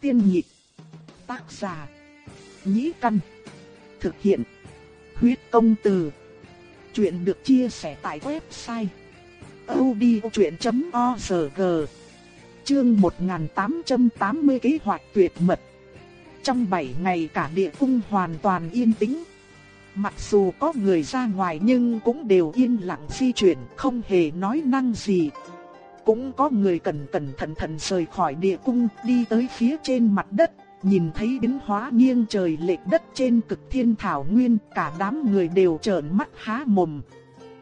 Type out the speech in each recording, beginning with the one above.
tiên nhị Tác giả. Nhĩ căn. Thực hiện. Huyết công từ. Chuyện được chia sẻ tại website. odchuyện.org Chương 1880 kế hoạch tuyệt mật. Trong 7 ngày cả địa cung hoàn toàn yên tĩnh. Mặc dù có người ra ngoài nhưng cũng đều yên lặng di chuyển, không hề nói năng gì. Cũng có người cẩn cẩn thận thận rời khỏi địa cung, đi tới phía trên mặt đất, nhìn thấy biến hóa nghiêng trời lệch đất trên cực thiên thảo nguyên, cả đám người đều trợn mắt há mồm.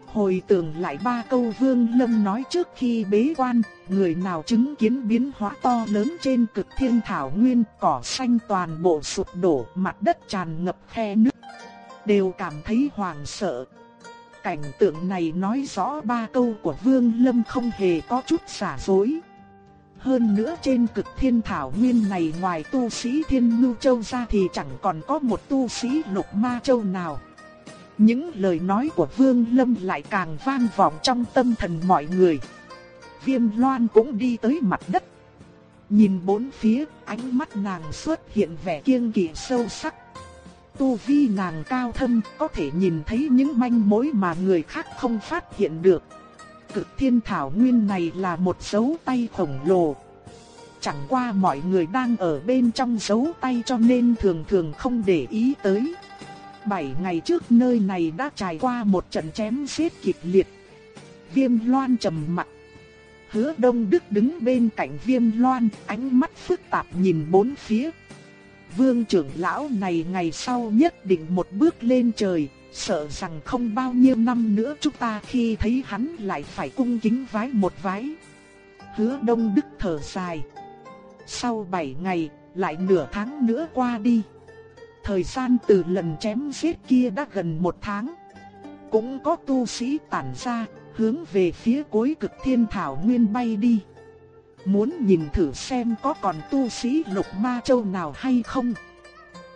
Hồi tưởng lại ba câu Vương Lâm nói trước khi bế quan, người nào chứng kiến biến hóa to lớn trên cực thiên thảo nguyên, cỏ xanh toàn bộ sụp đổ, mặt đất tràn ngập khe nước, đều cảm thấy hoảng sợ. Cảnh tượng này nói rõ ba câu của Vương Lâm không hề có chút giả dối. Hơn nữa trên cực thiên thảo nguyên này ngoài tu sĩ thiên ngưu châu ra thì chẳng còn có một tu sĩ lục ma châu nào. Những lời nói của Vương Lâm lại càng vang vọng trong tâm thần mọi người. Viêm loan cũng đi tới mặt đất. Nhìn bốn phía, ánh mắt nàng xuất hiện vẻ kiêng kỵ sâu sắc. Tu vi nàng cao thâm có thể nhìn thấy những manh mối mà người khác không phát hiện được cực thiên thảo nguyên này là một dấu tay khổng lồ. Chẳng qua mọi người đang ở bên trong dấu tay cho nên thường thường không để ý tới. Bảy ngày trước nơi này đã trải qua một trận chém giết kịch liệt. Viêm loan trầm mặt. Hứa đông đức đứng bên cạnh viêm loan, ánh mắt phức tạp nhìn bốn phía. Vương trưởng lão này ngày sau nhất định một bước lên trời, sợ rằng không bao nhiêu năm nữa chúng ta khi thấy hắn lại phải cung kính vái một vái. Hứa Đông Đức thở dài. Sau 7 ngày, lại nửa tháng nữa qua đi. Thời gian từ lần chém giết kia đã gần một tháng. Cũng có tu sĩ tản ra, hướng về phía cuối cực thiên thảo nguyên bay đi. Muốn nhìn thử xem có còn tu sĩ lục ma châu nào hay không.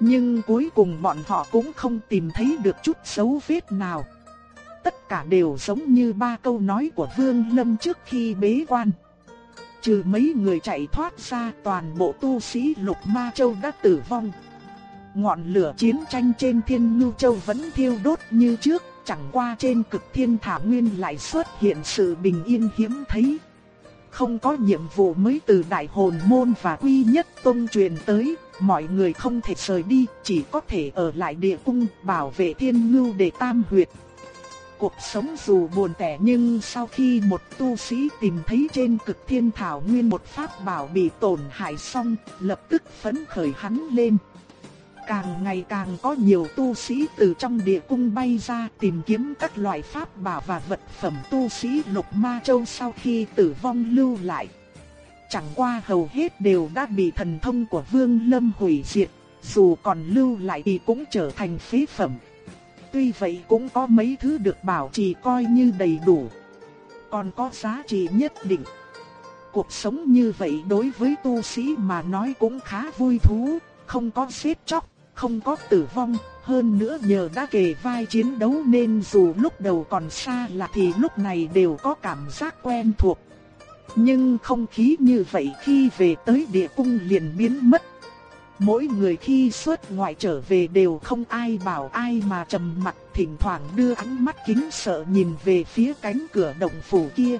Nhưng cuối cùng bọn họ cũng không tìm thấy được chút dấu vết nào. Tất cả đều giống như ba câu nói của Vương Lâm trước khi bế quan. Trừ mấy người chạy thoát ra toàn bộ tu sĩ lục ma châu đã tử vong. Ngọn lửa chiến tranh trên thiên ngưu châu vẫn thiêu đốt như trước, chẳng qua trên cực thiên thảo nguyên lại xuất hiện sự bình yên hiếm thấy. Không có nhiệm vụ mới từ đại hồn môn và quy nhất tôn truyền tới, mọi người không thể rời đi, chỉ có thể ở lại địa cung bảo vệ thiên ngưu để tam huyệt. Cuộc sống dù buồn tẻ nhưng sau khi một tu sĩ tìm thấy trên cực thiên thảo nguyên một pháp bảo bị tổn hại xong, lập tức phấn khởi hắn lên. Càng ngày càng có nhiều tu sĩ từ trong địa cung bay ra tìm kiếm các loại pháp bảo và vật phẩm tu sĩ lục ma châu sau khi tử vong lưu lại. Chẳng qua hầu hết đều đã bị thần thông của Vương Lâm hủy diệt, dù còn lưu lại thì cũng trở thành phế phẩm. Tuy vậy cũng có mấy thứ được bảo trì coi như đầy đủ, còn có giá trị nhất định. Cuộc sống như vậy đối với tu sĩ mà nói cũng khá vui thú, không có xếp chóc, không có tử vong, hơn nữa nhờ đã kề vai chiến đấu nên dù lúc đầu còn xa lạ thì lúc này đều có cảm giác quen thuộc. Nhưng không khí như vậy khi về tới địa cung liền biến mất. Mỗi người khi xuất ngoại trở về đều không ai bảo ai mà trầm mặt thỉnh thoảng đưa ánh mắt kính sợ nhìn về phía cánh cửa động phủ kia.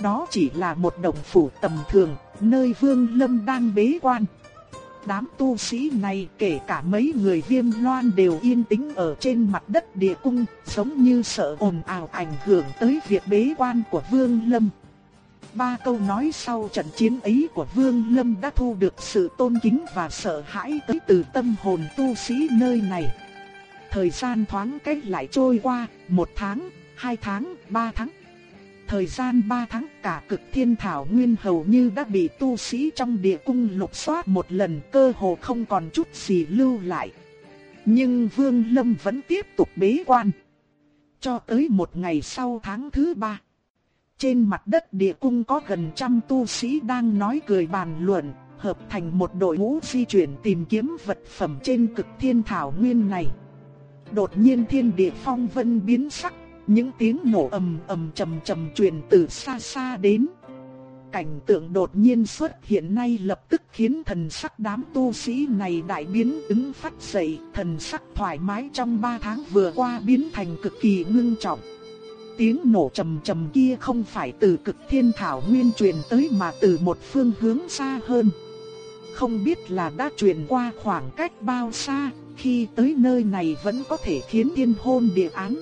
Đó chỉ là một động phủ tầm thường, nơi Vương Lâm đang bế quan. Đám tu sĩ này kể cả mấy người viêm loan đều yên tĩnh ở trên mặt đất địa cung, giống như sợ ồn ào ảnh hưởng tới việc bế quan của Vương Lâm. Ba câu nói sau trận chiến ấy của Vương Lâm đã thu được sự tôn kính và sợ hãi tới từ tâm hồn tu sĩ nơi này. Thời gian thoáng cách lại trôi qua, một tháng, hai tháng, ba tháng. Thời gian ba tháng cả cực thiên thảo nguyên hầu như đã bị tu sĩ trong địa cung lục soát một lần cơ hồ không còn chút gì lưu lại. Nhưng Vương Lâm vẫn tiếp tục bế quan. Cho tới một ngày sau tháng thứ ba. Trên mặt đất địa cung có gần trăm tu sĩ đang nói cười bàn luận, hợp thành một đội ngũ di chuyển tìm kiếm vật phẩm trên cực thiên thảo nguyên này. Đột nhiên thiên địa phong vân biến sắc, những tiếng nổ ầm ầm trầm trầm truyền từ xa xa đến. Cảnh tượng đột nhiên xuất hiện nay lập tức khiến thần sắc đám tu sĩ này đại biến ứng phát dậy, thần sắc thoải mái trong 3 tháng vừa qua biến thành cực kỳ ngưng trọng. Tiếng nổ trầm trầm kia không phải từ cực thiên thảo nguyên truyền tới mà từ một phương hướng xa hơn. Không biết là đã truyền qua khoảng cách bao xa, khi tới nơi này vẫn có thể khiến thiên hôn địa án.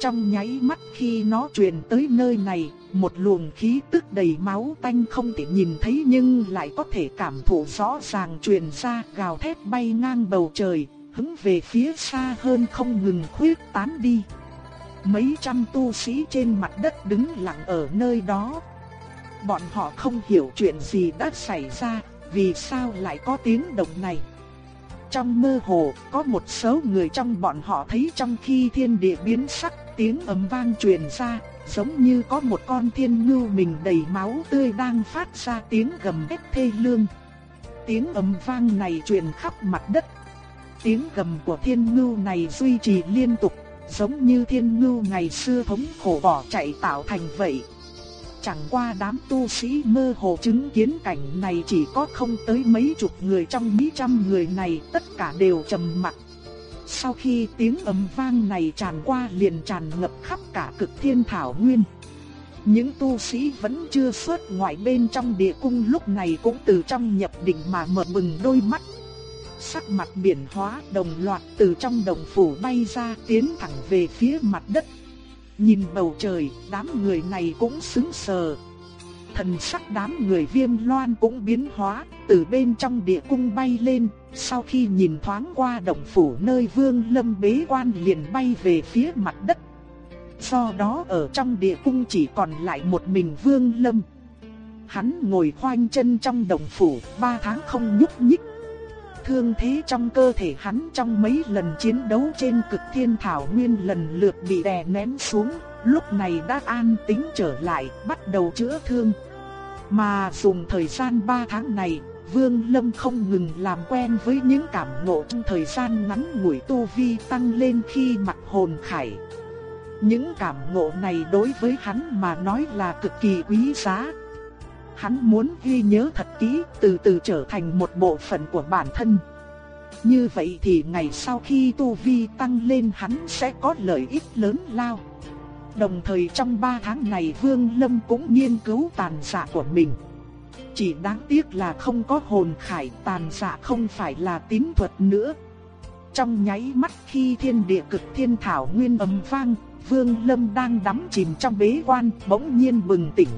Trong nháy mắt khi nó truyền tới nơi này, một luồng khí tức đầy máu tanh không thể nhìn thấy nhưng lại có thể cảm thụ rõ ràng truyền ra gào thét bay ngang bầu trời, hướng về phía xa hơn không ngừng khuyết tán đi. Mấy trăm tu sĩ trên mặt đất đứng lặng ở nơi đó. Bọn họ không hiểu chuyện gì đã xảy ra, vì sao lại có tiếng động này. Trong mơ hồ, có một số người trong bọn họ thấy trong khi thiên địa biến sắc, tiếng ầm vang truyền ra, giống như có một con thiên ngưu mình đầy máu tươi đang phát ra tiếng gầm thét thê lương. Tiếng ầm vang này truyền khắp mặt đất. Tiếng gầm của thiên ngưu này duy trì liên tục, giống như thiên ngưu ngày xưa thống khổ bỏ chạy tạo thành vậy. Chẳng qua đám tu sĩ mơ hồ chứng kiến cảnh này chỉ có không tới mấy chục người trong mấy trăm người này tất cả đều trầm mặc. Sau khi tiếng ầm vang này tràn qua liền tràn ngập khắp cả cực thiên thảo nguyên. Những tu sĩ vẫn chưa xuất ngoại bên trong địa cung lúc này cũng từ trong nhập định mà mở bừng đôi mắt. Sắc mặt biển hóa đồng loạt từ trong đồng phủ bay ra tiến thẳng về phía mặt đất. Nhìn bầu trời, đám người này cũng sững sờ. Thần sắc đám người viêm loan cũng biến hóa, từ bên trong địa cung bay lên, sau khi nhìn thoáng qua động phủ nơi vương lâm bế quan liền bay về phía mặt đất. Do đó ở trong địa cung chỉ còn lại một mình vương lâm. Hắn ngồi khoanh chân trong động phủ, ba tháng không nhúc nhích. Thương thế trong cơ thể hắn trong mấy lần chiến đấu trên cực thiên thảo nguyên lần lượt bị đè nén xuống, lúc này đã an tính trở lại, bắt đầu chữa thương. Mà dùng thời gian 3 tháng này, Vương Lâm không ngừng làm quen với những cảm ngộ trong thời gian ngắn ngủi tu vi tăng lên khi mặc hồn khải. Những cảm ngộ này đối với hắn mà nói là cực kỳ quý giá. Hắn muốn ghi nhớ thật kỹ, từ từ trở thành một bộ phận của bản thân. Như vậy thì ngày sau khi tu vi tăng lên hắn sẽ có lợi ích lớn lao. Đồng thời trong 3 tháng này Vương Lâm cũng nghiên cứu tàn dạ của mình. Chỉ đáng tiếc là không có hồn khải tàn dạ không phải là tín thuật nữa. Trong nháy mắt khi thiên địa cực thiên thảo nguyên ầm vang, Vương Lâm đang đắm chìm trong bế quan, bỗng nhiên bừng tỉnh.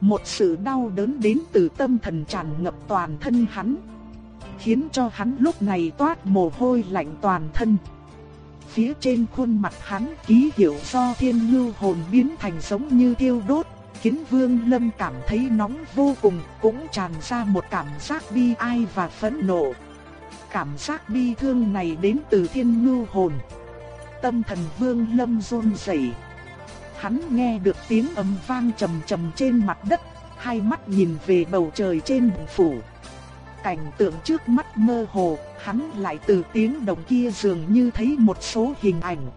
Một sự đau đớn đến từ tâm thần tràn ngập toàn thân hắn, khiến cho hắn lúc này toát mồ hôi lạnh toàn thân. Phía trên khuôn mặt hắn ký hiệu do thiên lưu hồn biến thành giống như thiêu đốt, khiến Vương Lâm cảm thấy nóng vô cùng, cũng tràn ra một cảm giác bi ai và phẫn nộ. Cảm giác bi thương này đến từ thiên lưu hồn. Tâm thần Vương Lâm run rẩy. Hắn nghe được tiếng ầm vang trầm trầm trên mặt đất, hai mắt nhìn về bầu trời trên phủ. Cảnh tượng trước mắt mơ hồ, hắn lại từ tiếng động kia dường như thấy một số hình ảnh.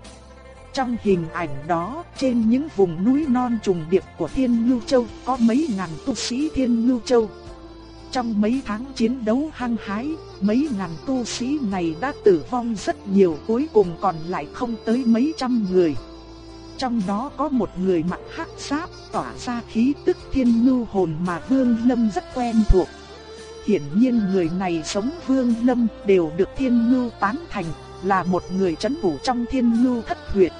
Trong hình ảnh đó, trên những vùng núi non trùng điệp của Thiên Ngưu Châu có mấy ngàn tu sĩ Thiên Ngưu Châu. Trong mấy tháng chiến đấu hăng hái, mấy ngàn tu sĩ này đã tử vong rất nhiều cuối cùng còn lại không tới mấy trăm người. Trong đó có một người mặc hắc giáp tỏa ra khí tức thiên ngưu hồn mà Vương Lâm rất quen thuộc. Hiển nhiên người này sống Vương Lâm đều được Thiên Ngưu tán thành, là một người chấn thủ trong Thiên Ngưu thất huyệt.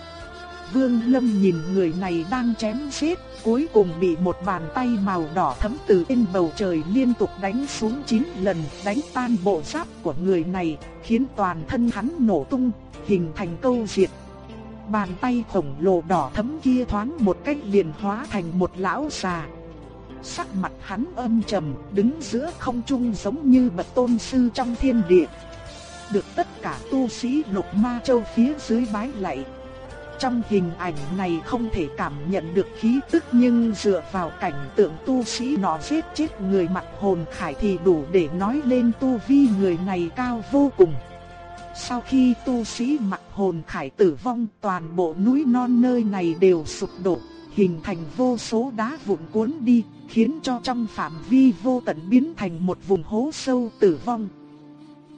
Vương Lâm nhìn người này đang chém giết, cuối cùng bị một bàn tay màu đỏ thấm từ trên bầu trời liên tục đánh xuống 9 lần, đánh tan bộ giáp của người này, khiến toàn thân hắn nổ tung, hình thành câu diệt. Bàn tay khổng lồ đỏ thấm kia thoáng một cách liền hóa thành một lão già, Sắc mặt hắn âm trầm, đứng giữa không trung giống như bậc tôn sư trong thiên địa. Được tất cả tu sĩ lục ma châu phía dưới bái lạy. Trong hình ảnh này không thể cảm nhận được khí tức nhưng dựa vào cảnh tượng tu sĩ nó giết chết người mặt hồn khải thì đủ để nói lên tu vi người này cao vô cùng. Sau khi tu sĩ mặt hồn khải tử vong toàn bộ núi non nơi này đều sụp đổ, hình thành vô số đá vụn cuốn đi, khiến cho trong phạm vi vô tận biến thành một vùng hố sâu tử vong.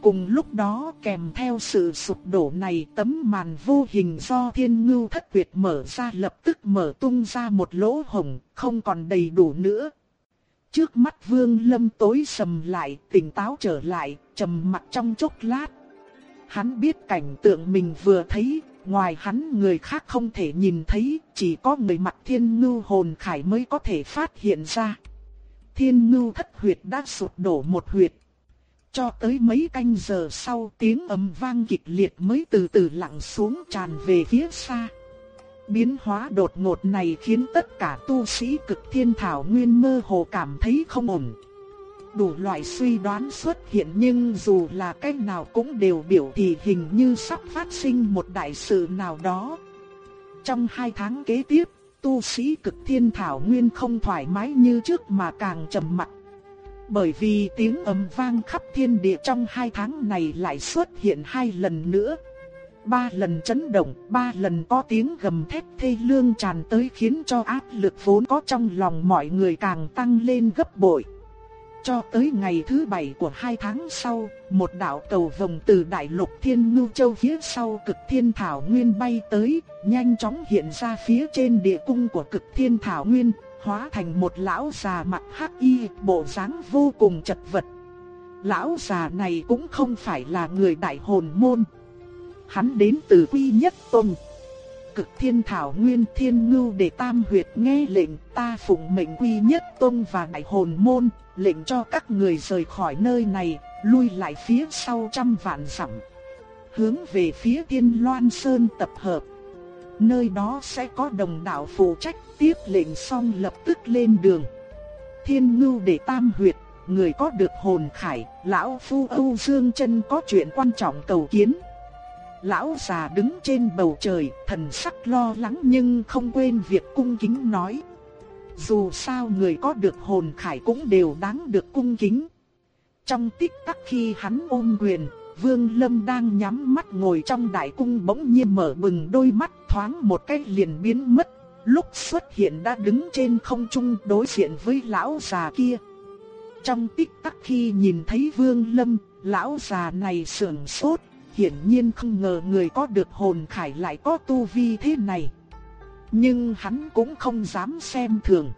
Cùng lúc đó kèm theo sự sụp đổ này tấm màn vô hình do thiên ngưu thất tuyệt mở ra lập tức mở tung ra một lỗ hồng, không còn đầy đủ nữa. Trước mắt vương lâm tối sầm lại, tỉnh táo trở lại, trầm mặt trong chốc lát. Hắn biết cảnh tượng mình vừa thấy, ngoài hắn người khác không thể nhìn thấy, chỉ có người mặt thiên ngưu hồn khải mới có thể phát hiện ra. Thiên ngưu thất huyệt đã sụp đổ một huyệt. Cho tới mấy canh giờ sau tiếng ầm vang kịch liệt mới từ từ lặng xuống tràn về phía xa. Biến hóa đột ngột này khiến tất cả tu sĩ cực thiên thảo nguyên mơ hồ cảm thấy không ổn. Đủ loại suy đoán xuất hiện nhưng dù là cách nào cũng đều biểu thị hình như sắp phát sinh một đại sự nào đó. Trong hai tháng kế tiếp, tu sĩ cực thiên thảo nguyên không thoải mái như trước mà càng trầm mặc. Bởi vì tiếng ầm vang khắp thiên địa trong hai tháng này lại xuất hiện hai lần nữa, ba lần chấn động, ba lần có tiếng gầm thét thê lương tràn tới khiến cho áp lực vốn có trong lòng mọi người càng tăng lên gấp bội. Cho tới ngày thứ bảy của hai tháng sau, một đạo cầu vồng từ đại lục thiên ngưu châu phía sau cực thiên thảo nguyên bay tới, nhanh chóng hiện ra phía trên địa cung của cực thiên thảo nguyên, hóa thành một lão già mặt hắc y, bộ dáng vô cùng chật vật. Lão già này cũng không phải là người đại hồn môn. Hắn đến từ Quy Nhất Tông. Cực Thiên Thảo Nguyên Thiên Ngưu để Tam Huyệt nghe lệnh ta phụng mệnh Quy Nhất Tông và Đại Hồn Môn, lệnh cho các người rời khỏi nơi này, lui lại phía sau trăm vạn dặm. Hướng về phía Thiên Loan Sơn tập hợp. Nơi đó sẽ có đồng đạo phụ trách tiếp lệnh xong lập tức lên đường. Thiên Ngưu để Tam Huyệt, người có được hồn khải, lão phu Âu Dương chân có chuyện quan trọng cầu kiến. Lão già đứng trên bầu trời, thần sắc lo lắng nhưng không quên việc cung kính nói. Dù sao người có được hồn khải cũng đều đáng được cung kính. Trong tích tắc khi hắn ôm quyền, Vương Lâm đang nhắm mắt ngồi trong đại cung bỗng nhiên mở bừng đôi mắt thoáng một cái liền biến mất. Lúc xuất hiện đã đứng trên không trung đối diện với lão già kia. Trong tích tắc khi nhìn thấy Vương Lâm, lão già này sườn sốt, hiển nhiên không ngờ người có được hồn khải lại có tu vi thế này. Nhưng hắn cũng không dám xem thường.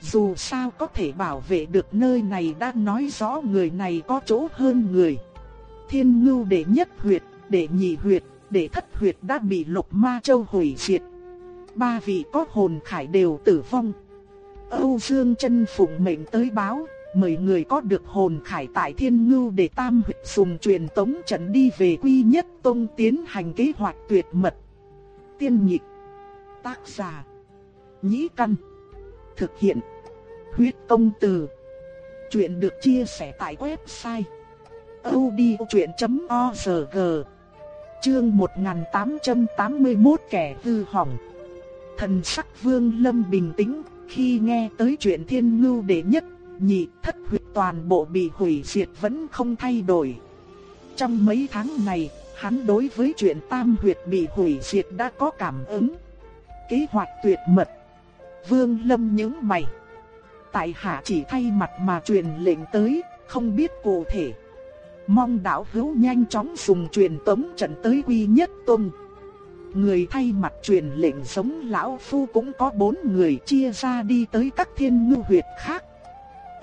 Dù sao có thể bảo vệ được nơi này đã nói rõ người này có chỗ hơn người. Thiên ngưu đệ nhất huyệt, đệ nhị huyệt, đệ thất huyệt đã bị lục ma châu hủy diệt. Ba vị có hồn khải đều tử vong. Âu Dương chân phụng mệnh tới báo, mời người có được hồn khải tại thiên ngưu để tam huyệt sùng truyền tống trận đi về quy nhất tông tiến hành kế hoạch tuyệt mật. Tiên nhịp, tác giả, nhĩ căn, thực hiện, huyết công từ. Chuyện được chia sẻ tại website odchuyện.org Chương 1881 kẻ hư hỏng Thần sắc vương lâm bình tĩnh khi nghe tới chuyện thiên ngưu đệ nhất nhị thất huyệt toàn bộ bị hủy diệt vẫn không thay đổi. Trong mấy tháng này, hắn đối với chuyện tam huyệt bị hủy diệt đã có cảm ứng. Kế hoạch tuyệt mật. Vương Lâm nhướng mày. Tại hạ chỉ thay mặt mà truyền lệnh tới, không biết cụ thể. Mong đạo hữu nhanh chóng dùng truyền tống trận tới quy nhất tôn. Người thay mặt truyền lệnh sống lão phu cũng có bốn người chia ra đi tới các thiên ngư huyệt khác.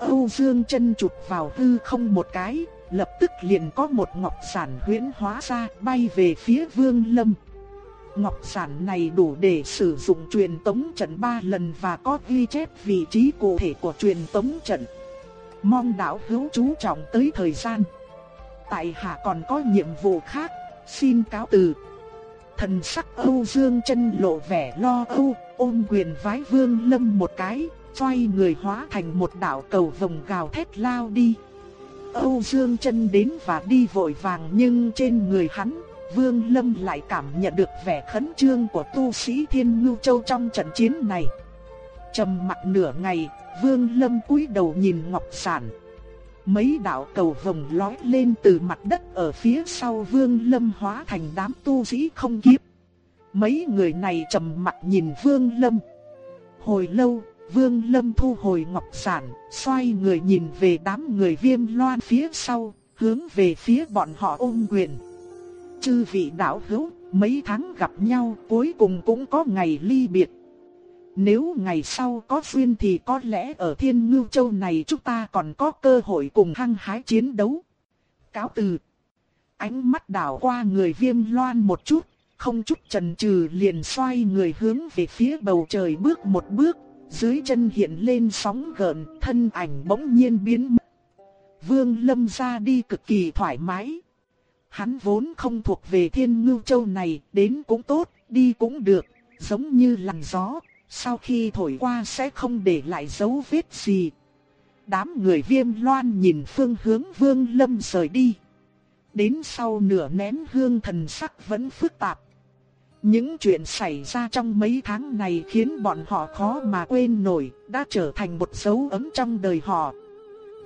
Âu Dương chân chụp vào hư không một cái, lập tức liền có một ngọc sản huyễn hóa ra bay về phía Vương Lâm. Ngọc sản này đủ để sử dụng truyền tống trận 3 lần và có ghi chép vị trí cụ thể của truyền tống trận. Mong đạo hữu chú trọng tới thời gian. Tại hạ còn có nhiệm vụ khác, xin cáo từ. Thần sắc Âu Dương chân lộ vẻ lo âu, ôm quyền vái Vương Lâm một cái, xoay người hóa thành một đạo cầu vồng gào thét lao đi. Âu Dương chân đến và đi vội vàng nhưng trên người hắn, Vương Lâm lại cảm nhận được vẻ khẩn trương của tu sĩ Thiên Ngưu Châu trong trận chiến này. Trầm mặt nửa ngày, Vương Lâm cúi đầu nhìn Ngọc Sản. Mấy đạo cầu vồng lói lên từ mặt đất ở phía sau Vương Lâm hóa thành đám tu sĩ không kiếp. Mấy người này trầm mặt nhìn Vương Lâm. Hồi lâu, Vương Lâm thu hồi ngọc sản, xoay người nhìn về đám người viêm loan phía sau, hướng về phía bọn họ ôm quyền. Chư vị đạo hữu, mấy tháng gặp nhau cuối cùng cũng có ngày ly biệt. Nếu ngày sau có duyên thì có lẽ ở Thiên Ngưu Châu này chúng ta còn có cơ hội cùng hăng hái chiến đấu. Cáo từ. Ánh mắt đảo qua người viêm loan một chút, không chút chần chừ liền xoay người hướng về phía bầu trời bước một bước, dưới chân hiện lên sóng gợn, thân ảnh bỗng nhiên biến mất. Vương Lâm ra đi cực kỳ thoải mái. Hắn vốn không thuộc về Thiên Ngưu Châu này, đến cũng tốt, đi cũng được, giống như làn gió, sau khi thổi qua sẽ không để lại dấu vết gì. Đám người viêm loan nhìn phương hướng vương lâm rời đi. Đến sau nửa nén hương thần sắc vẫn phức tạp. Những chuyện xảy ra trong mấy tháng này khiến bọn họ khó mà quên nổi, đã trở thành một dấu ấn trong đời họ.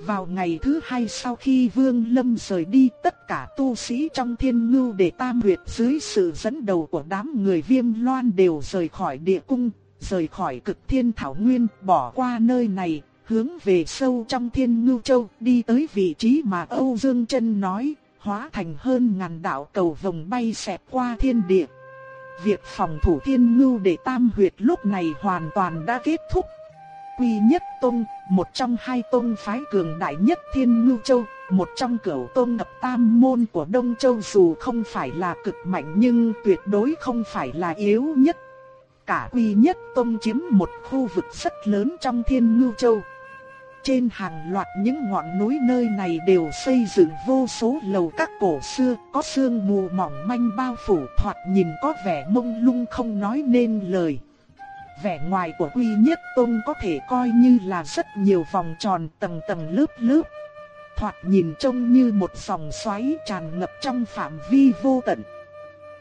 Vào ngày thứ hai sau khi Vương Lâm rời đi, tất cả tu sĩ trong thiên ngưu để tam huyệt dưới sự dẫn đầu của đám người viêm loan đều rời khỏi địa cung, rời khỏi cực thiên thảo nguyên, bỏ qua nơi này, hướng về sâu trong thiên ngưu châu, đi tới vị trí mà Âu Dương chân nói, hóa thành hơn ngàn đạo cầu vồng bay xẹt qua thiên địa. Việc phòng thủ thiên ngưu để tam huyệt lúc này hoàn toàn đã kết thúc. Quy nhất tông, một trong hai tông phái cường đại nhất thiên ngưu châu, một trong cửu tông ngập tam môn của Đông Châu dù không phải là cực mạnh nhưng tuyệt đối không phải là yếu nhất cả quy nhất tông chiếm một khu vực rất lớn trong thiên ngưu châu. Trên hàng loạt những ngọn núi nơi này đều xây dựng vô số lầu các cổ xưa, có sương mù mỏng manh bao phủ thoạt nhìn có vẻ mông lung không nói nên lời. Vẻ ngoài của quy nhất tông có thể coi như là rất nhiều vòng tròn tầng tầng lớp lớp. Thoạt nhìn trông như một dòng xoáy tràn ngập trong phạm vi vô tận.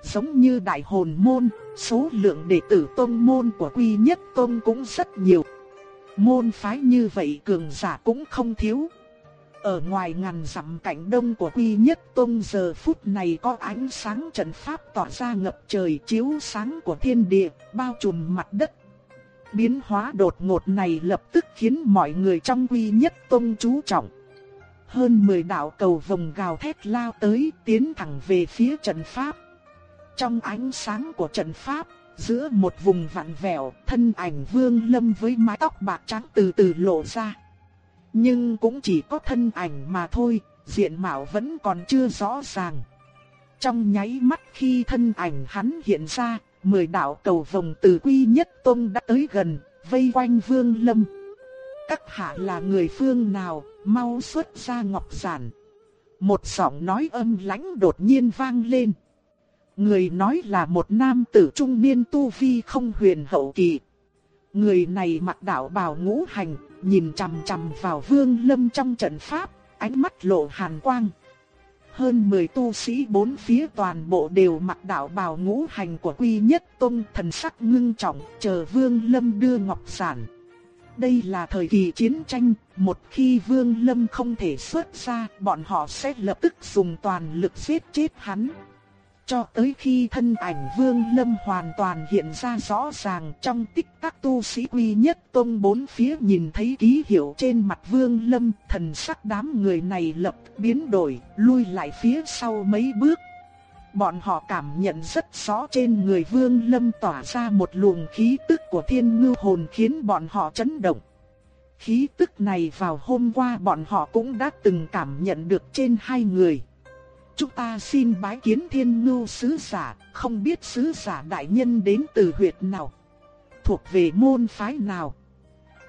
Giống như đại hồn môn, số lượng đệ tử tông môn của Quy Nhất Tông cũng rất nhiều. Môn phái như vậy cường giả cũng không thiếu. Ở ngoài ngàn dặm cảnh đông của Quy Nhất Tông giờ phút này có ánh sáng trận pháp tỏa ra ngập trời chiếu sáng của thiên địa, bao trùm mặt đất. Biến hóa đột ngột này lập tức khiến mọi người trong Quy Nhất Tông chú trọng. Hơn 10 đạo cầu vòng gào thét lao tới tiến thẳng về phía trận pháp. Trong ánh sáng của trận pháp, giữa một vùng vặn vẹo, thân ảnh Vương Lâm với mái tóc bạc trắng từ từ lộ ra. Nhưng cũng chỉ có thân ảnh mà thôi, diện mạo vẫn còn chưa rõ ràng. Trong nháy mắt khi thân ảnh hắn hiện ra, mười đạo cầu vòng từ Quy Nhất Tông đã tới gần, vây quanh Vương Lâm. Các hạ là người phương nào, mau xuất ra ngọc giản. Một giọng nói âm lãnh đột nhiên vang lên. Người nói là một nam tử trung niên tu vi không huyền hậu kỳ. Người này mặc đạo bào ngũ hành, nhìn chằm chằm vào vương lâm trong trận pháp, ánh mắt lộ hàn quang. Hơn 10 tu sĩ bốn phía toàn bộ đều mặc đạo bào ngũ hành của quy nhất tông thần sắc ngưng trọng, chờ vương lâm đưa ngọc sản. Đây là thời kỳ chiến tranh, một khi vương lâm không thể xuất ra, bọn họ sẽ lập tức dùng toàn lực giết chết hắn. Cho tới khi thân ảnh Vương Lâm hoàn toàn hiện ra rõ ràng trong tích các tu sĩ quy nhất tông bốn phía nhìn thấy ký hiệu trên mặt Vương Lâm, thần sắc đám người này lập biến đổi, lui lại phía sau mấy bước. Bọn họ cảm nhận rất rõ trên người Vương Lâm tỏa ra một luồng khí tức của thiên ngư hồn khiến bọn họ chấn động. Khí tức này vào hôm qua bọn họ cũng đã từng cảm nhận được trên hai người. Chúng ta xin bái kiến thiên ngưu sứ giả, không biết sứ giả đại nhân đến từ huyệt nào, thuộc về môn phái nào.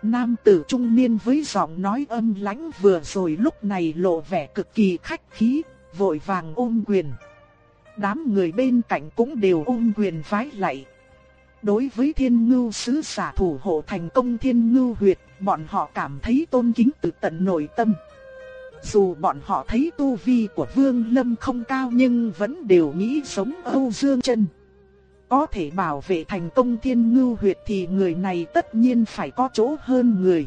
Nam tử trung niên với giọng nói âm lãnh vừa rồi lúc này lộ vẻ cực kỳ khách khí, vội vàng ôm quyền. Đám người bên cạnh cũng đều ôm quyền vái lạy. Đối với thiên ngưu sứ giả thủ hộ thành công thiên ngưu huyệt, bọn họ cảm thấy tôn kính từ tận nội tâm. Dù bọn họ thấy tu vi của Vương Lâm không cao nhưng vẫn đều nghĩ sống Âu Dương chân. Có thể bảo vệ thành công thiên ngưu huyệt thì người này tất nhiên phải có chỗ hơn người.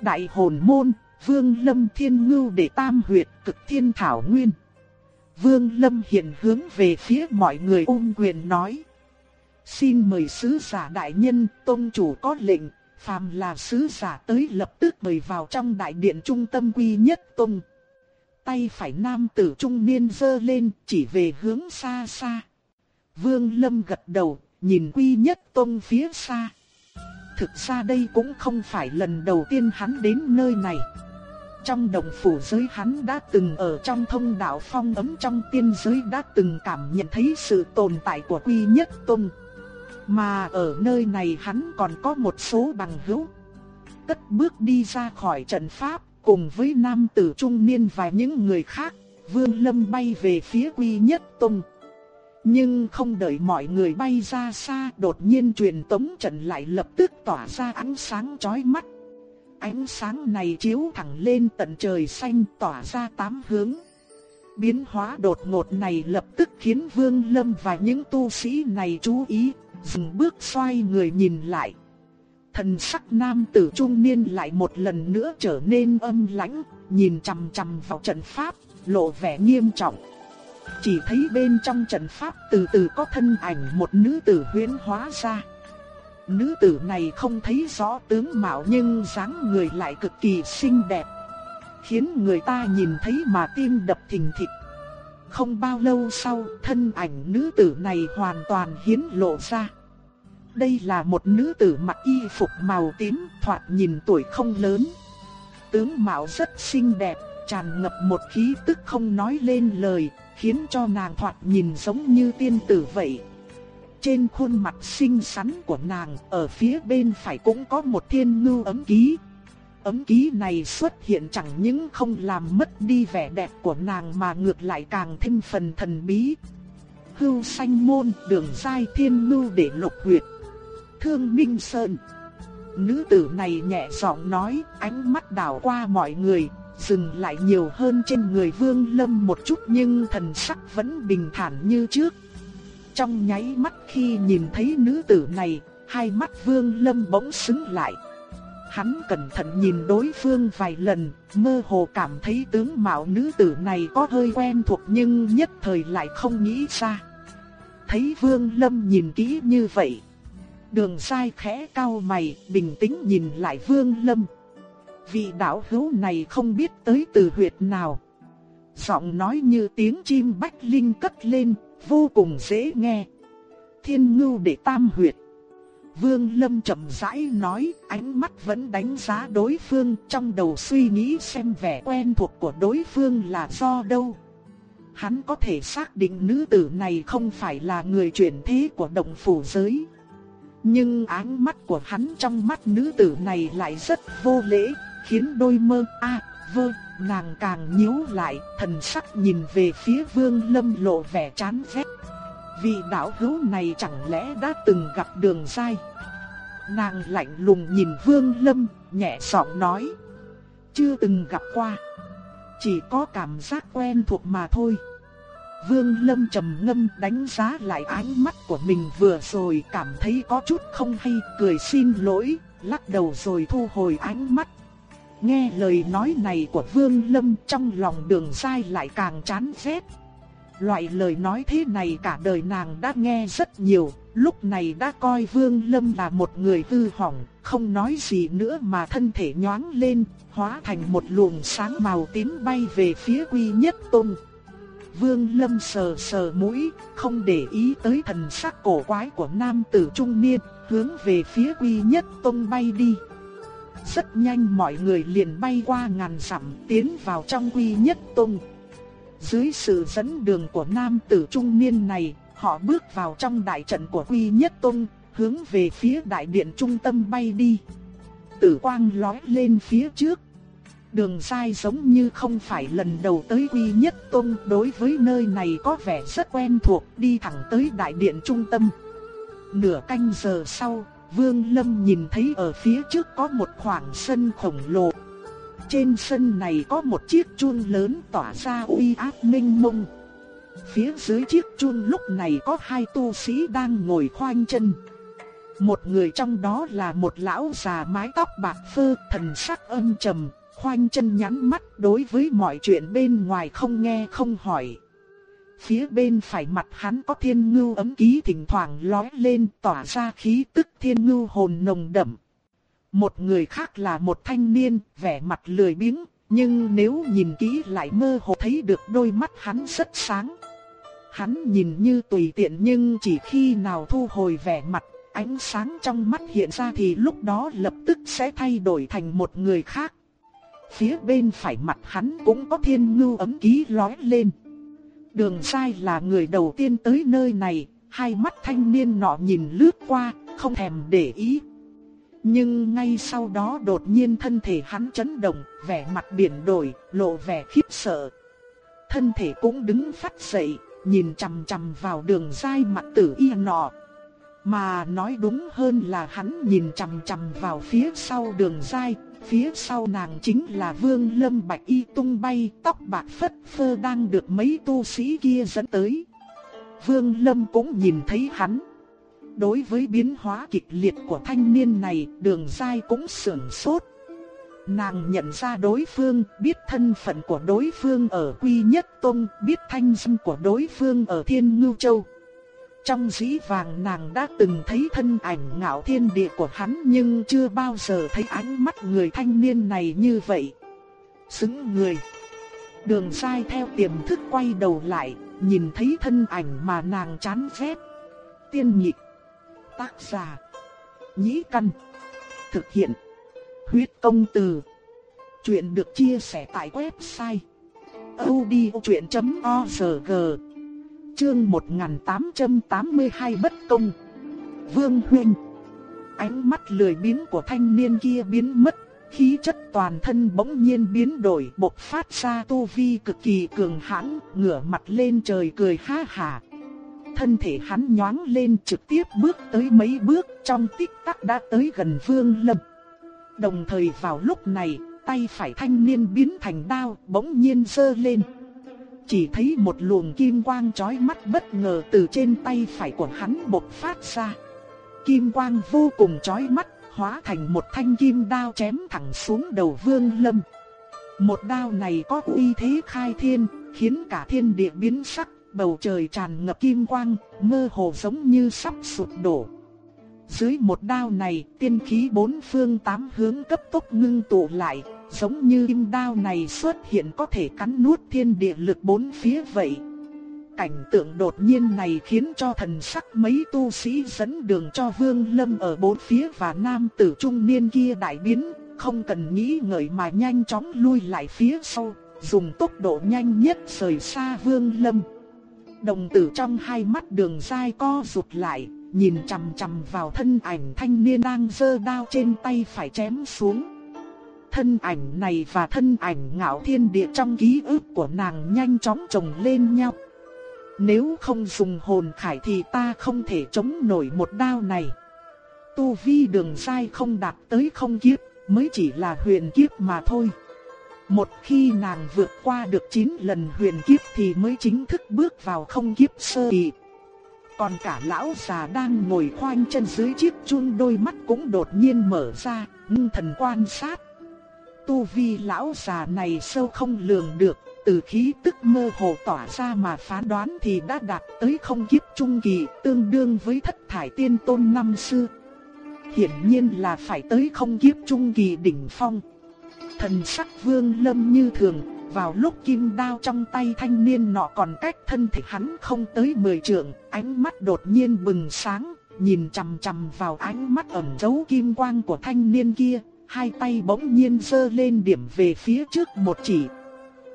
Đại hồn môn, Vương Lâm thiên ngưu để tam huyệt cực thiên thảo nguyên. Vương Lâm hiện hướng về phía mọi người ôm quyền nói. Xin mời sứ giả đại nhân, tôn chủ có lệnh, phàm là sứ giả tới lập tức mời vào trong đại điện trung tâm quy nhất tông, Tay phải nam tử trung niên giơ lên, chỉ về hướng xa xa. Vương Lâm gật đầu, nhìn quy nhất tông phía xa. Thực ra đây cũng không phải lần đầu tiên hắn đến nơi này. Trong đồng phủ giới hắn đã từng ở trong thông đạo phong ấm trong tiên giới đã từng cảm nhận thấy sự tồn tại của quy nhất tông. Mà ở nơi này hắn còn có một số bằng hữu. Cất bước đi ra khỏi trận pháp, cùng với nam tử trung niên và những người khác, Vương Lâm bay về phía Quy Nhất Tông. Nhưng không đợi mọi người bay ra xa, đột nhiên truyền tống trận lại lập tức tỏa ra ánh sáng chói mắt. Ánh sáng này chiếu thẳng lên tận trời xanh tỏa ra tám hướng. Biến hóa đột ngột này lập tức khiến Vương Lâm và những tu sĩ này chú ý, dừng bước xoay người nhìn lại. Thần sắc nam tử trung niên lại một lần nữa trở nên âm lãnh, nhìn chằm chằm vào trận pháp, lộ vẻ nghiêm trọng. Chỉ thấy bên trong trận pháp từ từ có thân ảnh một nữ tử huyễn hóa ra. Nữ tử này không thấy rõ tướng mạo nhưng dáng người lại cực kỳ xinh đẹp, khiến người ta nhìn thấy mà tim đập thình thịch. Không bao lâu sau, thân ảnh nữ tử này hoàn toàn hiến lộ ra. Đây là một nữ tử mặc y phục màu tím, thoạt nhìn tuổi không lớn. Tướng mạo rất xinh đẹp, tràn ngập một khí tức không nói lên lời, khiến cho nàng thoạt nhìn giống như tiên tử vậy. Trên khuôn mặt xinh xắn của nàng, ở phía bên phải cũng có một thiên ngưu ấm ký. Ấm ký này xuất hiện chẳng những không làm mất đi vẻ đẹp của nàng mà ngược lại càng thêm phần thần bí. Hưu Xanh môn đường dai thiên ngưu để lục huyệt. Thương Minh Sơn. Nữ tử này nhẹ giọng nói, ánh mắt đảo qua mọi người, dừng lại nhiều hơn trên người Vương Lâm một chút nhưng thần sắc vẫn bình thản như trước. Trong nháy mắt khi nhìn thấy nữ tử này, hai mắt Vương Lâm bỗng sững lại. Hắn cẩn thận nhìn đối phương vài lần, mơ hồ cảm thấy tướng mạo nữ tử này có hơi quen thuộc nhưng nhất thời lại không nghĩ ra. Thấy Vương Lâm nhìn kỹ như vậy, Đường sai khẽ cau mày, bình tĩnh nhìn lại Vương Lâm. Vị đạo hữu này không biết tới từ huyệt nào. Giọng nói như tiếng chim bách linh cất lên, vô cùng dễ nghe. Thiên ngưu để tam huyệt. Vương Lâm chậm rãi nói, ánh mắt vẫn đánh giá đối phương, trong đầu suy nghĩ xem vẻ quen thuộc của đối phương là do đâu. Hắn có thể xác định nữ tử này không phải là người chuyển thế của động phủ giới. Nhưng ánh mắt của hắn trong mắt nữ tử này lại rất vô lễ, khiến đôi mơ a vơ nàng càng nhíu lại, thần sắc nhìn về phía Vương Lâm lộ vẻ chán ghét vì đạo hữu này chẳng lẽ đã từng gặp đường sai? Nàng lạnh lùng nhìn Vương Lâm, nhẹ giọng nói: "Chưa từng gặp qua, chỉ có cảm giác quen thuộc mà thôi." Vương Lâm trầm ngâm đánh giá lại ánh mắt của mình vừa rồi cảm thấy có chút không hay, cười xin lỗi, lắc đầu rồi thu hồi ánh mắt. Nghe lời nói này của Vương Lâm trong lòng đường sai lại càng chán ghét. Loại lời nói thế này cả đời nàng đã nghe rất nhiều, lúc này đã coi Vương Lâm là một người hư hỏng, không nói gì nữa mà thân thể nhoáng lên, hóa thành một luồng sáng màu tím bay về phía Quy Nhất Tôn. Vương Lâm sờ sờ mũi, không để ý tới thần sắc cổ quái của nam tử trung niên, hướng về phía Quy Nhất Tông bay đi. Rất nhanh mọi người liền bay qua ngàn dặm tiến vào trong Quy Nhất Tông. Dưới sự dẫn đường của nam tử trung niên này, họ bước vào trong đại trận của Quy Nhất Tông, hướng về phía đại điện trung tâm bay đi. Tử quang lói lên phía trước, Đường sai giống như không phải lần đầu tới Quy Nhất Tông đối với nơi này có vẻ rất quen thuộc đi thẳng tới đại điện trung tâm. Nửa canh giờ sau, Vương Lâm nhìn thấy ở phía trước có một khoảng sân khổng lồ. Trên sân này có một chiếc chuông lớn tỏa ra uy áp minh mông. Phía dưới chiếc chuông lúc này có hai tu sĩ đang ngồi khoanh chân. Một người trong đó là một lão già mái tóc bạc phơ, thần sắc âm trầm, khoanh chân nhắm mắt đối với mọi chuyện bên ngoài không nghe không hỏi. phía bên phải mặt hắn có thiên ngưu ấm ký thỉnh thoảng lói lên tỏa ra khí tức thiên ngưu hồn nồng đậm. Một người khác là một thanh niên, vẻ mặt lười biếng, nhưng nếu nhìn kỹ lại mơ hồ thấy được đôi mắt hắn rất sáng. Hắn nhìn như tùy tiện nhưng chỉ khi nào thu hồi vẻ mặt, ánh sáng trong mắt hiện ra thì lúc đó lập tức sẽ thay đổi thành một người khác. Phía bên phải mặt hắn cũng có thiên ngưu ấm ký lói lên. Đường sai là người đầu tiên tới nơi này, hai mắt thanh niên nọ nhìn lướt qua, không thèm để ý. Nhưng ngay sau đó đột nhiên thân thể hắn chấn động, vẻ mặt biển đổi, lộ vẻ khiếp sợ. Thân thể cũng đứng phát dậy, nhìn chằm chằm vào đường dai mặt tử y nọ. Mà nói đúng hơn là hắn nhìn chằm chằm vào phía sau đường dai, phía sau nàng chính là vương lâm bạch y tung bay, tóc bạc phất phơ đang được mấy tu sĩ kia dẫn tới. Vương lâm cũng nhìn thấy hắn. Đối với biến hóa kịch liệt của thanh niên này, đường dai cũng sửng sốt. Nàng nhận ra đối phương, biết thân phận của đối phương ở Quy Nhất Tông, biết thanh danh của đối phương ở Thiên Ngưu Châu. Trong dĩ vàng nàng đã từng thấy thân ảnh ngạo thiên địa của hắn nhưng chưa bao giờ thấy ánh mắt người thanh niên này như vậy. Xứng người. Đường sai theo tiềm thức quay đầu lại, nhìn thấy thân ảnh mà nàng chán ghét. Tiên nhị Tác giả. Nhĩ căn. Thực hiện. Huyết công từ. Chuyện được chia sẻ tại website. odchuyện.org Chương 1882 bất công. Vương Huynh. Ánh mắt lười biếng của thanh niên kia biến mất, khí chất toàn thân bỗng nhiên biến đổi, bộc phát ra tu vi cực kỳ cường hãn, ngửa mặt lên trời cười ha hà thân thể hắn nhoáng lên trực tiếp bước tới mấy bước trong tích tắc đã tới gần Vương Lâm. Đồng thời vào lúc này, tay phải thanh niên biến thành đao bỗng nhiên sơ lên. Chỉ thấy một luồng kim quang chói mắt bất ngờ từ trên tay phải của hắn bộc phát ra. Kim quang vô cùng chói mắt, hóa thành một thanh kim đao chém thẳng xuống đầu Vương Lâm. Một đao này có uy thế khai thiên, khiến cả thiên địa biến sắc, bầu trời tràn ngập kim quang, mơ hồ giống như sắp sụp đổ. Dưới một đao này, tiên khí bốn phương tám hướng cấp tốc ngưng tụ lại, giống như kim đao này xuất hiện có thể cắn nuốt thiên địa lực bốn phía vậy. Cảnh tượng đột nhiên này khiến cho thần sắc mấy tu sĩ dẫn đường cho Vương Lâm ở bốn phía và nam tử trung niên kia đại biến, không cần nghĩ ngợi mà nhanh chóng lui lại phía sau, dùng tốc độ nhanh nhất rời xa Vương Lâm. Đồng tử trong hai mắt đường dai co rụt lại, nhìn chằm chằm vào thân ảnh thanh niên đang giơ đao trên tay phải chém xuống. Thân ảnh này và thân ảnh ngạo thiên địa trong ký ức của nàng nhanh chóng chồng lên nhau. Nếu không dùng hồn khải thì ta không thể chống nổi một đao này. Tu vi đường sai không đạt tới không kiếp, mới chỉ là huyền kiếp mà thôi. Một khi nàng vượt qua được 9 lần huyền kiếp thì mới chính thức bước vào không kiếp sơ kỳ. Còn cả lão già đang ngồi khoanh chân dưới chiếc chun đôi mắt cũng đột nhiên mở ra, ngưng thần quan sát. Tu vi lão già này sâu không lường được, từ khí tức mơ hồ tỏa ra mà phán đoán thì đã đạt tới không kiếp trung kỳ, tương đương với thất thải tiên tôn năm xưa. Hiển nhiên là phải tới không kiếp trung kỳ đỉnh phong. Thần sắc vương lâm như thường, vào lúc kim đao trong tay thanh niên nọ còn cách thân thể hắn không tới 10 trượng, ánh mắt đột nhiên bừng sáng, nhìn chằm chằm vào ánh mắt ẩn giấu kim quang của thanh niên kia, hai tay bỗng nhiên giơ lên điểm về phía trước một chỉ.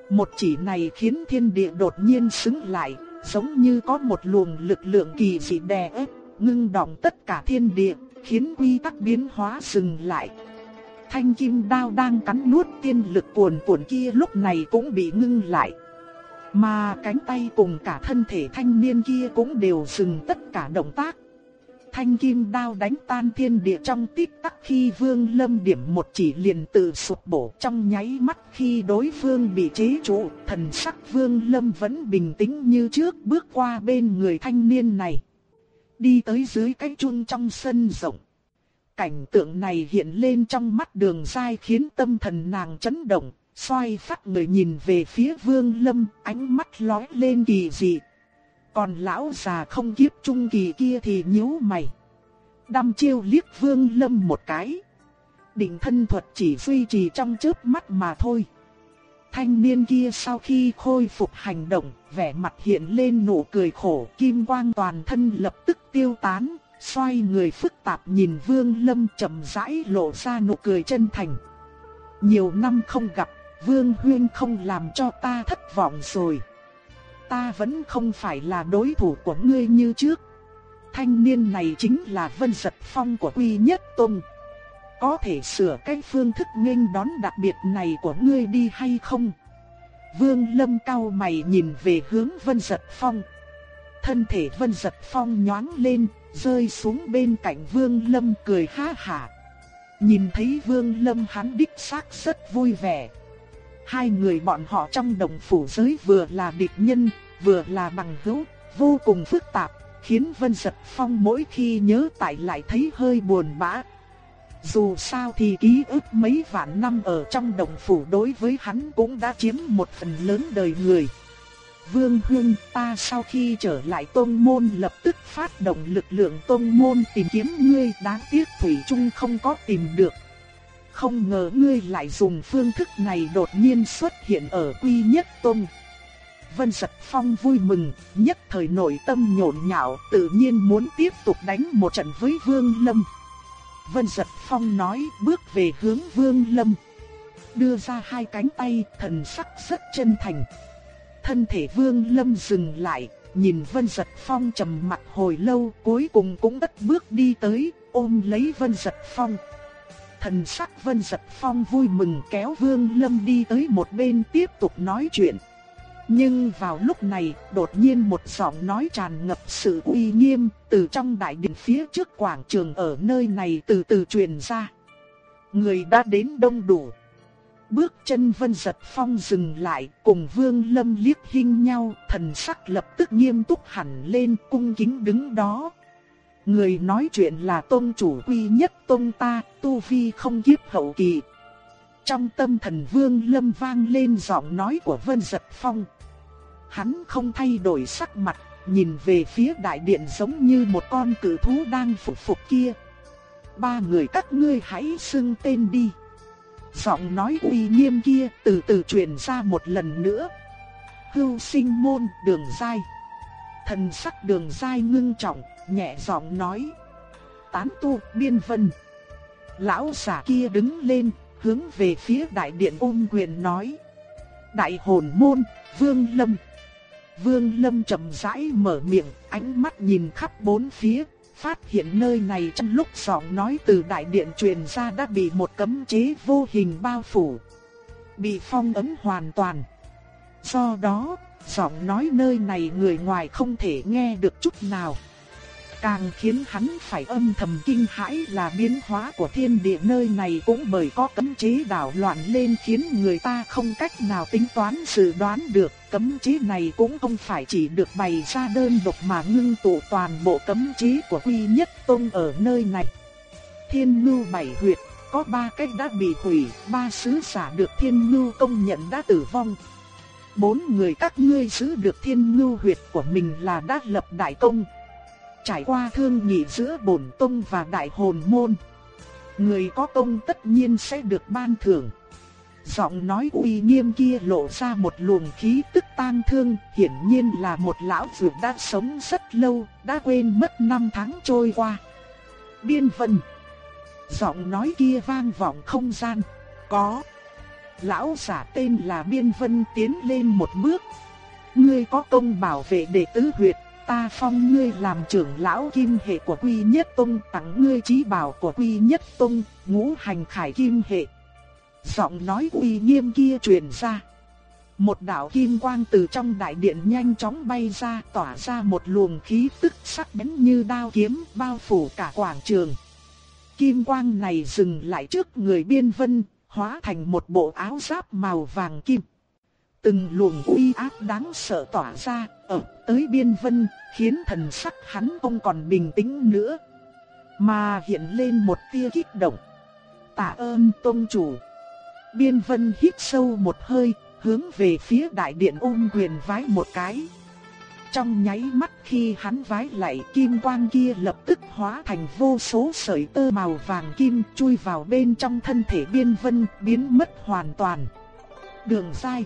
Một chỉ này khiến thiên địa đột nhiên sững lại, giống như có một luồng lực lượng kỳ dị đè ép, ngưng động tất cả thiên địa, khiến quy tắc biến hóa dừng lại. Thanh kim đao đang cắn nuốt tiên lực cuồn cuộn kia lúc này cũng bị ngưng lại. Mà cánh tay cùng cả thân thể thanh niên kia cũng đều dừng tất cả động tác. Thanh kim đao đánh tan thiên địa trong tích tắc khi vương lâm điểm một chỉ liền tự sụp bổ trong nháy mắt khi đối phương bị chế trụ, thần sắc vương lâm vẫn bình tĩnh như trước bước qua bên người thanh niên này. Đi tới dưới cái chun trong sân rộng. Cảnh tượng này hiện lên trong mắt đường dai khiến tâm thần nàng chấn động, xoay phát người nhìn về phía vương lâm, ánh mắt lóe lên kỳ dị, Còn lão già không kiếp trung kỳ kia thì nhíu mày. đâm chiêu liếc Vương Lâm một cái. Định thân thuật chỉ duy trì trong chớp mắt mà thôi. Thanh niên kia sau khi khôi phục hành động, vẻ mặt hiện lên nụ cười khổ, kim quang toàn thân lập tức tiêu tán, xoay người phức tạp nhìn Vương Lâm chậm rãi lộ ra nụ cười chân thành. Nhiều năm không gặp, Vương Huyên không làm cho ta thất vọng rồi. Ta vẫn không phải là đối thủ của ngươi như trước. Thanh niên này chính là Vân Giật Phong của Quy Nhất Tông. Có thể sửa cái phương thức nghênh đón đặc biệt này của ngươi đi hay không? Vương Lâm cao mày nhìn về hướng Vân Giật Phong. Thân thể Vân Giật Phong nhoáng lên, rơi xuống bên cạnh Vương Lâm cười ha hả. Nhìn thấy Vương Lâm hắn đích xác rất vui vẻ. Hai người bọn họ trong đồng phủ giới vừa là địch nhân, vừa là bằng hữu, vô cùng phức tạp, khiến Vân Giật Phong mỗi khi nhớ tại lại thấy hơi buồn bã. Dù sao thì ký ức mấy vạn năm ở trong đồng phủ đối với hắn cũng đã chiếm một phần lớn đời người. Vương Hương ta sau khi trở lại tôn môn lập tức phát động lực lượng tôn môn tìm kiếm ngươi đáng tiếc Thủy Trung không có tìm được. Không ngờ ngươi lại dùng phương thức này đột nhiên xuất hiện ở quy nhất tôn. Vân Giật Phong vui mừng, nhất thời nội tâm nhộn nhạo, tự nhiên muốn tiếp tục đánh một trận với Vương Lâm. Vân Giật Phong nói bước về hướng Vương Lâm. Đưa ra hai cánh tay, thần sắc rất chân thành. Thân thể Vương Lâm dừng lại, nhìn Vân Giật Phong trầm mặt hồi lâu, cuối cùng cũng đất bước đi tới, ôm lấy Vân Giật Phong. Thần sắc Vân Giật Phong vui mừng kéo Vương Lâm đi tới một bên tiếp tục nói chuyện. Nhưng vào lúc này, đột nhiên một giọng nói tràn ngập sự uy nghiêm, từ trong đại điện phía trước quảng trường ở nơi này từ từ truyền ra. Người đã đến đông đủ. Bước chân vân giật phong dừng lại, cùng vương lâm liếc hinh nhau, thần sắc lập tức nghiêm túc hẳn lên cung kính đứng đó. Người nói chuyện là tôn chủ quy nhất tôn ta, tu vi không kiếp hậu kỳ. Trong tâm thần vương lâm vang lên giọng nói của vân giật phong. Hắn không thay đổi sắc mặt, nhìn về phía đại điện giống như một con cử thú đang phục phục kia. Ba người các ngươi hãy xưng tên đi. Giọng nói uy nghiêm kia từ từ truyền ra một lần nữa. Hưu sinh môn đường dai. Thần sắc đường dai ngưng trọng, nhẹ giọng nói. Tán tu biên vân. Lão giả kia đứng lên, hướng về phía đại điện ôm quyền nói. Đại hồn môn, vương lâm. Vương Lâm chậm rãi mở miệng, ánh mắt nhìn khắp bốn phía, phát hiện nơi này trong lúc giọng nói từ đại điện truyền ra đã bị một cấm chế vô hình bao phủ, bị phong ấn hoàn toàn. Do đó, giọng nói nơi này người ngoài không thể nghe được chút nào. Càng khiến hắn phải âm thầm kinh hãi là biến hóa của thiên địa nơi này cũng bởi có cấm chế đảo loạn lên khiến người ta không cách nào tính toán dự đoán được. Cấm chế này cũng không phải chỉ được bày ra đơn độc mà ngưng tụ toàn bộ cấm chế của Quy Nhất Tông ở nơi này. Thiên lưu bảy huyệt, có ba cách đã bị hủy, ba sứ giả được Thiên lưu công nhận đã tử vong. Bốn người các ngươi giữ được Thiên lưu huyệt của mình là đã lập đại công trải qua thương nghị giữa bổn tông và đại hồn môn. Người có công tất nhiên sẽ được ban thưởng. Giọng nói uy nghiêm kia lộ ra một luồng khí tức tang thương, hiển nhiên là một lão dược đã sống rất lâu, đã quên mất năm tháng trôi qua. Biên vân. Giọng nói kia vang vọng không gian. Có. Lão giả tên là Biên Vân tiến lên một bước. Ngươi có công bảo vệ đệ tứ huyệt ta phong ngươi làm trưởng lão kim hệ của Quy Nhất Tông, tặng ngươi trí bảo của Quy Nhất Tông, ngũ hành khải kim hệ. Giọng nói uy nghiêm kia truyền ra. Một đạo kim quang từ trong đại điện nhanh chóng bay ra, tỏa ra một luồng khí tức sắc bén như đao kiếm, bao phủ cả quảng trường. Kim quang này dừng lại trước người biên vân, hóa thành một bộ áo giáp màu vàng kim. Từng luồng uy áp đáng sợ tỏa ra, ở tới biên vân, khiến thần sắc hắn không còn bình tĩnh nữa. Mà hiện lên một tia kích động. Tạ ơn tôn chủ. Biên vân hít sâu một hơi, hướng về phía đại điện ôm quyền vái một cái. Trong nháy mắt khi hắn vái lại kim quang kia lập tức hóa thành vô số sợi tơ màu vàng kim chui vào bên trong thân thể biên vân biến mất hoàn toàn. Đường sai.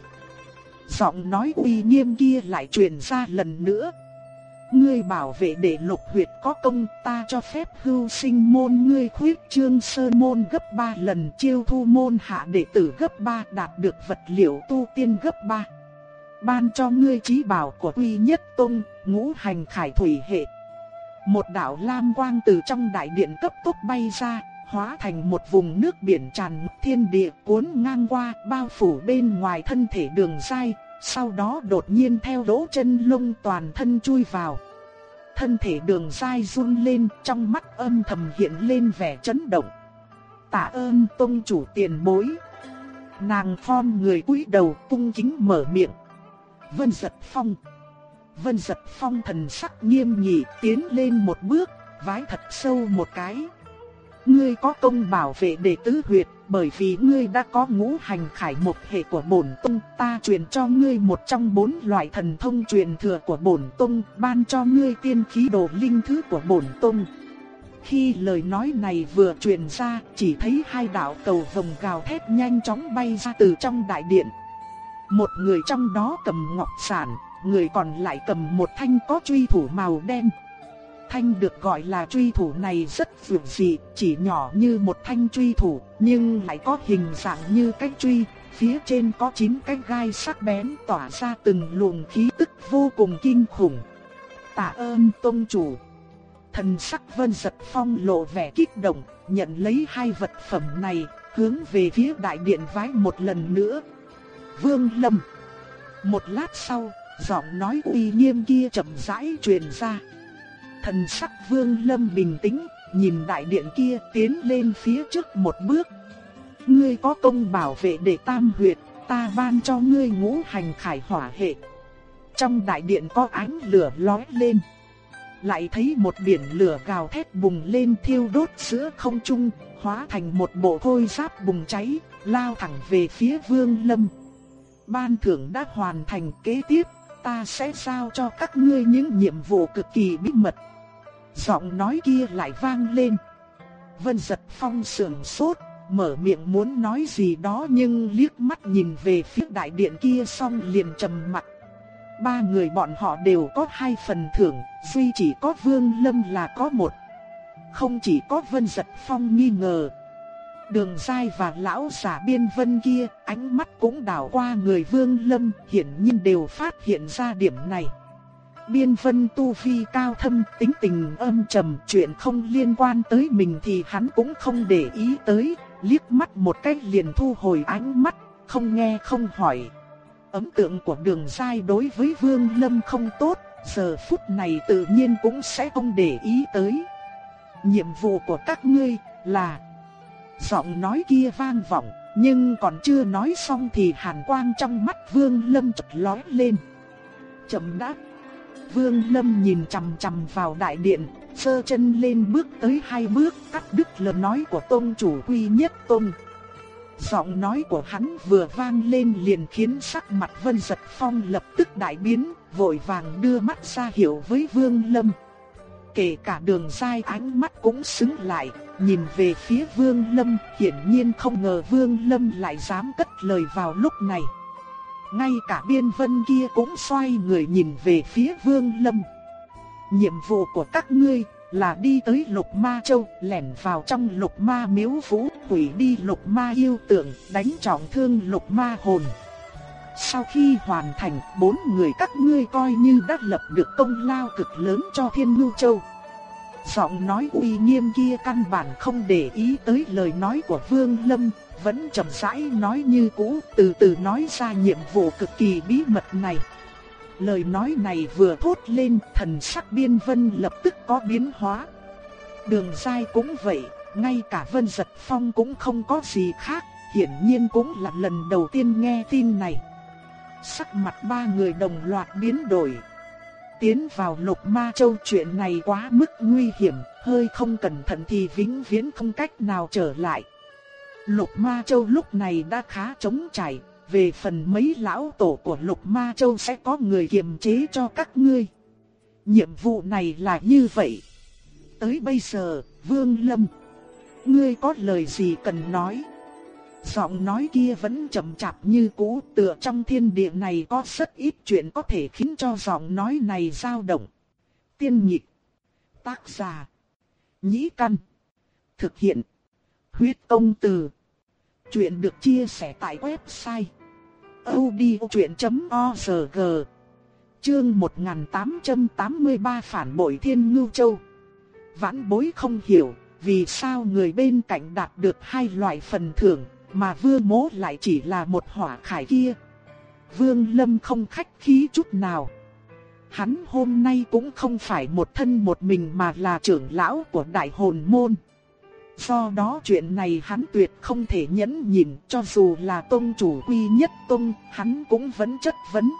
Giọng nói uy nghiêm kia lại truyền ra lần nữa. Ngươi bảo vệ để lục huyệt có công ta cho phép hưu sinh môn ngươi khuyết trương sơn môn gấp 3 lần chiêu thu môn hạ đệ tử gấp 3 đạt được vật liệu tu tiên gấp 3 ban cho ngươi trí bảo của uy nhất tông, ngũ hành khải thủy hệ. Một đạo lam quang từ trong đại điện cấp tốc bay ra, hóa thành một vùng nước biển tràn thiên địa cuốn ngang qua bao phủ bên ngoài thân thể đường dai, sau đó đột nhiên theo lỗ chân lông toàn thân chui vào. Thân thể đường dai run lên trong mắt âm thầm hiện lên vẻ chấn động. Tạ ơn tông chủ tiền bối. Nàng phong người cúi đầu cung kính mở miệng. Vân giật phong. Vân giật phong thần sắc nghiêm nghị tiến lên một bước, vái thật sâu một cái. Ngươi có công bảo vệ đệ tứ huyệt, bởi vì ngươi đã có ngũ hành khải một hệ của bổn tông, ta truyền cho ngươi một trong bốn loại thần thông truyền thừa của bổn tông, ban cho ngươi tiên khí đồ linh thứ của bổn tông. Khi lời nói này vừa truyền ra, chỉ thấy hai đạo cầu vồng gào thét nhanh chóng bay ra từ trong đại điện. Một người trong đó cầm ngọc sản, người còn lại cầm một thanh có truy thủ màu đen. Thanh được gọi là truy thủ này rất dường dị, chỉ nhỏ như một thanh truy thủ, nhưng lại có hình dạng như cái truy, phía trên có 9 cái gai sắc bén tỏa ra từng luồng khí tức vô cùng kinh khủng. Tạ ơn tôn chủ. Thần sắc vân giật phong lộ vẻ kích động, nhận lấy hai vật phẩm này, hướng về phía đại điện vái một lần nữa, Vương Lâm. Một lát sau, giọng nói uy nghiêm kia chậm rãi truyền ra. Thần sắc Vương Lâm bình tĩnh, nhìn đại điện kia tiến lên phía trước một bước. Ngươi có công bảo vệ để tam huyệt, ta ban cho ngươi ngũ hành khải hỏa hệ. Trong đại điện có ánh lửa lóe lên. Lại thấy một biển lửa gào thét bùng lên thiêu đốt giữa không trung, hóa thành một bộ khôi giáp bùng cháy, lao thẳng về phía Vương Lâm ban thưởng đã hoàn thành kế tiếp, ta sẽ giao cho các ngươi những nhiệm vụ cực kỳ bí mật. Giọng nói kia lại vang lên. Vân giật phong sườn sốt, mở miệng muốn nói gì đó nhưng liếc mắt nhìn về phía đại điện kia xong liền trầm mặt. Ba người bọn họ đều có hai phần thưởng, duy chỉ có Vương Lâm là có một. Không chỉ có Vân Giật Phong nghi ngờ, Đường Sai và lão giả biên vân kia, ánh mắt cũng đảo qua người Vương Lâm, hiển nhiên đều phát hiện ra điểm này. Biên vân tu vi cao thâm, tính tình âm trầm, chuyện không liên quan tới mình thì hắn cũng không để ý tới, liếc mắt một cái liền thu hồi ánh mắt, không nghe không hỏi. Ấn tượng của đường Sai đối với Vương Lâm không tốt, giờ phút này tự nhiên cũng sẽ không để ý tới. Nhiệm vụ của các ngươi là Giọng nói kia vang vọng, nhưng còn chưa nói xong thì hàn quang trong mắt Vương Lâm chợt lóe lên. Chậm đáp. Vương Lâm nhìn chằm chằm vào đại điện, sơ chân lên bước tới hai bước, cắt đứt lời nói của tôn chủ quy nhất tôn. Giọng nói của hắn vừa vang lên liền khiến sắc mặt Vân Giật Phong lập tức đại biến, vội vàng đưa mắt ra hiểu với Vương Lâm. Kể cả đường sai ánh mắt cũng sững lại, nhìn về phía Vương Lâm, hiển nhiên không ngờ Vương Lâm lại dám cất lời vào lúc này. Ngay cả biên vân kia cũng xoay người nhìn về phía Vương Lâm. Nhiệm vụ của các ngươi là đi tới Lục Ma Châu, lẻn vào trong Lục Ma Miếu Vũ, hủy đi Lục Ma yêu tượng, đánh trọng thương Lục Ma hồn. Sau khi hoàn thành, bốn người các ngươi coi như đã lập được công lao cực lớn cho Thiên Ngưu Châu. Giọng nói uy nghiêm kia căn bản không để ý tới lời nói của Vương Lâm, vẫn chậm rãi nói như cũ, từ từ nói ra nhiệm vụ cực kỳ bí mật này. Lời nói này vừa thốt lên, thần sắc biên vân lập tức có biến hóa. Đường dai cũng vậy, ngay cả vân giật phong cũng không có gì khác, hiển nhiên cũng là lần đầu tiên nghe tin này. Sắc mặt ba người đồng loạt biến đổi. Tiến vào lục ma châu chuyện này quá mức nguy hiểm, hơi không cẩn thận thì vĩnh viễn không cách nào trở lại. Lục ma châu lúc này đã khá trống trải, về phần mấy lão tổ của Lục Ma Châu sẽ có người kiềm chế cho các ngươi. Nhiệm vụ này là như vậy. Tới bây giờ, Vương Lâm, ngươi có lời gì cần nói? Giọng nói kia vẫn chậm chạp như cũ, tựa trong thiên địa này có rất ít chuyện có thể khiến cho giọng nói này dao động. Tiên nhịp, tác giả, nhĩ căn, thực hiện, huyết công từ. Chuyện được chia sẻ tại website odchuyện.org Chương 1883 Phản bội Thiên Ngưu Châu Vãn bối không hiểu vì sao người bên cạnh đạt được hai loại phần thưởng mà vương mố lại chỉ là một hỏa khải kia. Vương Lâm không khách khí chút nào. Hắn hôm nay cũng không phải một thân một mình mà là trưởng lão của đại hồn môn. Do đó chuyện này hắn tuyệt không thể nhẫn nhịn cho dù là tôn chủ quy nhất tôn, hắn cũng vẫn chất vấn.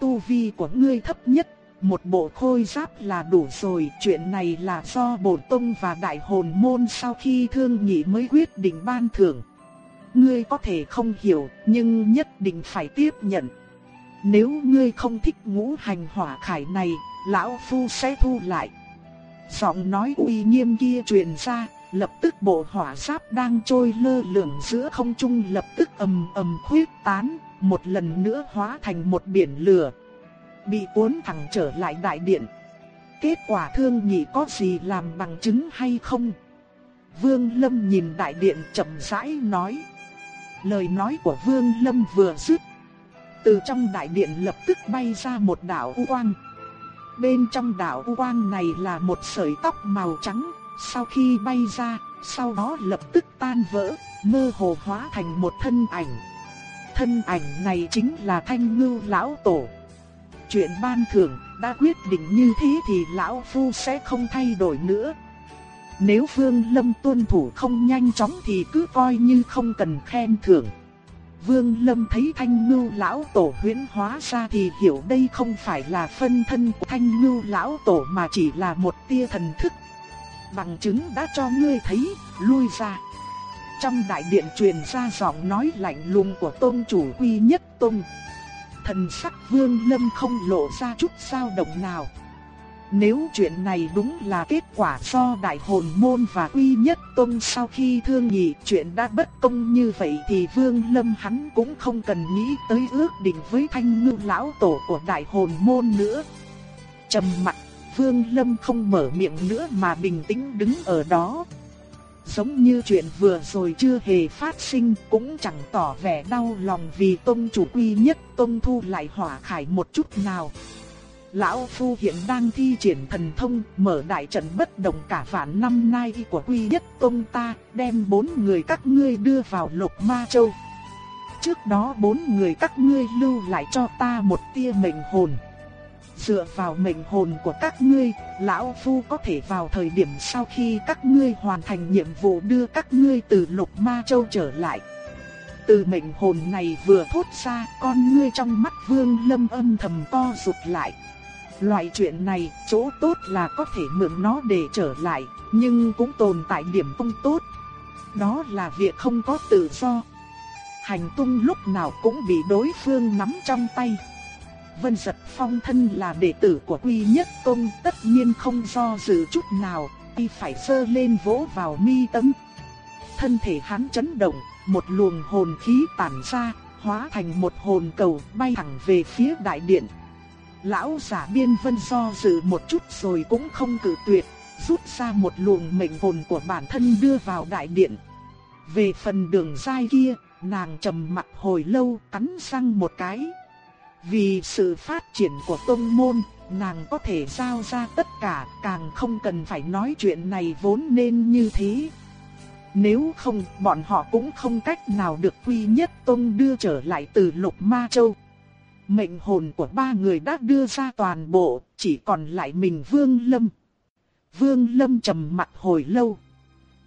Tu vi của ngươi thấp nhất, một bộ khôi giáp là đủ rồi, chuyện này là do bổn tông và đại hồn môn sau khi thương nghị mới quyết định ban thưởng. Ngươi có thể không hiểu, nhưng nhất định phải tiếp nhận. Nếu ngươi không thích ngũ hành hỏa khải này, lão phu sẽ thu lại. Giọng nói uy nghiêm kia truyền ra, lập tức bộ hỏa giáp đang trôi lơ lửng giữa không trung lập tức ầm ầm khuyết tán, một lần nữa hóa thành một biển lửa. Bị cuốn thẳng trở lại đại điện. Kết quả thương nhị có gì làm bằng chứng hay không? Vương Lâm nhìn đại điện chậm rãi nói. Lời nói của Vương Lâm vừa dứt. Từ trong đại điện lập tức bay ra một đạo u quang. Bên trong đạo u quang này là một sợi tóc màu trắng sau khi bay ra, sau đó lập tức tan vỡ, mơ hồ hóa thành một thân ảnh. Thân ảnh này chính là Thanh Ngưu lão tổ. Chuyện ban thưởng đã quyết định như thế thì lão phu sẽ không thay đổi nữa. Nếu Vương Lâm tuân thủ không nhanh chóng thì cứ coi như không cần khen thưởng. Vương Lâm thấy Thanh Ngưu lão tổ huyễn hóa ra thì hiểu đây không phải là phân thân của Thanh Ngưu lão tổ mà chỉ là một tia thần thức bằng chứng đã cho ngươi thấy, lui ra. Trong đại điện truyền ra giọng nói lạnh lùng của tôn chủ quy nhất tôn. Thần sắc vương lâm không lộ ra chút sao động nào. Nếu chuyện này đúng là kết quả do đại hồn môn và quy nhất tôn sau khi thương nghị chuyện đã bất công như vậy thì vương lâm hắn cũng không cần nghĩ tới ước định với thanh ngư lão tổ của đại hồn môn nữa. trầm mặt Vương Lâm không mở miệng nữa mà bình tĩnh đứng ở đó. Giống như chuyện vừa rồi chưa hề phát sinh, cũng chẳng tỏ vẻ đau lòng vì tông chủ quy nhất tông thu lại hỏa khải một chút nào. Lão Phu hiện đang thi triển thần thông, mở đại trận bất động cả vạn năm nay của quy nhất tông ta, đem bốn người các ngươi đưa vào lục ma châu. Trước đó bốn người các ngươi lưu lại cho ta một tia mệnh hồn. Dựa vào mệnh hồn của các ngươi, lão phu có thể vào thời điểm sau khi các ngươi hoàn thành nhiệm vụ đưa các ngươi từ Lục Ma Châu trở lại. Từ mệnh hồn này vừa thốt ra, con ngươi trong mắt Vương Lâm âm thầm co rụt lại. Loại chuyện này, chỗ tốt là có thể mượn nó để trở lại, nhưng cũng tồn tại điểm không tốt. Đó là việc không có tự do. Hành tung lúc nào cũng bị đối phương nắm trong tay. Vân giật phong thân là đệ tử của Quy Nhất Tông tất nhiên không do dự chút nào, y phải sơ lên vỗ vào mi tâm. Thân thể hắn chấn động, một luồng hồn khí tản ra, hóa thành một hồn cầu bay thẳng về phía đại điện. Lão giả biên vân do dự một chút rồi cũng không cử tuyệt, rút ra một luồng mệnh hồn của bản thân đưa vào đại điện. Về phần đường dai kia, nàng trầm mặt hồi lâu cắn răng một cái. Vì sự phát triển của tông môn, nàng có thể giao ra tất cả, càng không cần phải nói chuyện này vốn nên như thế. Nếu không, bọn họ cũng không cách nào được quy nhất tông đưa trở lại từ lục ma châu. Mệnh hồn của ba người đã đưa ra toàn bộ, chỉ còn lại mình Vương Lâm. Vương Lâm trầm mặt hồi lâu.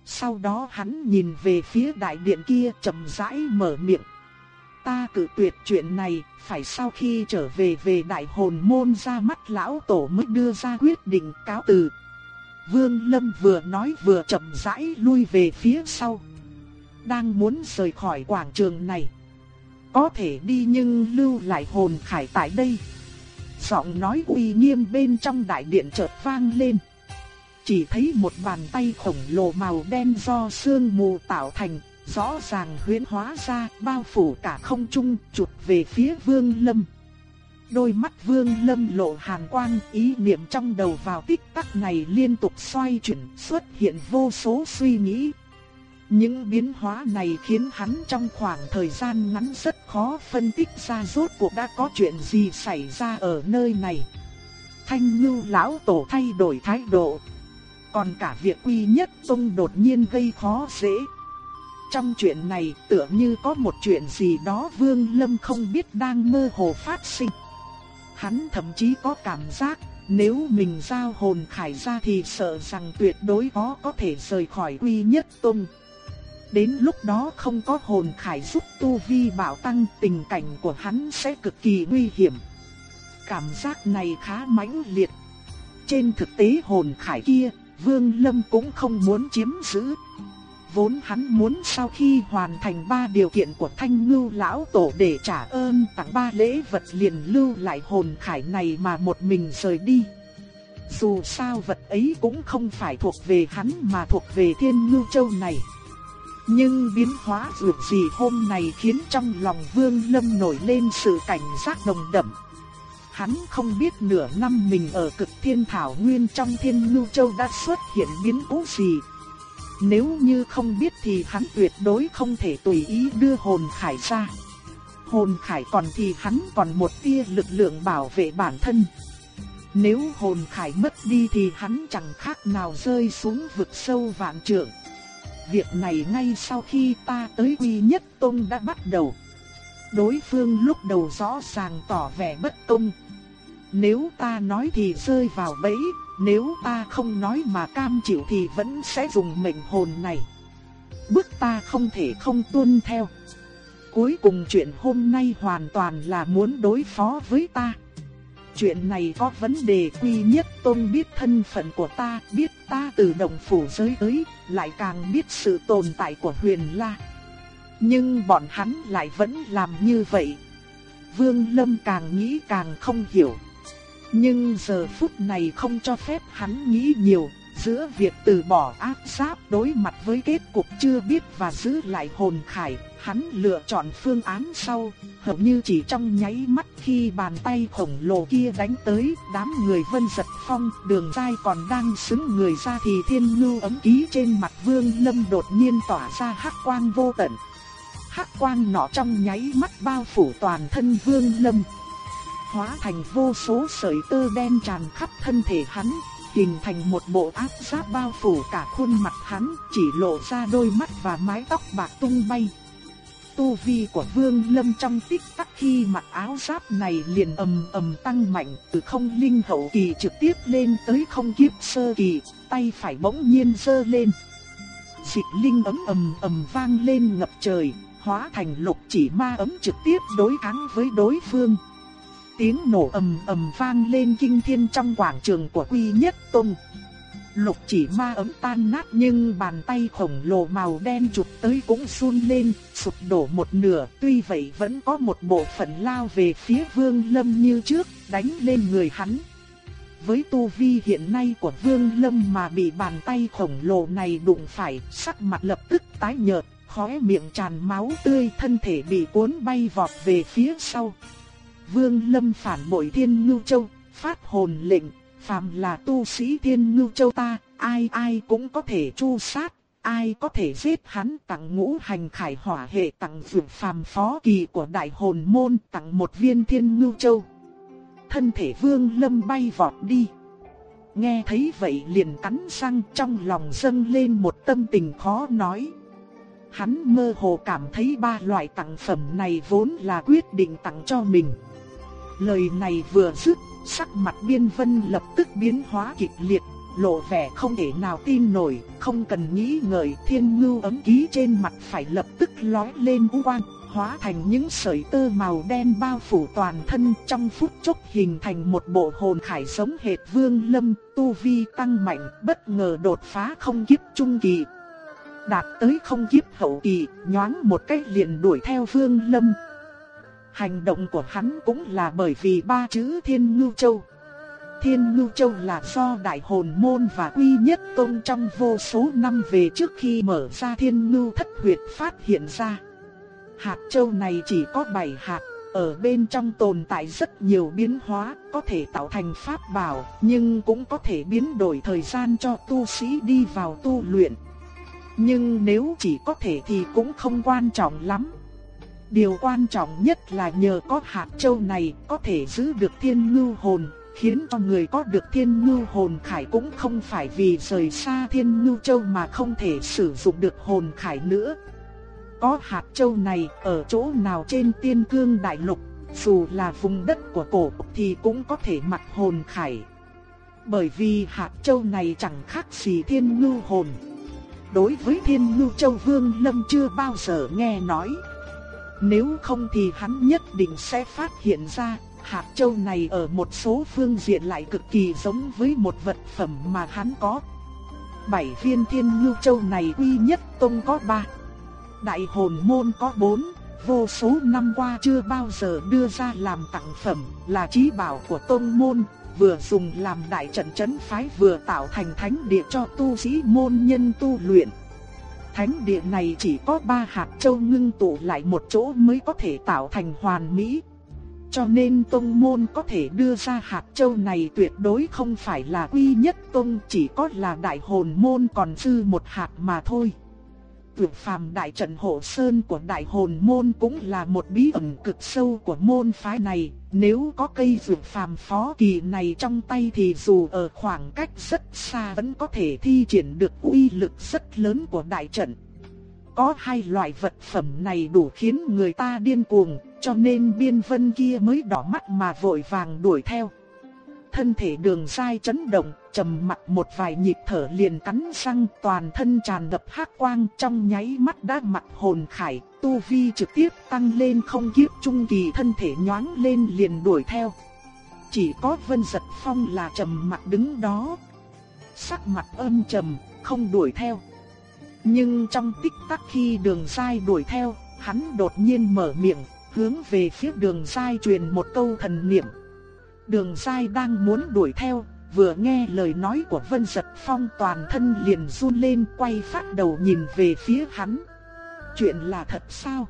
Sau đó hắn nhìn về phía đại điện kia chậm rãi mở miệng ta cự tuyệt chuyện này, phải sau khi trở về về đại hồn môn ra mắt lão tổ mới đưa ra quyết định cáo từ. Vương Lâm vừa nói vừa chậm rãi lui về phía sau. Đang muốn rời khỏi quảng trường này. có thể đi nhưng lưu lại hồn khải tại đây. Giọng nói uy nghiêm bên trong đại điện chợt vang lên. Chỉ thấy một bàn tay khổng lồ màu đen do sương mù tạo thành, rõ ràng huyễn hóa ra, bao phủ cả không trung, chụp về phía Vương Lâm. Đôi mắt Vương Lâm lộ hàn quang, ý niệm trong đầu vào tích tắc này liên tục xoay chuyển, xuất hiện vô số suy nghĩ. Những biến hóa này khiến hắn trong khoảng thời gian ngắn rất khó phân tích ra rốt cuộc đã có chuyện gì xảy ra ở nơi này. Thanh ngưu lão tổ thay đổi thái độ. Còn cả việc quy nhất tông đột nhiên gây khó dễ. Trong chuyện này tựa như có một chuyện gì đó Vương Lâm không biết đang mơ hồ phát sinh. Hắn thậm chí có cảm giác nếu mình giao hồn khải ra thì sợ rằng tuyệt đối khó có thể rời khỏi quy nhất tông. Đến lúc đó không có hồn khải giúp tu vi bảo tăng tình cảnh của hắn sẽ cực kỳ nguy hiểm. Cảm giác này khá mãnh liệt. Trên thực tế hồn khải kia, Vương Lâm cũng không muốn chiếm giữ. Vốn hắn muốn sau khi hoàn thành ba điều kiện của thanh ngưu lão tổ để trả ơn tặng ba lễ vật liền lưu lại hồn khải này mà một mình rời đi. Dù sao vật ấy cũng không phải thuộc về hắn mà thuộc về thiên ngưu châu này. Nhưng biến hóa dược gì hôm nay khiến trong lòng Vương Lâm nổi lên sự cảnh giác nồng đậm. Hắn không biết nửa năm mình ở cực thiên thảo nguyên trong thiên ngưu châu đã xuất hiện biến cố gì. Nếu như không biết thì hắn tuyệt đối không thể tùy ý đưa hồn khải ra. Hồn khải còn thì hắn còn một tia lực lượng bảo vệ bản thân. Nếu hồn khải mất đi thì hắn chẳng khác nào rơi xuống vực sâu vạn trượng. Việc này ngay sau khi ta tới Quy Nhất Tông đã bắt đầu. Đối phương lúc đầu rõ ràng tỏ vẻ bất công. Nếu ta nói thì rơi vào bẫy, nếu ta không nói mà cam chịu thì vẫn sẽ dùng mệnh hồn này. Bước ta không thể không tuân theo. Cuối cùng chuyện hôm nay hoàn toàn là muốn đối phó với ta chuyện này có vấn đề quy nhất tôn biết thân phận của ta, biết ta từ đồng phủ giới tới, lại càng biết sự tồn tại của huyền la. Nhưng bọn hắn lại vẫn làm như vậy. Vương Lâm càng nghĩ càng không hiểu. Nhưng giờ phút này không cho phép hắn nghĩ nhiều, giữa việc từ bỏ ác giáp đối mặt với kết cục chưa biết và giữ lại hồn khải, hắn lựa chọn phương án sau, hầu như chỉ trong nháy mắt khi bàn tay khổng lồ kia đánh tới, đám người vân giật phong, đường dai còn đang xứng người ra thì thiên ngưu ấm ký trên mặt vương lâm đột nhiên tỏa ra hắc quang vô tận. Hắc quang nọ trong nháy mắt bao phủ toàn thân vương lâm. Hóa thành vô số sợi tơ đen tràn khắp thân thể hắn, hình thành một bộ áp giáp bao phủ cả khuôn mặt hắn, chỉ lộ ra đôi mắt và mái tóc bạc tung bay. Tu vi của Vương Lâm trong tích tắc khi mặc áo giáp này liền ầm ầm tăng mạnh từ không linh hậu kỳ trực tiếp lên tới không kiếp sơ kỳ, tay phải bỗng nhiên giơ lên. Dịch linh ấm ầm ầm vang lên ngập trời, hóa thành lục chỉ ma ấm trực tiếp đối kháng với đối phương. Tiếng nổ ầm ầm vang lên kinh thiên trong quảng trường của Quy Nhất Tông. Lục chỉ ma ấm tan nát nhưng bàn tay khổng lồ màu đen chụp tới cũng run lên, sụp đổ một nửa, tuy vậy vẫn có một bộ phận lao về phía Vương Lâm như trước, đánh lên người hắn. Với tu vi hiện nay của Vương Lâm mà bị bàn tay khổng lồ này đụng phải, sắc mặt lập tức tái nhợt, khóe miệng tràn máu tươi, thân thể bị cuốn bay vọt về phía sau. Vương Lâm phản bội Thiên Ngưu Châu, phát hồn lệnh, phàm là tu sĩ Thiên Ngưu Châu ta, ai ai cũng có thể chu sát, ai có thể giết hắn tặng ngũ hành khải hỏa hệ tặng dược phàm phó kỳ của đại hồn môn tặng một viên Thiên Ngưu Châu. Thân thể Vương Lâm bay vọt đi. Nghe thấy vậy liền cắn răng trong lòng dâng lên một tâm tình khó nói. Hắn mơ hồ cảm thấy ba loại tặng phẩm này vốn là quyết định tặng cho mình. Lời này vừa dứt, sắc mặt biên vân lập tức biến hóa kịch liệt, lộ vẻ không thể nào tin nổi, không cần nghĩ ngợi thiên ngưu ấm ký trên mặt phải lập tức lói lên u quang, hóa thành những sợi tơ màu đen bao phủ toàn thân trong phút chốc hình thành một bộ hồn khải sống hệt vương lâm, tu vi tăng mạnh, bất ngờ đột phá không kiếp trung kỳ. Đạt tới không kiếp hậu kỳ, nhoáng một cách liền đuổi theo vương lâm. Hành động của hắn cũng là bởi vì ba chữ Thiên Ngưu Châu. Thiên Ngưu Châu là do Đại Hồn Môn và Quy Nhất Tông trong vô số năm về trước khi mở ra Thiên Ngưu Thất Huyệt phát hiện ra. Hạt châu này chỉ có 7 hạt, ở bên trong tồn tại rất nhiều biến hóa, có thể tạo thành pháp bảo, nhưng cũng có thể biến đổi thời gian cho tu sĩ đi vào tu luyện. Nhưng nếu chỉ có thể thì cũng không quan trọng lắm. Điều quan trọng nhất là nhờ có hạt châu này có thể giữ được thiên ngưu hồn, khiến cho người có được thiên ngưu hồn khải cũng không phải vì rời xa thiên ngưu châu mà không thể sử dụng được hồn khải nữa. Có hạt châu này ở chỗ nào trên tiên cương đại lục, dù là vùng đất của cổ thì cũng có thể mặc hồn khải. Bởi vì hạt châu này chẳng khác gì thiên ngưu hồn. Đối với thiên ngưu châu vương lâm chưa bao giờ nghe nói. Nếu không thì hắn nhất định sẽ phát hiện ra hạt châu này ở một số phương diện lại cực kỳ giống với một vật phẩm mà hắn có. Bảy viên thiên ngưu châu này uy nhất tông có ba. Đại hồn môn có bốn, vô số năm qua chưa bao giờ đưa ra làm tặng phẩm, là trí bảo của tông môn, vừa dùng làm đại trận chấn phái vừa tạo thành thánh địa cho tu sĩ môn nhân tu luyện. Thánh địa này chỉ có ba hạt châu ngưng tụ lại một chỗ mới có thể tạo thành hoàn mỹ. Cho nên tông môn có thể đưa ra hạt châu này tuyệt đối không phải là quy nhất, tông chỉ có là đại hồn môn còn dư một hạt mà thôi. Tuyệt phàm đại trận hộ sơn của đại hồn môn cũng là một bí ẩn cực sâu của môn phái này. Nếu có cây dược phàm phó kỳ này trong tay thì dù ở khoảng cách rất xa vẫn có thể thi triển được uy lực rất lớn của đại trận. Có hai loại vật phẩm này đủ khiến người ta điên cuồng, cho nên biên vân kia mới đỏ mắt mà vội vàng đuổi theo. Thân thể đường dai chấn động, trầm mặt một vài nhịp thở liền cắn răng toàn thân tràn ngập hắc quang trong nháy mắt đã mặt hồn khải, tu vi trực tiếp tăng lên không kiếp trung kỳ thân thể nhoáng lên liền đuổi theo. Chỉ có vân giật phong là trầm mặt đứng đó. Sắc mặt âm trầm, không đuổi theo. Nhưng trong tích tắc khi đường dai đuổi theo, hắn đột nhiên mở miệng, hướng về phía đường dai truyền một câu thần niệm. Đường dai đang muốn đuổi theo, vừa nghe lời nói của Vân Giật Phong toàn thân liền run lên quay phát đầu nhìn về phía hắn. Chuyện là thật sao?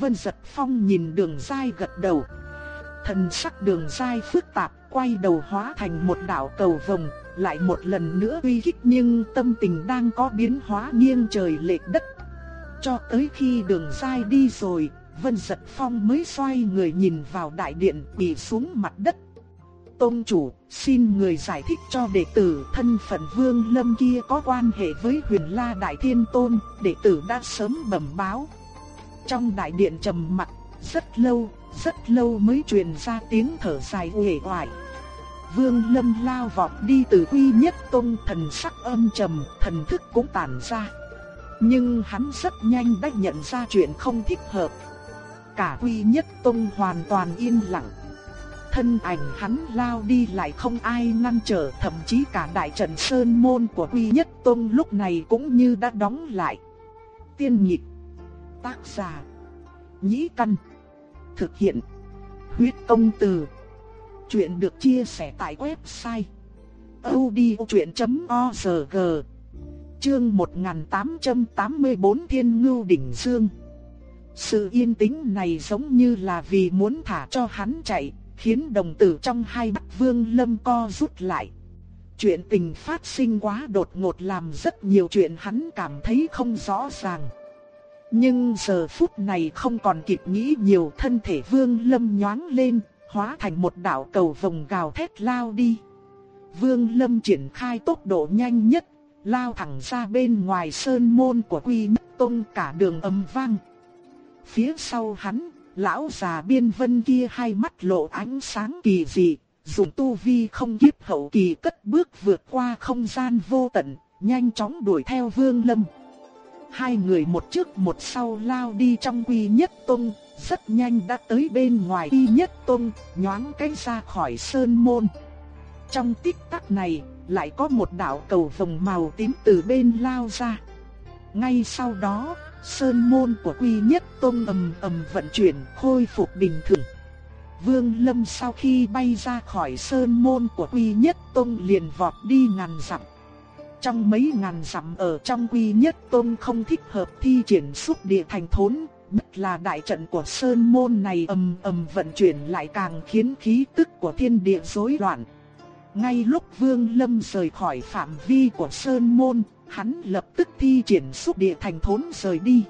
Vân Giật Phong nhìn đường dai gật đầu. Thần sắc đường dai phức tạp quay đầu hóa thành một đảo cầu vồng, lại một lần nữa uy kích nhưng tâm tình đang có biến hóa nghiêng trời lệch đất. Cho tới khi đường dai đi rồi, Vân Giật Phong mới xoay người nhìn vào đại điện quỳ xuống mặt đất. Tôn chủ, xin người giải thích cho đệ tử thân phận Vương Lâm kia có quan hệ với huyền La Đại Thiên Tôn, đệ tử đã sớm bẩm báo. Trong đại điện trầm mặc, rất lâu, rất lâu mới truyền ra tiếng thở dài uể oải. Vương Lâm lao vọt đi từ uy Nhất Tôn thần sắc âm trầm, thần thức cũng tản ra. Nhưng hắn rất nhanh đã nhận ra chuyện không thích hợp. Cả Quy Nhất Tôn hoàn toàn yên lặng. Thân ảnh hắn lao đi lại không ai ngăn trở, thậm chí cả đại trận sơn môn của Quy Nhất Tôn lúc này cũng như đã đóng lại. Tiên nhịp, tác giả, nhĩ căn, thực hiện, huyết công từ. Chuyện được chia sẻ tại website odchuyện.org Chương 1884 Thiên Ngưu Đỉnh Dương sự yên tĩnh này giống như là vì muốn thả cho hắn chạy, khiến đồng tử trong hai mắt Vương Lâm co rút lại. Chuyện tình phát sinh quá đột ngột làm rất nhiều chuyện hắn cảm thấy không rõ ràng. Nhưng giờ phút này không còn kịp nghĩ nhiều thân thể Vương Lâm nhoáng lên, hóa thành một đạo cầu vòng gào thét lao đi. Vương Lâm triển khai tốc độ nhanh nhất, lao thẳng ra bên ngoài sơn môn của Quy Nhất Tông cả đường âm vang. Phía sau hắn, lão già biên vân kia hai mắt lộ ánh sáng kỳ dị, dùng tu vi không kiếp hậu kỳ cất bước vượt qua không gian vô tận, nhanh chóng đuổi theo Vương Lâm. Hai người một trước một sau lao đi trong Quy Nhất Tông, rất nhanh đã tới bên ngoài quy nhất tông, nhoáng cái ra khỏi sơn môn. Trong tích tắc này, lại có một đạo cầu vồng màu tím từ bên lao ra. Ngay sau đó, Sơn môn của Quy Nhất Tông ầm ầm vận chuyển khôi phục bình thường. Vương Lâm sau khi bay ra khỏi sơn môn của Quy Nhất Tông liền vọt đi ngàn dặm. Trong mấy ngàn dặm ở trong Quy Nhất Tông không thích hợp thi triển xúc địa thành thốn, bất là đại trận của sơn môn này ầm ầm vận chuyển lại càng khiến khí tức của thiên địa rối loạn. Ngay lúc Vương Lâm rời khỏi phạm vi của sơn môn, hắn lập tức thi triển xúc địa thành thốn rời đi.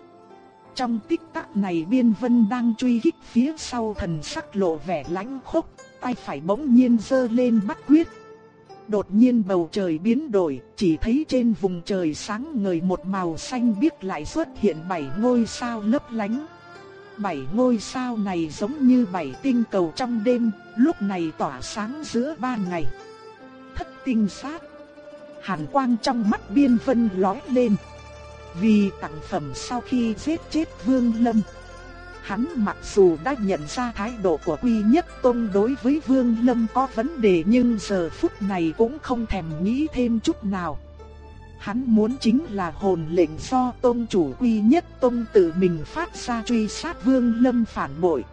Trong tích tắc này biên vân đang truy kích phía sau thần sắc lộ vẻ lãnh khốc, tay phải bỗng nhiên giơ lên bắt quyết. Đột nhiên bầu trời biến đổi, chỉ thấy trên vùng trời sáng ngời một màu xanh biếc lại xuất hiện bảy ngôi sao lấp lánh. Bảy ngôi sao này giống như bảy tinh cầu trong đêm, lúc này tỏa sáng giữa ban ngày. Thất tinh sát. Hàn quang trong mắt biên vân lói lên. Vì tặng phẩm sau khi giết chết Vương Lâm. Hắn mặc dù đã nhận ra thái độ của Quy Nhất Tông đối với Vương Lâm có vấn đề nhưng giờ phút này cũng không thèm nghĩ thêm chút nào. Hắn muốn chính là hồn lệnh do Tông chủ Quy Nhất Tông tự mình phát ra truy sát Vương Lâm phản bội.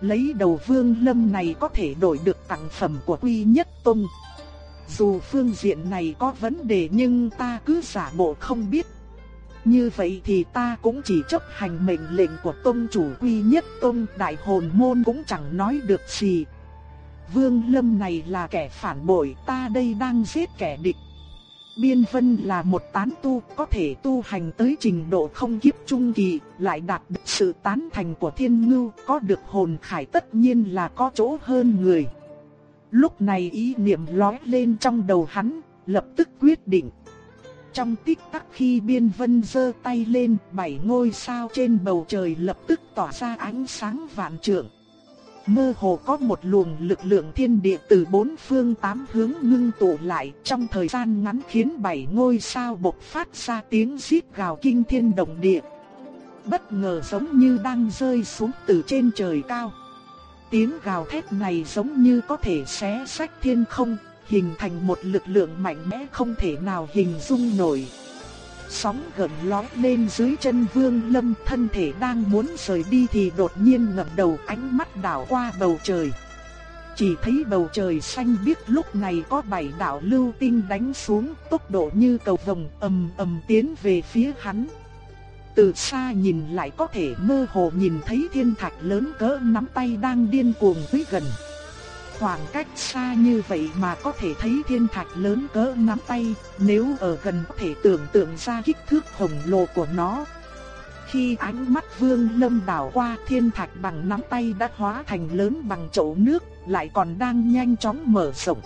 Lấy đầu Vương Lâm này có thể đổi được tặng phẩm của Quy Nhất Tông. Dù phương diện này có vấn đề nhưng ta cứ giả bộ không biết như vậy thì ta cũng chỉ chấp hành mệnh lệnh của tôn chủ quy nhất tôn đại hồn môn cũng chẳng nói được gì. Vương Lâm này là kẻ phản bội, ta đây đang giết kẻ địch. Biên Vân là một tán tu, có thể tu hành tới trình độ không kiếp trung kỳ, lại đạt được sự tán thành của thiên ngưu, có được hồn khải tất nhiên là có chỗ hơn người. Lúc này ý niệm lóe lên trong đầu hắn, lập tức quyết định. Trong tích tắc khi biên vân giơ tay lên, bảy ngôi sao trên bầu trời lập tức tỏa ra ánh sáng vạn trượng. Mơ hồ có một luồng lực lượng thiên địa từ bốn phương tám hướng ngưng tụ lại trong thời gian ngắn khiến bảy ngôi sao bộc phát ra tiếng xít gào kinh thiên động địa. Bất ngờ giống như đang rơi xuống từ trên trời cao. Tiếng gào thét này giống như có thể xé sách thiên không, hình thành một lực lượng mạnh mẽ không thể nào hình dung nổi. Sóng gần lói lên dưới chân Vương Lâm thân thể đang muốn rời đi thì đột nhiên ngẩng đầu ánh mắt đảo qua bầu trời. Chỉ thấy bầu trời xanh biếc lúc này có bảy đạo lưu tinh đánh xuống tốc độ như cầu vồng ầm ầm tiến về phía hắn. Từ xa nhìn lại có thể mơ hồ nhìn thấy thiên thạch lớn cỡ nắm tay đang điên cuồng tới gần. Khoảng cách xa như vậy mà có thể thấy thiên thạch lớn cỡ nắm tay, nếu ở gần có thể tưởng tượng ra kích thước khổng lồ của nó. Khi ánh mắt vương lâm đảo qua thiên thạch bằng nắm tay đã hóa thành lớn bằng chậu nước, lại còn đang nhanh chóng mở rộng.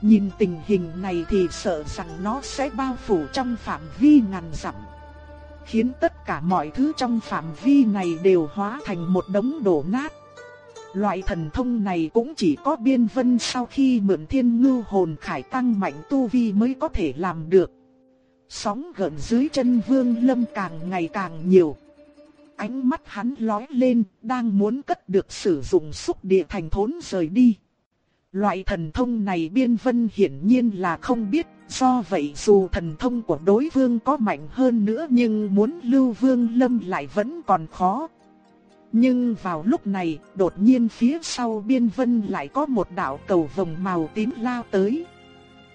Nhìn tình hình này thì sợ rằng nó sẽ bao phủ trong phạm vi ngàn dặm. Khiến tất cả mọi thứ trong phạm vi này đều hóa thành một đống đổ nát. Loại thần thông này cũng chỉ có biên vân sau khi mượn thiên ngưu hồn khải tăng mạnh tu vi mới có thể làm được. Sóng gợn dưới chân vương lâm càng ngày càng nhiều. Ánh mắt hắn lói lên, đang muốn cất được sử dụng xúc địa thành thốn rời đi. Loại thần thông này biên vân hiển nhiên là không biết, do vậy dù thần thông của đối phương có mạnh hơn nữa nhưng muốn lưu vương lâm lại vẫn còn khó. Nhưng vào lúc này, đột nhiên phía sau biên vân lại có một đạo cầu vồng màu tím lao tới.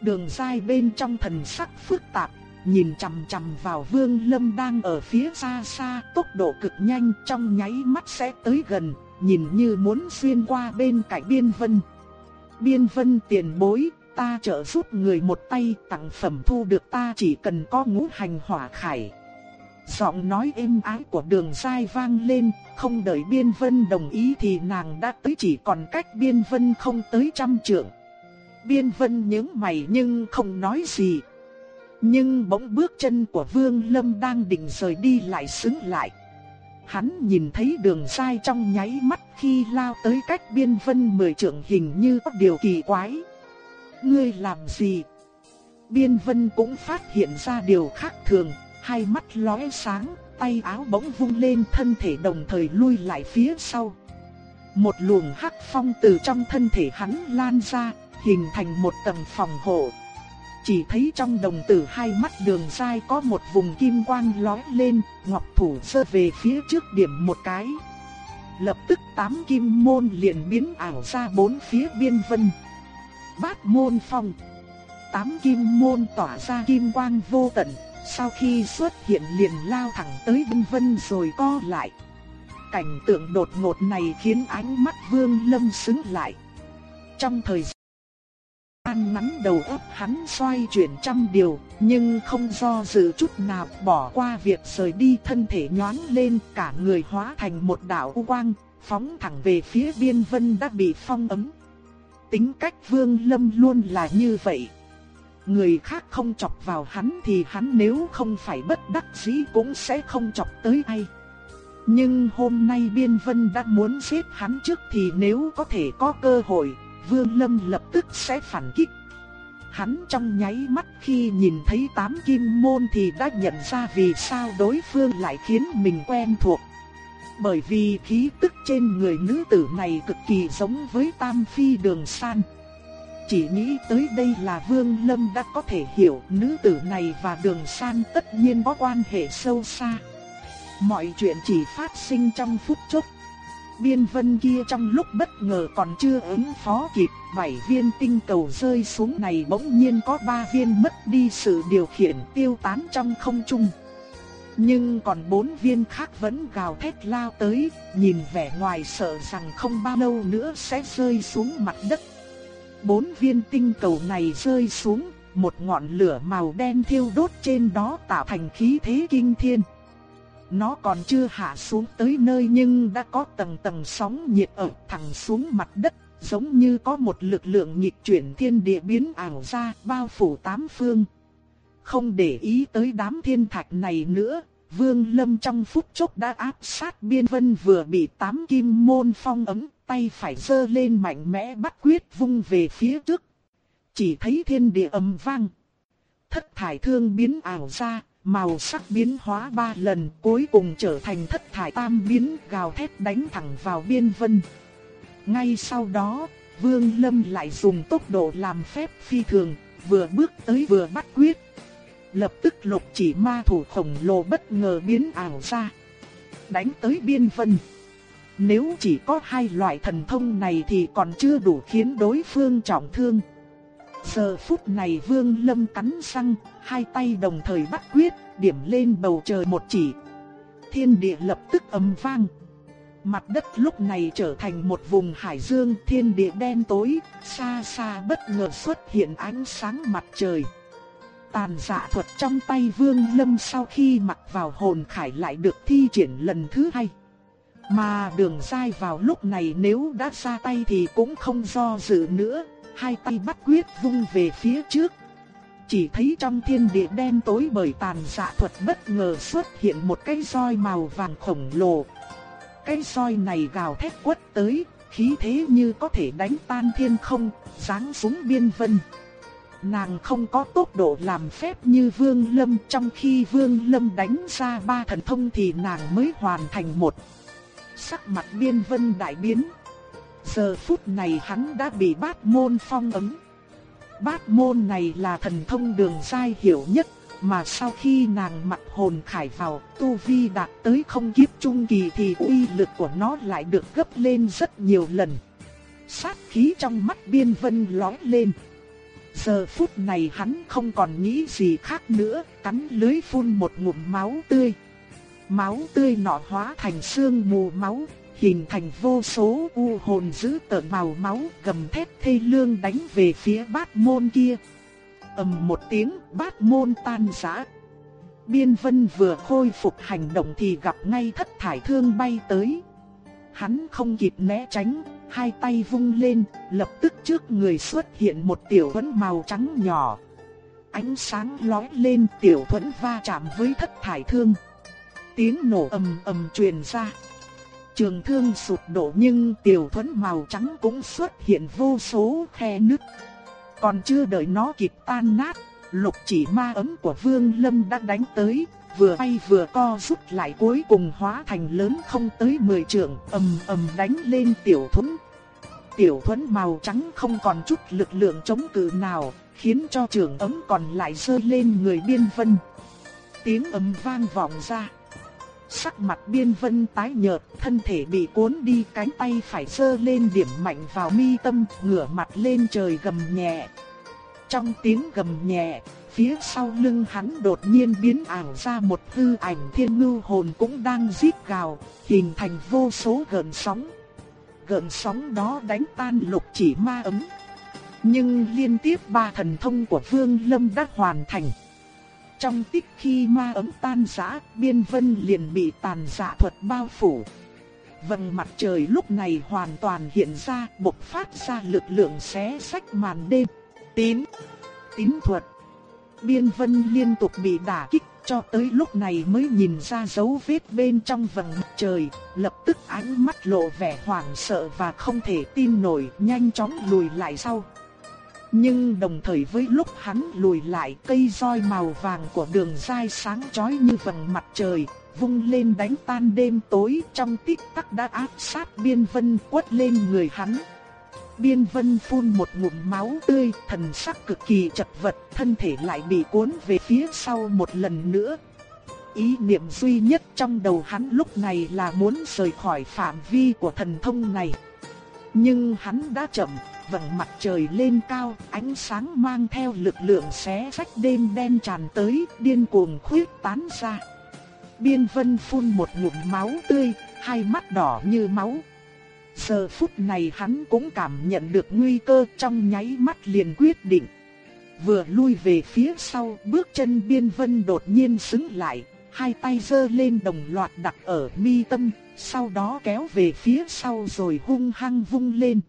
Đường dai bên trong thần sắc phức tạp, nhìn chằm chằm vào Vương Lâm đang ở phía xa xa, tốc độ cực nhanh trong nháy mắt sẽ tới gần, nhìn như muốn xuyên qua bên cạnh biên vân. Biên vân tiền bối, ta trợ giúp người một tay tặng phẩm thu được ta chỉ cần có ngũ hành hỏa khải. Giọng nói êm ái của đường dai vang lên, không đợi biên vân đồng ý thì nàng đã tới chỉ còn cách biên vân không tới trăm trượng. Biên vân nhướng mày nhưng không nói gì. Nhưng bỗng bước chân của Vương Lâm đang định rời đi lại xứng lại. Hắn nhìn thấy đường sai trong nháy mắt khi lao tới cách biên vân mười trượng hình như có điều kỳ quái. Ngươi làm gì? Biên vân cũng phát hiện ra điều khác thường, hai mắt lóe sáng, tay áo bỗng vung lên thân thể đồng thời lui lại phía sau. Một luồng hắc phong từ trong thân thể hắn lan ra, hình thành một tầng phòng hộ chỉ thấy trong đồng tử hai mắt đường sai có một vùng kim quang lóe lên, ngọc thủ sơ về phía trước điểm một cái. Lập tức tám kim môn liền biến ảo ra bốn phía biên vân. Bát môn phong. Tám kim môn tỏa ra kim quang vô tận, sau khi xuất hiện liền lao thẳng tới biên vân rồi co lại. Cảnh tượng đột ngột này khiến ánh mắt vương lâm sững lại. Trong thời gian An nắn đầu óc hắn xoay chuyển trăm điều, nhưng không do dự chút nào bỏ qua việc rời đi thân thể nhoáng lên cả người hóa thành một đạo quang, phóng thẳng về phía biên vân đã bị phong ấm. Tính cách vương lâm luôn là như vậy. Người khác không chọc vào hắn thì hắn nếu không phải bất đắc dĩ cũng sẽ không chọc tới ai. Nhưng hôm nay biên vân đã muốn giết hắn trước thì nếu có thể có cơ hội, Vương Lâm lập tức sẽ phản kích. Hắn trong nháy mắt khi nhìn thấy tám kim môn thì đã nhận ra vì sao đối phương lại khiến mình quen thuộc. Bởi vì khí tức trên người nữ tử này cực kỳ giống với Tam Phi Đường San. Chỉ nghĩ tới đây là Vương Lâm đã có thể hiểu nữ tử này và Đường San tất nhiên có quan hệ sâu xa. Mọi chuyện chỉ phát sinh trong phút chốc biên vân kia trong lúc bất ngờ còn chưa ứng phó kịp, bảy viên tinh cầu rơi xuống này bỗng nhiên có ba viên mất đi sự điều khiển tiêu tán trong không trung. Nhưng còn bốn viên khác vẫn gào thét lao tới, nhìn vẻ ngoài sợ rằng không bao lâu nữa sẽ rơi xuống mặt đất. Bốn viên tinh cầu này rơi xuống, một ngọn lửa màu đen thiêu đốt trên đó tạo thành khí thế kinh thiên. Nó còn chưa hạ xuống tới nơi nhưng đã có tầng tầng sóng nhiệt ở thẳng xuống mặt đất, giống như có một lực lượng nghịch chuyển thiên địa biến ảo ra bao phủ tám phương. Không để ý tới đám thiên thạch này nữa, Vương Lâm trong phút chốc đã áp sát biên vân vừa bị tám kim môn phong ấm, tay phải giơ lên mạnh mẽ bắt quyết vung về phía trước. Chỉ thấy thiên địa ầm vang. Thất thải thương biến ảo ra, màu sắc biến hóa ba lần cuối cùng trở thành thất thải tam biến gào thét đánh thẳng vào biên vân. Ngay sau đó, Vương Lâm lại dùng tốc độ làm phép phi thường, vừa bước tới vừa bắt quyết. Lập tức lục chỉ ma thủ khổng lồ bất ngờ biến ảo ra. Đánh tới biên vân. Nếu chỉ có hai loại thần thông này thì còn chưa đủ khiến đối phương trọng thương. Giờ phút này Vương Lâm cắn răng, hai tay đồng thời bắt quyết, điểm lên bầu trời một chỉ. Thiên địa lập tức ầm vang. Mặt đất lúc này trở thành một vùng hải dương thiên địa đen tối, xa xa bất ngờ xuất hiện ánh sáng mặt trời. Tàn dạ thuật trong tay Vương Lâm sau khi mặc vào hồn khải lại được thi triển lần thứ hai. Mà đường dai vào lúc này nếu đã ra tay thì cũng không do dự nữa, hai tay bắt quyết vung về phía trước. Chỉ thấy trong thiên địa đen tối bởi tàn dạ thuật bất ngờ xuất hiện một cái roi màu vàng khổng lồ. Cái roi này gào thét quất tới, khí thế như có thể đánh tan thiên không, giáng xuống biên vân. Nàng không có tốc độ làm phép như Vương Lâm trong khi Vương Lâm đánh ra ba thần thông thì nàng mới hoàn thành một. Sắc mặt biên vân đại biến. Giờ phút này hắn đã bị bát môn phong ấm. Bát môn này là thần thông đường sai hiểu nhất, mà sau khi nàng mặc hồn khải vào, tu vi đạt tới không kiếp trung kỳ thì uy lực của nó lại được gấp lên rất nhiều lần. Sát khí trong mắt biên vân lói lên. Giờ phút này hắn không còn nghĩ gì khác nữa, cắn lưới phun một ngụm máu tươi. Máu tươi nọ hóa thành xương mù máu, hình thành vô số u hồn dữ tợn màu máu gầm thét thê lương đánh về phía bát môn kia. ầm một tiếng bát môn tan rã. Biên vân vừa khôi phục hành động thì gặp ngay thất thải thương bay tới. Hắn không kịp né tránh, hai tay vung lên, lập tức trước người xuất hiện một tiểu thuẫn màu trắng nhỏ. Ánh sáng lóe lên tiểu thuẫn va chạm với thất thải thương. Tiếng nổ ầm ầm truyền ra. Trường thương sụp đổ nhưng tiểu thuẫn màu trắng cũng xuất hiện vô số khe nứt. Còn chưa đợi nó kịp tan nát, lục chỉ ma ấm của Vương Lâm đã đánh tới, vừa bay vừa co rút lại cuối cùng hóa thành lớn không tới 10 trượng, ầm ầm đánh lên tiểu thuẫn. tiểu thuẫn màu trắng không còn chút lực lượng chống cự nào, khiến cho trường ấm còn lại rơi lên người biên vân. Tiếng ấm vang vọng ra. Sắc mặt biên vân tái nhợt, thân thể bị cuốn đi cánh tay phải sơ lên điểm mạnh vào mi tâm, ngửa mặt lên trời gầm nhẹ. Trong tiếng gầm nhẹ, phía sau lưng hắn đột nhiên biến ảo ra một hư ảnh thiên ngưu hồn cũng đang rít gào, hình thành vô số gợn sóng. Gợn sóng đó đánh tan lục chỉ ma ấm. Nhưng liên tiếp ba thần thông của Vương Lâm đã hoàn thành. Trong tích khi ma ấm tan rã, biên vân liền bị tàn dạ thuật bao phủ. Vầng mặt trời lúc này hoàn toàn hiện ra, bộc phát ra lực lượng xé sách màn đêm. Tín, tín thuật. Biên vân liên tục bị đả kích cho tới lúc này mới nhìn ra dấu vết bên trong vầng mặt trời, lập tức ánh mắt lộ vẻ hoảng sợ và không thể tin nổi, nhanh chóng lùi lại sau. Nhưng đồng thời với lúc hắn lùi lại cây roi màu vàng của đường dai sáng chói như vầng mặt trời, vung lên đánh tan đêm tối trong tích tắc đã áp sát biên vân quất lên người hắn. Biên vân phun một ngụm máu tươi, thần sắc cực kỳ chật vật, thân thể lại bị cuốn về phía sau một lần nữa. Ý niệm duy nhất trong đầu hắn lúc này là muốn rời khỏi phạm vi của thần thông này. Nhưng hắn đã chậm, vầng mặt trời lên cao, ánh sáng mang theo lực lượng xé rách đêm đen tràn tới, điên cuồng khuyết tán ra. Biên vân phun một ngụm máu tươi, hai mắt đỏ như máu. Giờ phút này hắn cũng cảm nhận được nguy cơ trong nháy mắt liền quyết định. Vừa lui về phía sau, bước chân biên vân đột nhiên xứng lại, hai tay giơ lên đồng loạt đặt ở mi tâm, sau đó kéo về phía sau rồi hung hăng vung lên.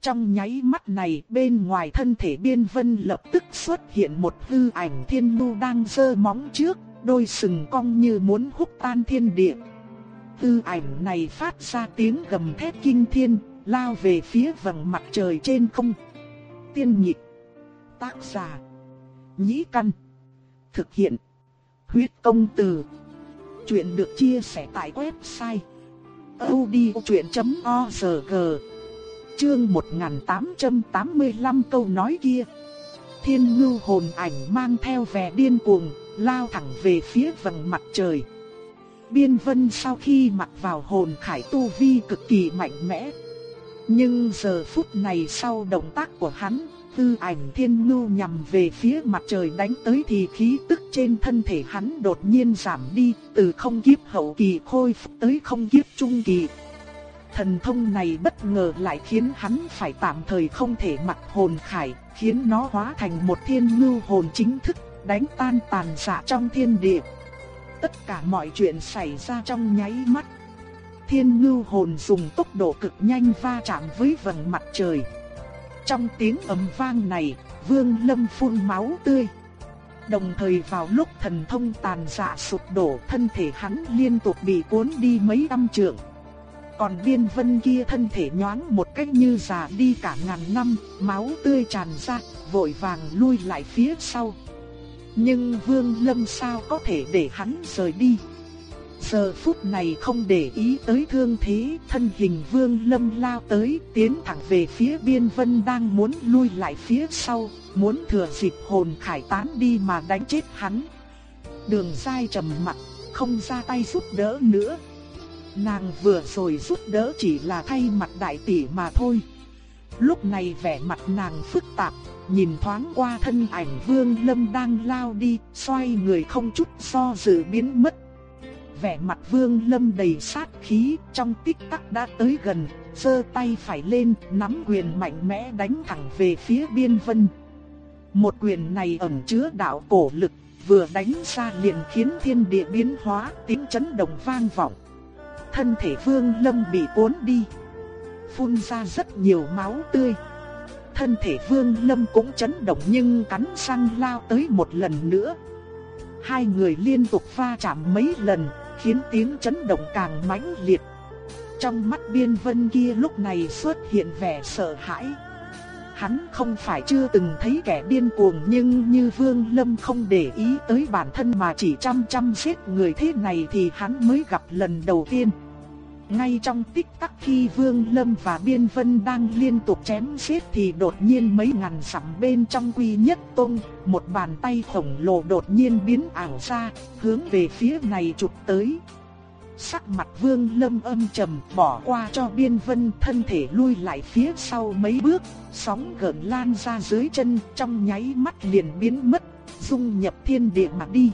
Trong nháy mắt này bên ngoài thân thể biên vân lập tức xuất hiện một hư ảnh thiên nu đang giơ móng trước, đôi sừng cong như muốn hút tan thiên địa. Hư ảnh này phát ra tiếng gầm thét kinh thiên, lao về phía vầng mặt trời trên không. Tiên nhịp, tác giả, nhĩ căn, thực hiện, huyết công từ. Chuyện được chia sẻ tại website odchuyện.org Chương 1885 câu nói kia. Thiên ngưu hồn ảnh mang theo vẻ điên cuồng, lao thẳng về phía vầng mặt trời. Biên vân sau khi mặc vào hồn khải tu vi cực kỳ mạnh mẽ. Nhưng giờ phút này sau động tác của hắn, tư ảnh thiên ngưu nhằm về phía mặt trời đánh tới thì khí tức trên thân thể hắn đột nhiên giảm đi, từ không kiếp hậu kỳ khôi phục tới không kiếp trung kỳ. Thần thông này bất ngờ lại khiến hắn phải tạm thời không thể mặc hồn khải, khiến nó hóa thành một thiên ngưu hồn chính thức, đánh tan tàn dạ trong thiên địa. Tất cả mọi chuyện xảy ra trong nháy mắt. Thiên ngưu hồn dùng tốc độ cực nhanh va chạm với vầng mặt trời. Trong tiếng ầm vang này, Vương Lâm phun máu tươi. Đồng thời vào lúc thần thông tàn dạ sụp đổ, thân thể hắn liên tục bị cuốn đi mấy trăm trượng. Còn biên vân kia thân thể nhoáng một cách như già đi cả ngàn năm, máu tươi tràn ra, vội vàng lui lại phía sau. Nhưng Vương Lâm sao có thể để hắn rời đi? Giờ phút này không để ý tới thương thế, thân hình Vương Lâm lao tới, tiến thẳng về phía biên vân đang muốn lui lại phía sau, muốn thừa dịp hồn khải tán đi mà đánh chết hắn. Đường dai trầm mặt, không ra tay giúp đỡ nữa, Nàng vừa rồi giúp đỡ chỉ là thay mặt đại tỷ mà thôi. Lúc này vẻ mặt nàng phức tạp, nhìn thoáng qua thân ảnh Vương Lâm đang lao đi, xoay người không chút do dự biến mất. Vẻ mặt Vương Lâm đầy sát khí, trong tích tắc đã tới gần, giơ tay phải lên, nắm quyền mạnh mẽ đánh thẳng về phía Biên Vân. Một quyền này ẩn chứa đạo cổ lực, vừa đánh ra liền khiến thiên địa biến hóa, tiếng chấn động vang vọng thân thể Vương Lâm bị cuốn đi, phun ra rất nhiều máu tươi. Thân thể Vương Lâm cũng chấn động nhưng cắn răng lao tới một lần nữa. Hai người liên tục va chạm mấy lần, khiến tiếng chấn động càng mãnh liệt. Trong mắt Biên Vân kia lúc này xuất hiện vẻ sợ hãi. Hắn không phải chưa từng thấy kẻ điên cuồng nhưng như Vương Lâm không để ý tới bản thân mà chỉ chăm chăm giết người thế này thì hắn mới gặp lần đầu tiên. Ngay trong tích tắc khi Vương Lâm và Biên Vân đang liên tục chém giết thì đột nhiên mấy ngàn dặm bên trong Quy Nhất Tông, một bàn tay khổng lồ đột nhiên biến ảo ra, hướng về phía này chụp tới. Sắc mặt Vương Lâm âm trầm, bỏ qua cho Biên Vân, thân thể lui lại phía sau mấy bước, sóng gợn lan ra dưới chân, trong nháy mắt liền biến mất, dung nhập thiên địa mà đi.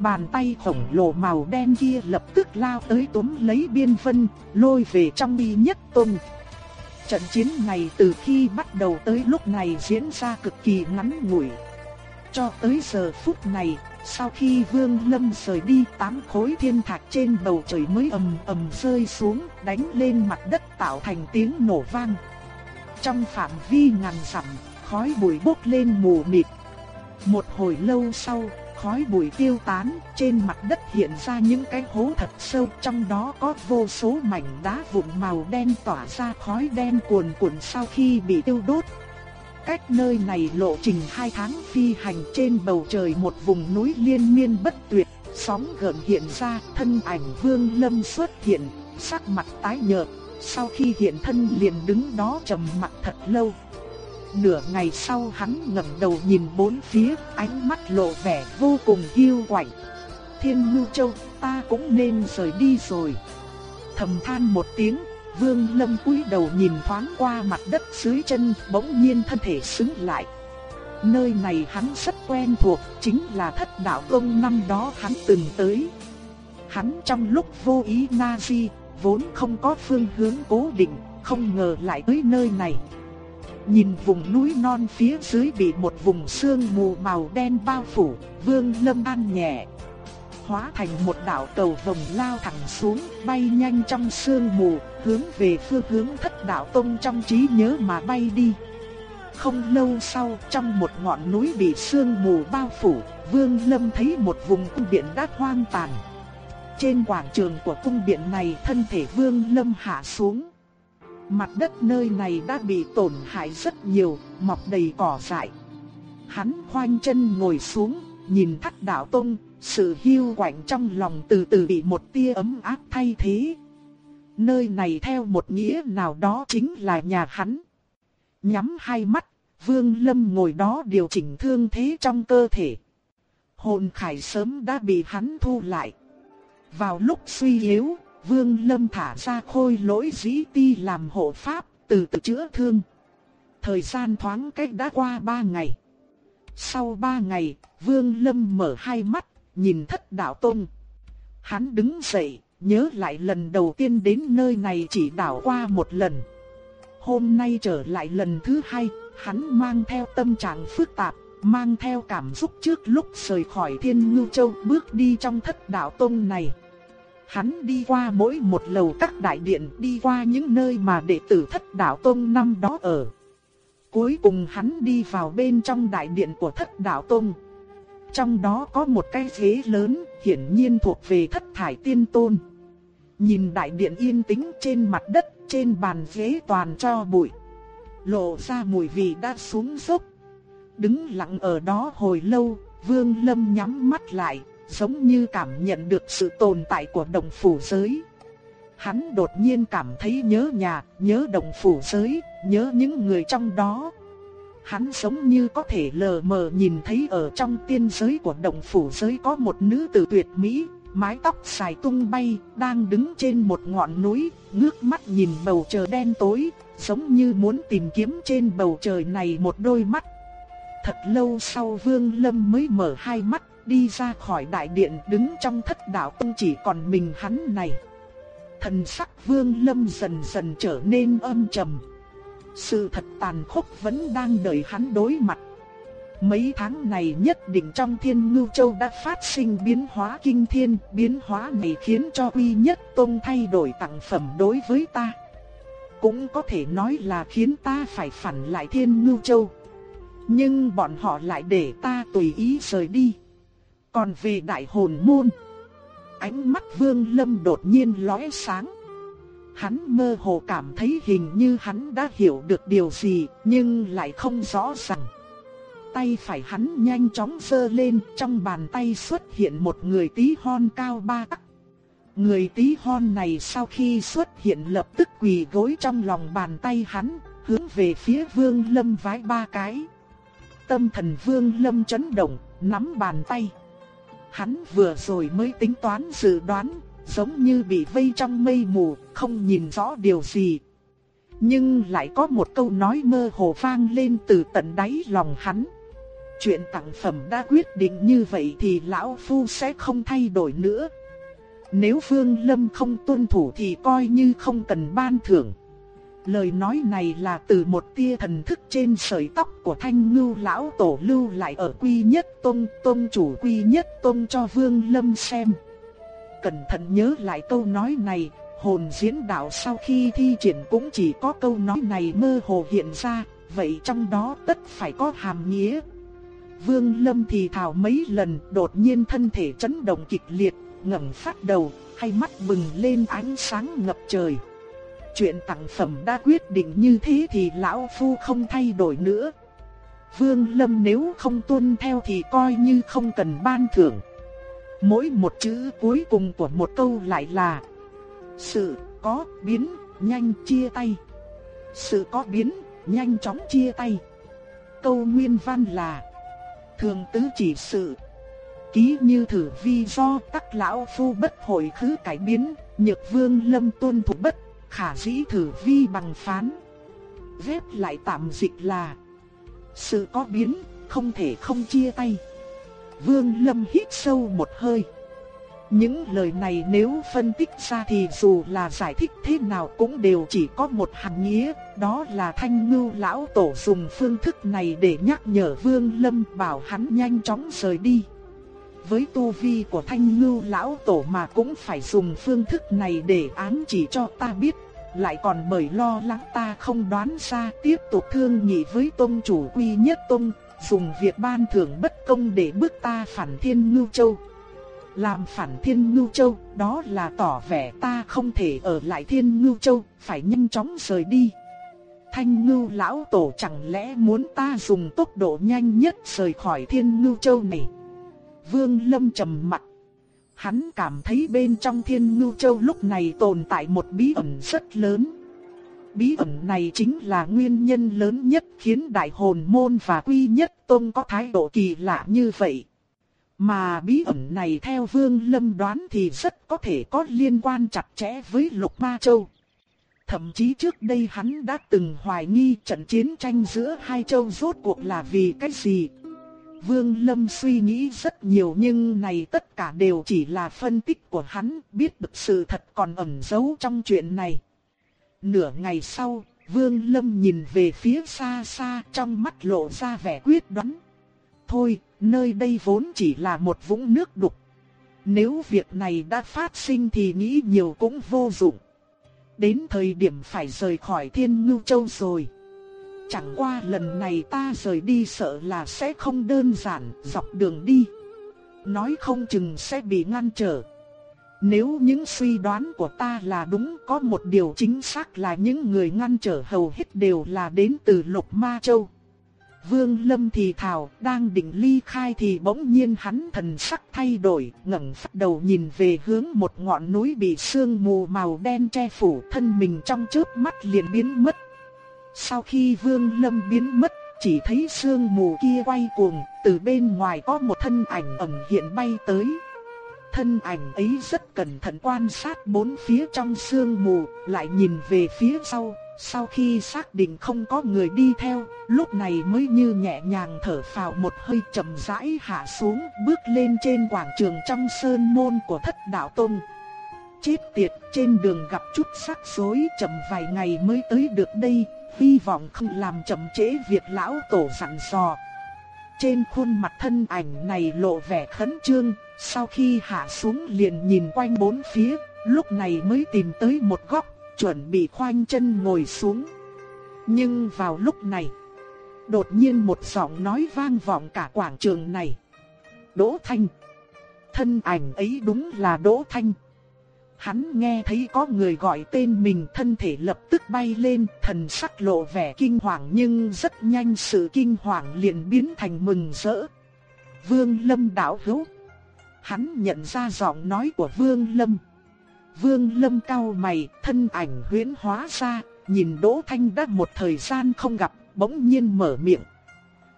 Bàn tay khổng lồ màu đen kia lập tức lao tới túm lấy biên phân lôi về trong y nhất tung. Trận chiến này từ khi bắt đầu tới lúc này diễn ra cực kỳ ngắn ngủi. Cho tới giờ phút này, sau khi Vương Lâm rời đi, tám khối thiên thạch trên bầu trời mới ầm ầm rơi xuống, đánh lên mặt đất tạo thành tiếng nổ vang. Trong phạm vi ngàn dặm, khói bụi bốc lên mù mịt. Một hồi lâu sau, khói bụi tiêu tán, trên mặt đất hiện ra những cái hố thật sâu, trong đó có vô số mảnh đá vụn màu đen tỏa ra khói đen cuồn cuộn sau khi bị tiêu đốt. Cách nơi này lộ trình hai tháng phi hành trên bầu trời một vùng núi liên miên bất tuyệt, sóng gợn hiện ra, thân ảnh Vương Lâm xuất hiện, sắc mặt tái nhợt, sau khi hiện thân liền đứng đó trầm mặt thật lâu. Nửa ngày sau hắn ngẩng đầu nhìn bốn phía, ánh mắt lộ vẻ vô cùng hiu quạnh. Thiên Ngưu Châu, ta cũng nên rời đi rồi. Thầm than một tiếng, Vương Lâm cúi đầu nhìn thoáng qua mặt đất dưới chân, bỗng nhiên thân thể sững lại. Nơi này hắn rất quen thuộc, chính là thất đạo công năm đó hắn từng tới. Hắn trong lúc vô ý na di, vốn không có phương hướng cố định, không ngờ lại tới nơi này. Nhìn vùng núi non phía dưới bị một vùng sương mù màu đen bao phủ, Vương Lâm an nhẹ. Hóa thành một đạo cầu vòng lao thẳng xuống, bay nhanh trong sương mù, hướng về phương hướng thất đạo tông trong trí nhớ mà bay đi. Không lâu sau, trong một ngọn núi bị sương mù bao phủ, Vương Lâm thấy một vùng cung điện đã hoang tàn. Trên quảng trường của cung điện này, thân thể Vương Lâm hạ xuống. Mặt đất nơi này đã bị tổn hại rất nhiều, mọc đầy cỏ dại. Hắn khoanh chân ngồi xuống, nhìn thắt đạo tông, sự hiu quạnh trong lòng từ từ bị một tia ấm áp thay thế. Nơi này theo một nghĩa nào đó chính là nhà hắn. Nhắm hai mắt, Vương Lâm ngồi đó điều chỉnh thương thế trong cơ thể. Hồn khải sớm đã bị hắn thu lại. Vào lúc suy yếu, Vương Lâm thả ra khôi lỗi dĩ ti làm hộ pháp, từ từ chữa thương. Thời gian thoáng cách đã qua ba ngày. Sau ba ngày, Vương Lâm mở hai mắt, nhìn thất đạo tông. Hắn đứng dậy, nhớ lại lần đầu tiên đến nơi này chỉ đảo qua một lần. Hôm nay trở lại lần thứ hai, hắn mang theo tâm trạng phức tạp, mang theo cảm xúc trước lúc rời khỏi thiên ngưu châu bước đi trong thất đạo tông này. Hắn đi qua mỗi một lầu các đại điện, đi qua những nơi mà đệ tử thất đạo tông năm đó ở. Cuối cùng hắn đi vào bên trong đại điện của thất đạo tông. Trong đó có một cái ghế lớn, hiển nhiên thuộc về thất thải tiên tôn. Nhìn đại điện yên tĩnh trên mặt đất, trên bàn ghế toàn cho bụi. Lộ ra mùi vị đã xuống dốc. Đứng lặng ở đó hồi lâu, Vương Lâm nhắm mắt lại, giống như cảm nhận được sự tồn tại của đồng phủ giới. Hắn đột nhiên cảm thấy nhớ nhà, nhớ đồng phủ giới, nhớ những người trong đó. Hắn giống như có thể lờ mờ nhìn thấy ở trong tiên giới của đồng phủ giới có một nữ tử tuyệt mỹ, mái tóc xài tung bay, đang đứng trên một ngọn núi, ngước mắt nhìn bầu trời đen tối, giống như muốn tìm kiếm trên bầu trời này một đôi mắt. Thật lâu sau Vương Lâm mới mở hai mắt, đi ra khỏi đại điện đứng trong thất đạo tông chỉ còn mình hắn này. Thần sắc vương lâm dần dần trở nên âm trầm. Sự thật tàn khốc vẫn đang đợi hắn đối mặt. Mấy tháng này nhất định trong thiên ngưu châu đã phát sinh biến hóa kinh thiên, biến hóa này khiến cho uy nhất tông thay đổi tặng phẩm đối với ta. Cũng có thể nói là khiến ta phải phản lại thiên ngưu châu. Nhưng bọn họ lại để ta tùy ý rời đi. Còn về đại hồn môn, ánh mắt Vương Lâm đột nhiên lóe sáng. Hắn mơ hồ cảm thấy hình như hắn đã hiểu được điều gì, nhưng lại không rõ ràng. Tay phải hắn nhanh chóng giơ lên, trong bàn tay xuất hiện một người tí hon cao ba tấc. Người tí hon này sau khi xuất hiện lập tức quỳ gối trong lòng bàn tay hắn, hướng về phía Vương Lâm vái ba cái. Tâm thần Vương Lâm chấn động, nắm bàn tay. Hắn vừa rồi mới tính toán dự đoán, giống như bị vây trong mây mù, không nhìn rõ điều gì. Nhưng lại có một câu nói mơ hồ vang lên từ tận đáy lòng hắn. Chuyện tặng phẩm đã quyết định như vậy thì lão phu sẽ không thay đổi nữa. Nếu Vương Lâm không tuân thủ thì coi như không cần ban thưởng. Lời nói này là từ một tia thần thức trên sợi tóc của thanh ngưu lão tổ lưu lại ở quy nhất tông, tông chủ quy nhất tông cho Vương Lâm xem. Cẩn thận nhớ lại câu nói này, hồn diễn đạo sau khi thi triển cũng chỉ có câu nói này mơ hồ hiện ra, vậy trong đó tất phải có hàm nghĩa. Vương Lâm thì thào mấy lần, đột nhiên thân thể chấn động kịch liệt, ngẩng phát đầu, hai mắt bừng lên ánh sáng ngập trời. Chuyện tặng phẩm đã quyết định như thế thì lão phu không thay đổi nữa. Vương Lâm nếu không tuân theo thì coi như không cần ban thưởng. Mỗi một chữ cuối cùng của một câu lại là Sự có biến, nhanh chia tay. Sự có biến, nhanh chóng chia tay. Câu nguyên văn là Thường tứ chỉ sự Ký như thử vi do các lão phu bất hồi khứ cải biến, nhược vương lâm tuân thủ bất, khả dĩ thử vi bằng phán. ghép lại tạm dịch là Sự có biến, không thể không chia tay. Vương lâm hít sâu một hơi. Những lời này nếu phân tích ra thì dù là giải thích thế nào cũng đều chỉ có một hàm nghĩa, đó là thanh ngưu lão tổ dùng phương thức này để nhắc nhở Vương Lâm bảo hắn nhanh chóng rời đi với tu vi của thanh ngưu lão tổ mà cũng phải dùng phương thức này để ám chỉ cho ta biết, lại còn bởi lo lắng ta không đoán ra tiếp tục thương nghị với tôn chủ quy nhất tôn, dùng việc ban thưởng bất công để bước ta phản thiên ngưu châu. Làm phản thiên ngưu châu, đó là tỏ vẻ ta không thể ở lại thiên ngưu châu, phải nhanh chóng rời đi. Thanh ngưu lão tổ chẳng lẽ muốn ta dùng tốc độ nhanh nhất rời khỏi thiên ngưu châu này. Vương Lâm trầm mặt. Hắn cảm thấy bên trong thiên ngưu châu lúc này tồn tại một bí ẩn rất lớn. Bí ẩn này chính là nguyên nhân lớn nhất khiến đại hồn môn và quy nhất Tông có thái độ kỳ lạ như vậy. Mà bí ẩn này theo Vương Lâm đoán thì rất có thể có liên quan chặt chẽ với Lục Ma Châu. Thậm chí trước đây hắn đã từng hoài nghi trận chiến tranh giữa hai châu rốt cuộc là vì cái gì. Vương Lâm suy nghĩ rất nhiều nhưng này tất cả đều chỉ là phân tích của hắn, biết được sự thật còn ẩn giấu trong chuyện này. Nửa ngày sau, Vương Lâm nhìn về phía xa xa trong mắt lộ ra vẻ quyết đoán. Thôi, nơi đây vốn chỉ là một vũng nước đục. Nếu việc này đã phát sinh thì nghĩ nhiều cũng vô dụng. Đến thời điểm phải rời khỏi Thiên Ngưu Châu rồi. Chẳng qua lần này ta rời đi sợ là sẽ không đơn giản dọc đường đi. Nói không chừng sẽ bị ngăn trở. Nếu những suy đoán của ta là đúng có một điều chính xác là những người ngăn trở hầu hết đều là đến từ Lục Ma Châu. Vương Lâm thì thào, đang định ly khai thì bỗng nhiên hắn thần sắc thay đổi, ngẩng phát đầu nhìn về hướng một ngọn núi bị sương mù màu đen che phủ thân mình trong chớp mắt liền biến mất. Sau khi Vương Lâm biến mất, chỉ thấy sương mù kia quay cuồng, từ bên ngoài có một thân ảnh ẩn hiện bay tới. Thân ảnh ấy rất cẩn thận quan sát bốn phía trong sương mù, lại nhìn về phía sau, sau khi xác định không có người đi theo, lúc này mới như nhẹ nhàng thở phào một hơi chậm rãi hạ xuống, bước lên trên quảng trường trong sơn môn của thất đạo tông. Chết tiệt, trên đường gặp chút sắc rối chậm vài ngày mới tới được đây, hy vọng không làm chậm trễ việc lão tổ dặn dò. Trên khuôn mặt thân ảnh này lộ vẻ khẩn trương, sau khi hạ xuống liền nhìn quanh bốn phía, lúc này mới tìm tới một góc, chuẩn bị khoanh chân ngồi xuống. Nhưng vào lúc này, đột nhiên một giọng nói vang vọng cả quảng trường này. Đỗ Thanh. Thân ảnh ấy đúng là Đỗ Thanh. Hắn nghe thấy có người gọi tên mình thân thể lập tức bay lên, thần sắc lộ vẻ kinh hoàng nhưng rất nhanh sự kinh hoàng liền biến thành mừng rỡ. Vương Lâm đảo hữu. Hắn nhận ra giọng nói của Vương Lâm. Vương Lâm cao mày, thân ảnh huyễn hóa ra, nhìn Đỗ Thanh đã một thời gian không gặp, bỗng nhiên mở miệng.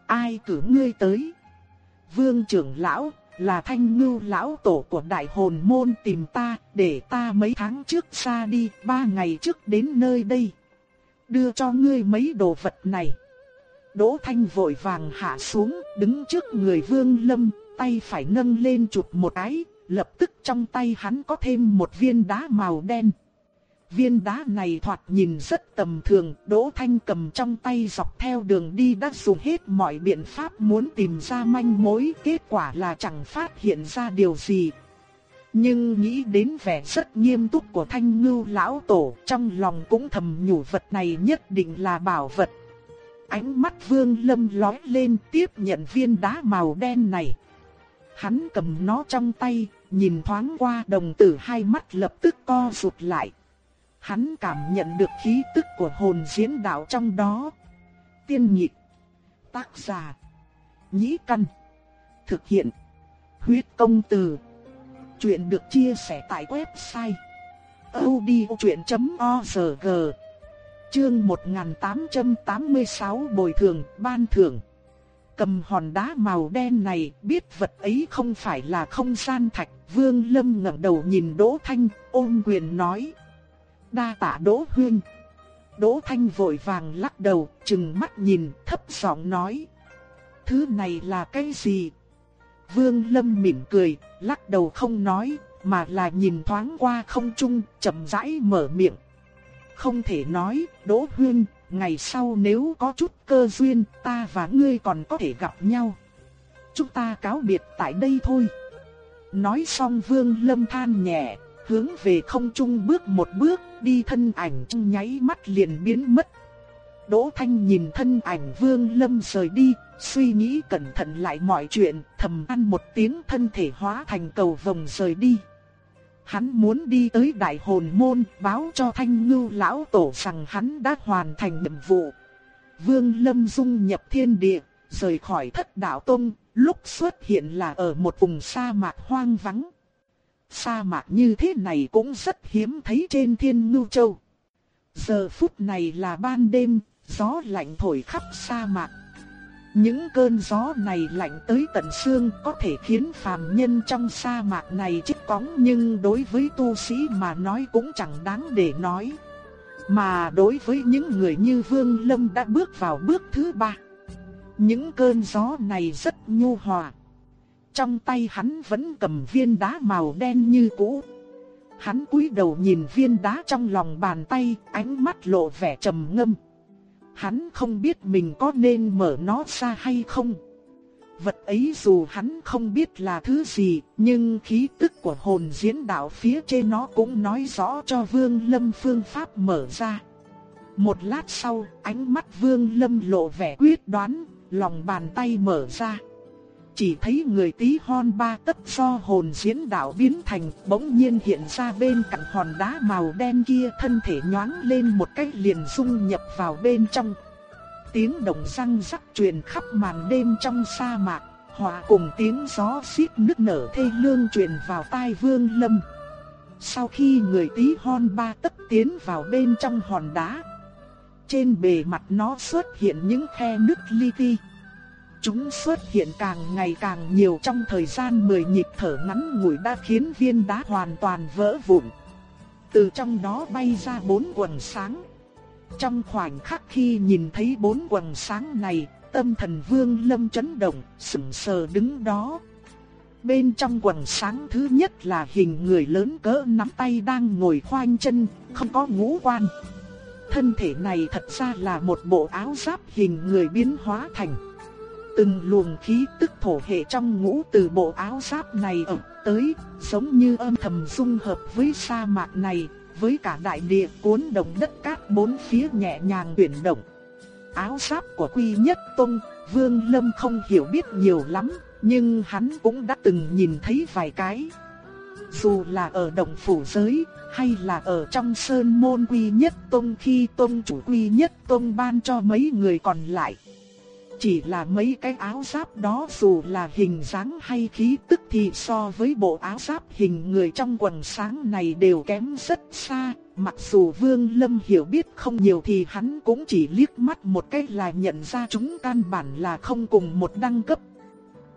Ai cử ngươi tới? Vương trưởng lão, là thanh ngưu lão tổ của đại hồn môn tìm ta, để ta mấy tháng trước xa đi, ba ngày trước đến nơi đây. Đưa cho ngươi mấy đồ vật này. Đỗ Thanh vội vàng hạ xuống, đứng trước người Vương Lâm, tay phải nâng lên chụp một cái, lập tức trong tay hắn có thêm một viên đá màu đen. Viên đá này thoạt nhìn rất tầm thường, Đỗ Thanh cầm trong tay dọc theo đường đi đã dùng hết mọi biện pháp muốn tìm ra manh mối, kết quả là chẳng phát hiện ra điều gì. Nhưng nghĩ đến vẻ rất nghiêm túc của Thanh Ngưu lão tổ, trong lòng cũng thầm nhủ vật này nhất định là bảo vật. Ánh mắt Vương Lâm lóe lên tiếp nhận viên đá màu đen này. Hắn cầm nó trong tay, nhìn thoáng qua đồng tử hai mắt lập tức co rụt lại. Hắn cảm nhận được khí tức của hồn diễn đạo trong đó. Tiên nhịp. Tác giả. Nhĩ căn. Thực hiện. Huyết công từ. Chuyện được chia sẻ tại website. odchuyện.org Chương 1886 Bồi thường, ban thưởng Cầm hòn đá màu đen này, biết vật ấy không phải là không gian thạch, Vương Lâm ngẩng đầu nhìn Đỗ Thanh, ôm quyền nói: "Đa tạ Đỗ huyên Đỗ Thanh vội vàng lắc đầu, trừng mắt nhìn, thấp giọng nói: "Thứ này là cái gì?" Vương Lâm mỉm cười, lắc đầu không nói, mà là nhìn thoáng qua không trung, chậm rãi mở miệng. Không thể nói, Đỗ huyên ngày sau nếu có chút cơ duyên, ta và ngươi còn có thể gặp nhau. Chúng ta cáo biệt tại đây thôi. Nói xong Vương Lâm than nhẹ, hướng về không trung bước một bước, đi thân ảnh trong nháy mắt liền biến mất. Đỗ Thanh nhìn thân ảnh Vương Lâm rời đi, suy nghĩ cẩn thận lại mọi chuyện, thầm ăn một tiếng thân thể hóa thành cầu vồng rời đi. Hắn muốn đi tới đại hồn môn báo cho thanh ngưu lão tổ rằng hắn đã hoàn thành nhiệm vụ. Vương Lâm dung nhập thiên địa, rời khỏi thất đạo tông, lúc xuất hiện là ở một vùng sa mạc hoang vắng. Sa mạc như thế này cũng rất hiếm thấy trên thiên ngưu châu. Giờ phút này là ban đêm, gió lạnh thổi khắp sa mạc. Những cơn gió này lạnh tới tận xương có thể khiến phàm nhân trong sa mạc này chết cóng nhưng đối với tu sĩ mà nói cũng chẳng đáng để nói. Mà đối với những người như Vương Lâm đã bước vào bước thứ ba. Những cơn gió này rất nhu hòa. Trong tay hắn vẫn cầm viên đá màu đen như cũ. Hắn cúi đầu nhìn viên đá trong lòng bàn tay, ánh mắt lộ vẻ trầm ngâm. Hắn không biết mình có nên mở nó ra hay không. Vật ấy dù hắn không biết là thứ gì, nhưng khí tức của hồn diễn đạo phía trên nó cũng nói rõ cho Vương Lâm phương pháp mở ra. Một lát sau, ánh mắt Vương Lâm lộ vẻ quyết đoán, lòng bàn tay mở ra. Chỉ thấy người tí hon ba tấc do hồn diễn đạo biến thành bỗng nhiên hiện ra bên cạnh hòn đá màu đen kia thân thể nhoáng lên một cách liền dung nhập vào bên trong. Tiếng động răng rắc truyền khắp màn đêm trong sa mạc, hòa cùng tiếng gió xít nức nở thê lương truyền vào tai vương lâm. Sau khi người tí hon ba tấc tiến vào bên trong hòn đá, trên bề mặt nó xuất hiện những khe nứt li ti. Chúng xuất hiện càng ngày càng nhiều trong thời gian 10 nhịp thở ngắn ngủi đã khiến viên đá hoàn toàn vỡ vụn. Từ trong đó bay ra bốn quần sáng. Trong khoảnh khắc khi nhìn thấy bốn quần sáng này, tâm thần vương lâm chấn động, sững sờ đứng đó. Bên trong quần sáng thứ nhất là hình người lớn cỡ nắm tay đang ngồi khoanh chân, không có ngũ quan. Thân thể này thật ra là một bộ áo giáp hình người biến hóa thành. Từng luồng khí tức thổ hệ trong ngũ từ bộ áo giáp này ập tới, giống như âm thầm dung hợp với sa mạc này, với cả đại địa cuốn động đất cát bốn phía nhẹ nhàng chuyển động. Áo giáp của Quy Nhất Tông, Vương Lâm không hiểu biết nhiều lắm, nhưng hắn cũng đã từng nhìn thấy vài cái. Dù là ở động phủ giới, hay là ở trong sơn môn Quy Nhất Tông khi Tông chủ Quy Nhất Tông ban cho mấy người còn lại chỉ là mấy cái áo giáp đó dù là hình dáng hay khí tức thì so với bộ áo giáp hình người trong quần sáng này đều kém rất xa. Mặc dù Vương Lâm hiểu biết không nhiều thì hắn cũng chỉ liếc mắt một cái là nhận ra chúng căn bản là không cùng một đẳng cấp.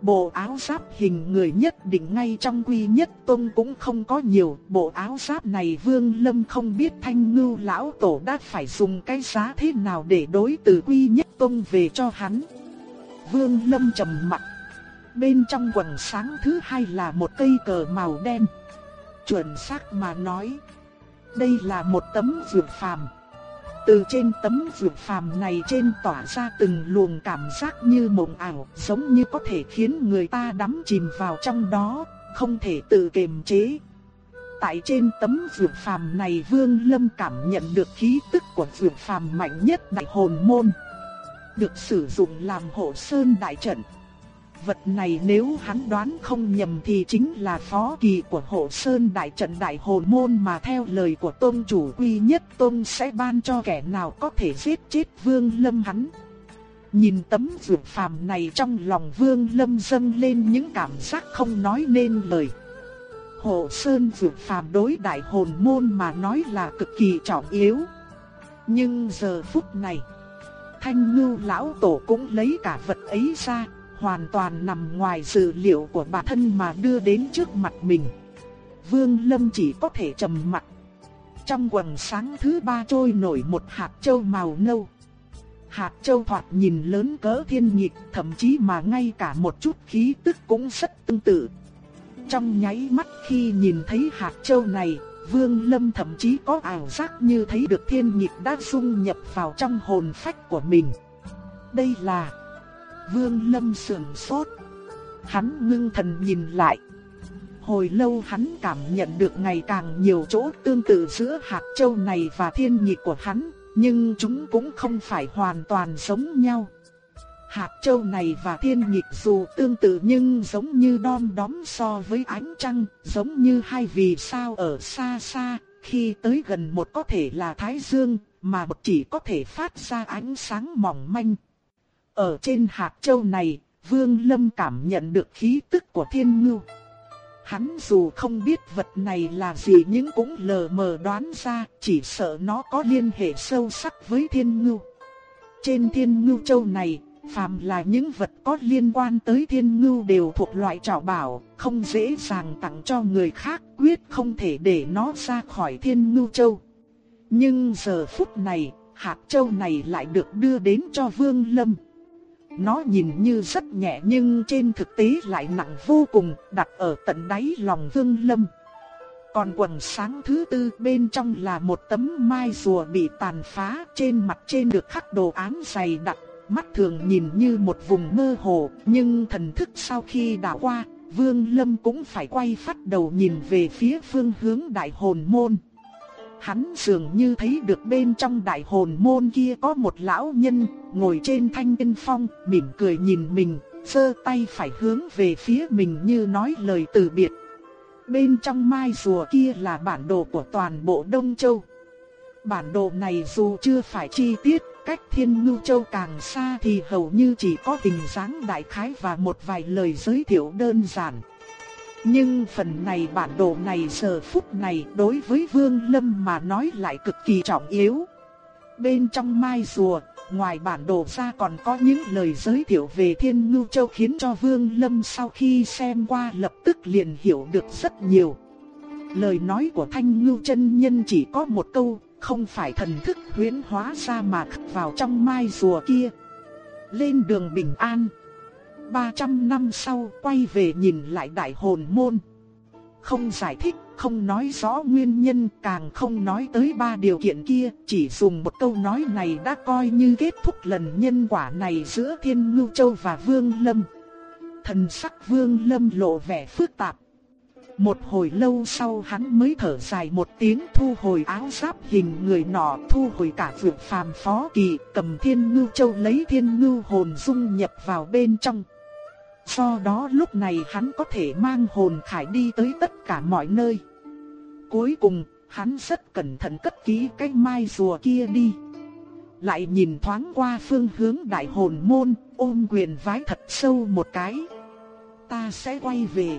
Bộ áo giáp hình người nhất định ngay trong quy nhất tôn cũng không có nhiều. Bộ áo giáp này Vương Lâm không biết thanh ngưu lão tổ đã phải dùng cái giá thế nào để đối từ quy nhất tôn về cho hắn. Vương Lâm trầm mặt. Bên trong quần sáng thứ hai là một cây cờ màu đen. Chuẩn xác mà nói. Đây là một tấm dược phàm. Từ trên tấm vượt phàm này trên tỏa ra từng luồng cảm giác như mộng ảo, giống như có thể khiến người ta đắm chìm vào trong đó, không thể tự kiềm chế. Tại trên tấm vượt phàm này Vương Lâm cảm nhận được khí tức của vượt phàm mạnh nhất đại hồn môn. Được sử dụng làm hộ sơn đại trận vật này nếu hắn đoán không nhầm thì chính là phó kỳ của hộ sơn đại trận đại hồn môn mà theo lời của tôn chủ quy nhất tôn sẽ ban cho kẻ nào có thể giết chết vương lâm hắn. Nhìn tấm vượt phàm này trong lòng vương lâm dâng lên những cảm giác không nói nên lời. Hộ sơn vượt phàm đối đại hồn môn mà nói là cực kỳ trọng yếu. Nhưng giờ phút này, thanh ngưu lão tổ cũng lấy cả vật ấy ra hoàn toàn nằm ngoài dự liệu của bản thân mà đưa đến trước mặt mình. Vương Lâm chỉ có thể trầm mặt. Trong quần sáng thứ ba trôi nổi một hạt châu màu nâu. Hạt châu thoạt nhìn lớn cỡ thiên nhịp, thậm chí mà ngay cả một chút khí tức cũng rất tương tự. Trong nháy mắt khi nhìn thấy hạt châu này, Vương Lâm thậm chí có ảo giác như thấy được thiên nhịp đã dung nhập vào trong hồn phách của mình. Đây là Vương Lâm sườn sốt. Hắn ngưng thần nhìn lại. Hồi lâu hắn cảm nhận được ngày càng nhiều chỗ tương tự giữa hạt châu này và thiên nhịp của hắn, nhưng chúng cũng không phải hoàn toàn giống nhau. Hạt châu này và thiên nhịp dù tương tự nhưng giống như đom đóm so với ánh trăng, giống như hai vì sao ở xa xa, khi tới gần một có thể là thái dương, mà một chỉ có thể phát ra ánh sáng mỏng manh. Ở trên hạt châu này, Vương Lâm cảm nhận được khí tức của thiên ngưu. Hắn dù không biết vật này là gì nhưng cũng lờ mờ đoán ra, chỉ sợ nó có liên hệ sâu sắc với thiên ngưu. Trên thiên ngưu châu này, phàm là những vật có liên quan tới thiên ngưu đều thuộc loại trảo bảo, không dễ dàng tặng cho người khác, quyết không thể để nó ra khỏi thiên ngưu châu. Nhưng giờ phút này, hạt châu này lại được đưa đến cho Vương Lâm. Nó nhìn như rất nhẹ nhưng trên thực tế lại nặng vô cùng, đặt ở tận đáy lòng Vương Lâm. Còn quần sáng thứ tư bên trong là một tấm mai rùa bị tàn phá, trên mặt trên được khắc đồ án dày đặc, mắt thường nhìn như một vùng mơ hồ, nhưng thần thức sau khi đã qua, Vương Lâm cũng phải quay phát đầu nhìn về phía phương hướng đại hồn môn. Hắn dường như thấy được bên trong đại hồn môn kia có một lão nhân, ngồi trên thanh tinh phong, mỉm cười nhìn mình, giơ tay phải hướng về phía mình như nói lời từ biệt. Bên trong mai rùa kia là bản đồ của toàn bộ Đông Châu. Bản đồ này dù chưa phải chi tiết, cách Thiên Ngưu Châu càng xa thì hầu như chỉ có hình dáng đại khái và một vài lời giới thiệu đơn giản. Nhưng phần này bản đồ này giờ phút này đối với Vương Lâm mà nói lại cực kỳ trọng yếu. Bên trong mai rùa, ngoài bản đồ ra còn có những lời giới thiệu về Thiên Ngưu Châu khiến cho Vương Lâm sau khi xem qua lập tức liền hiểu được rất nhiều. Lời nói của Thanh Ngưu chân Nhân chỉ có một câu, không phải thần thức huyễn hóa ra mà khắc vào trong mai rùa kia. Lên đường bình an. 300 năm sau quay về nhìn lại đại hồn môn. Không giải thích, không nói rõ nguyên nhân, càng không nói tới ba điều kiện kia, chỉ dùng một câu nói này đã coi như kết thúc lần nhân quả này giữa Thiên Ngưu Châu và Vương Lâm. Thần sắc Vương Lâm lộ vẻ phức tạp. Một hồi lâu sau hắn mới thở dài một tiếng thu hồi áo giáp hình người nọ, thu hồi cả vượt phàm phó kỳ, cầm thiên ngưu châu lấy thiên ngưu hồn dung nhập vào bên trong. Do đó lúc này hắn có thể mang hồn khải đi tới tất cả mọi nơi. Cuối cùng, hắn rất cẩn thận cất kỹ cái mai rùa kia đi. lại nhìn thoáng qua phương hướng đại hồn môn, ôm quyền vái thật sâu một cái. Ta sẽ quay về.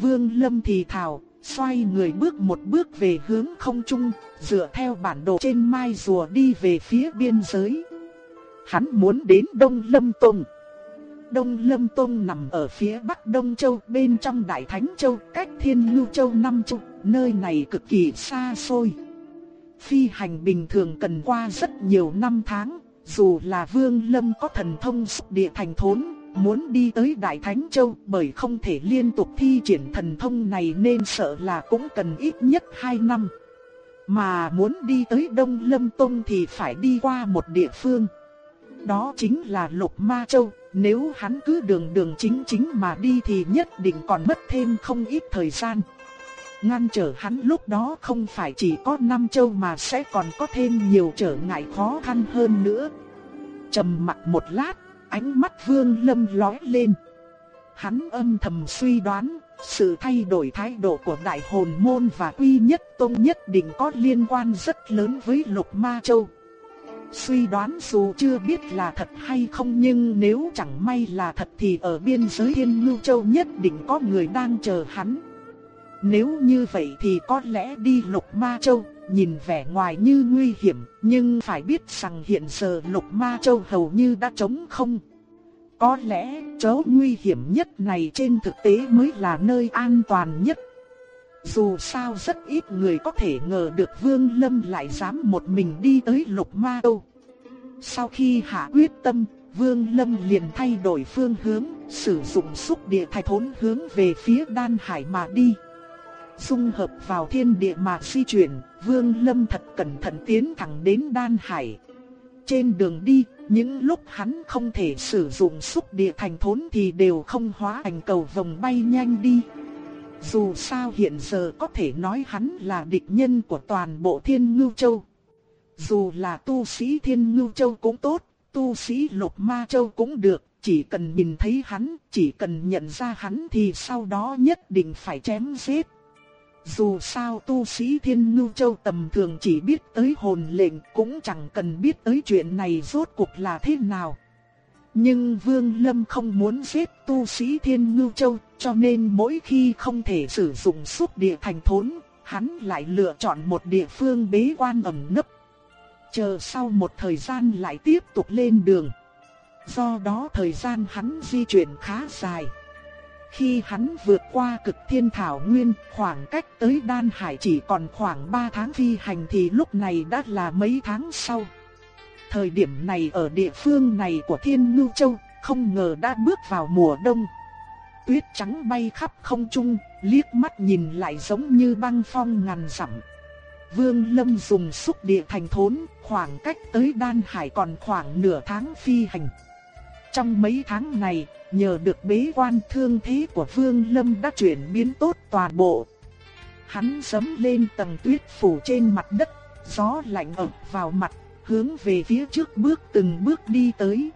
Vương Lâm thì thào, xoay người bước một bước về hướng không trung, dựa theo bản đồ trên mai rùa đi về phía biên giới. Hắn muốn đến Đông Lâm Tông. Đông Lâm Tông nằm ở phía bắc Đông Châu bên trong Đại Thánh Châu, cách Thiên Lưu Châu năm chục. nơi này cực kỳ xa xôi. Phi hành bình thường cần qua rất nhiều năm tháng, dù là Vương Lâm có thần thông xúc địa thành thốn, muốn đi tới Đại Thánh Châu bởi không thể liên tục thi triển thần thông này nên sợ là cũng cần ít nhất 2 năm. Mà muốn đi tới Đông Lâm Tông thì phải đi qua một địa phương. Đó chính là Lục Ma Châu, nếu hắn cứ đường đường chính chính mà đi thì nhất định còn mất thêm không ít thời gian. Ngăn trở hắn lúc đó không phải chỉ có năm châu mà sẽ còn có thêm nhiều trở ngại khó khăn hơn nữa. Trầm mặt một lát, ánh mắt Vương Lâm lóe lên. Hắn âm thầm suy đoán, sự thay đổi thái độ của Đại Hồn Môn và Quy Nhất Tông nhất định có liên quan rất lớn với Lục Ma Châu. Suy đoán dù chưa biết là thật hay không nhưng nếu chẳng may là thật thì ở biên giới Thiên Ngưu Châu nhất định có người đang chờ hắn. Nếu như vậy thì có lẽ đi Lục Ma Châu, nhìn vẻ ngoài như nguy hiểm, nhưng phải biết rằng hiện giờ Lục Ma Châu hầu như đã trống không. Có lẽ chỗ nguy hiểm nhất này trên thực tế mới là nơi an toàn nhất. Dù sao rất ít người có thể ngờ được Vương Lâm lại dám một mình đi tới Lục Ma đâu. Sau khi hạ quyết tâm, Vương Lâm liền thay đổi phương hướng, sử dụng xúc địa thay thốn hướng về phía Đan Hải mà đi. Dung hợp vào thiên địa mà di chuyển, Vương Lâm thật cẩn thận tiến thẳng đến Đan Hải. Trên đường đi, những lúc hắn không thể sử dụng xúc địa thành thốn thì đều không hóa thành cầu vòng bay nhanh đi. Dù sao hiện giờ có thể nói hắn là địch nhân của toàn bộ Thiên Ngưu Châu. Dù là tu sĩ Thiên Ngưu Châu cũng tốt, tu sĩ Lục Ma Châu cũng được, chỉ cần nhìn thấy hắn, chỉ cần nhận ra hắn thì sau đó nhất định phải chém giết. Dù sao tu sĩ Thiên Ngưu Châu tầm thường chỉ biết tới hồn lệnh cũng chẳng cần biết tới chuyện này rốt cuộc là thế nào. Nhưng Vương Lâm không muốn giết tu sĩ Thiên Ngưu Châu cho nên mỗi khi không thể sử dụng xúc địa thành thốn, hắn lại lựa chọn một địa phương bế quan ẩn nấp. Chờ sau một thời gian lại tiếp tục lên đường. Do đó thời gian hắn di chuyển khá dài. Khi hắn vượt qua cực thiên thảo nguyên, khoảng cách tới Đan Hải chỉ còn khoảng 3 tháng phi hành thì lúc này đã là mấy tháng sau. Thời điểm này ở địa phương này của Thiên Ngưu Châu, không ngờ đã bước vào mùa đông. Tuyết trắng bay khắp không trung, liếc mắt nhìn lại giống như băng phong ngàn dặm. Vương Lâm dùng xúc địa thành thốn, khoảng cách tới Đan Hải còn khoảng nửa tháng phi hành. Trong mấy tháng này, nhờ được bế quan thương thế của Vương Lâm đã chuyển biến tốt toàn bộ. Hắn sấm lên tầng tuyết phủ trên mặt đất, gió lạnh ập vào mặt, hướng về phía trước bước từng bước đi tới.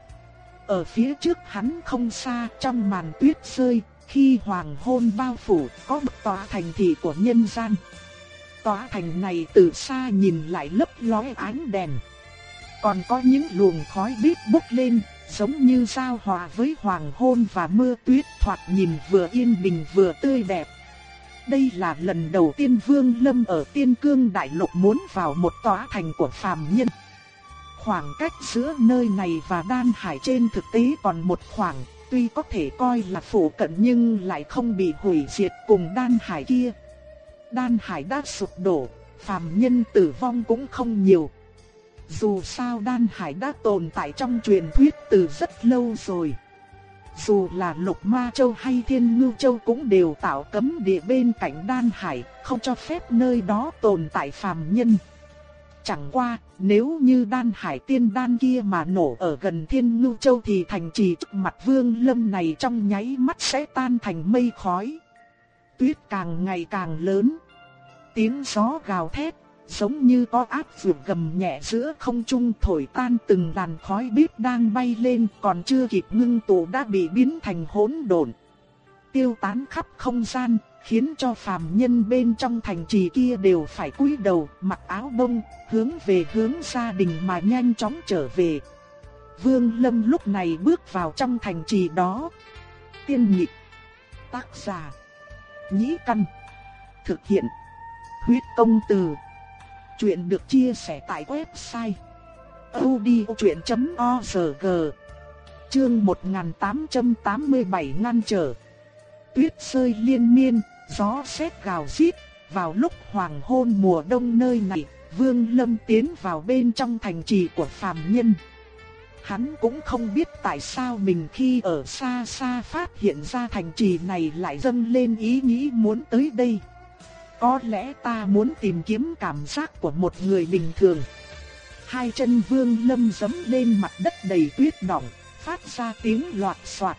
Ở phía trước hắn không xa trong màn tuyết rơi, khi hoàng hôn bao phủ có một tòa thành thị của nhân gian. Tòa thành này từ xa nhìn lại lấp lóe ánh đèn. Còn có những luồng khói bếp bốc lên, giống như giao hòa với hoàng hôn và mưa tuyết thoạt nhìn vừa yên bình vừa tươi đẹp. Đây là lần đầu tiên Vương Lâm ở Tiên Cương Đại Lục muốn vào một tòa thành của phàm nhân. Khoảng cách giữa nơi này và Đan Hải trên thực tế còn một khoảng, tuy có thể coi là phủ cận nhưng lại không bị hủy diệt cùng Đan Hải kia. Đan Hải đã sụp đổ, phàm nhân tử vong cũng không nhiều, dù sao Đan Hải đã tồn tại trong truyền thuyết từ rất lâu rồi. Dù là Lục Ma Châu hay Thiên Ngưu Châu cũng đều tạo cấm địa bên cạnh Đan Hải, không cho phép nơi đó tồn tại phàm nhân. Chẳng qua, nếu như Đan Hải tiên đan kia mà nổ ở gần Thiên Ngưu Châu thì thành trì trước mặt Vương Lâm này trong nháy mắt sẽ tan thành mây khói. Tuyết càng ngày càng lớn. Tiếng gió gào thét giống như có áp vượt gầm nhẹ giữa không trung thổi tan từng làn khói bếp đang bay lên còn chưa kịp ngưng tụ đã bị biến thành hỗn độn. Tiêu tán khắp không gian, khiến cho phàm nhân bên trong thành trì kia đều phải cúi đầu, mặc áo bông, hướng về hướng gia đình mà nhanh chóng trở về. Vương Lâm lúc này bước vào trong thành trì đó. Tiên nhị Tác giả. Nhĩ căn. Thực hiện. Huyết công từ. Chuyện được chia sẻ tại website. odchuyện.org Chương 1887 ngăn trở. Tuyết rơi liên miên, gió sét gào rít. Vào lúc hoàng hôn mùa đông nơi này, Vương Lâm tiến vào bên trong thành trì của phàm nhân. Hắn cũng không biết tại sao mình khi ở xa xa phát hiện ra thành trì này lại dâng lên ý nghĩ muốn tới đây. Có lẽ ta muốn tìm kiếm cảm giác của một người bình thường. Hai chân vương lâm giẫm lên mặt đất đầy tuyết đỏng, phát ra tiếng loạt soạt.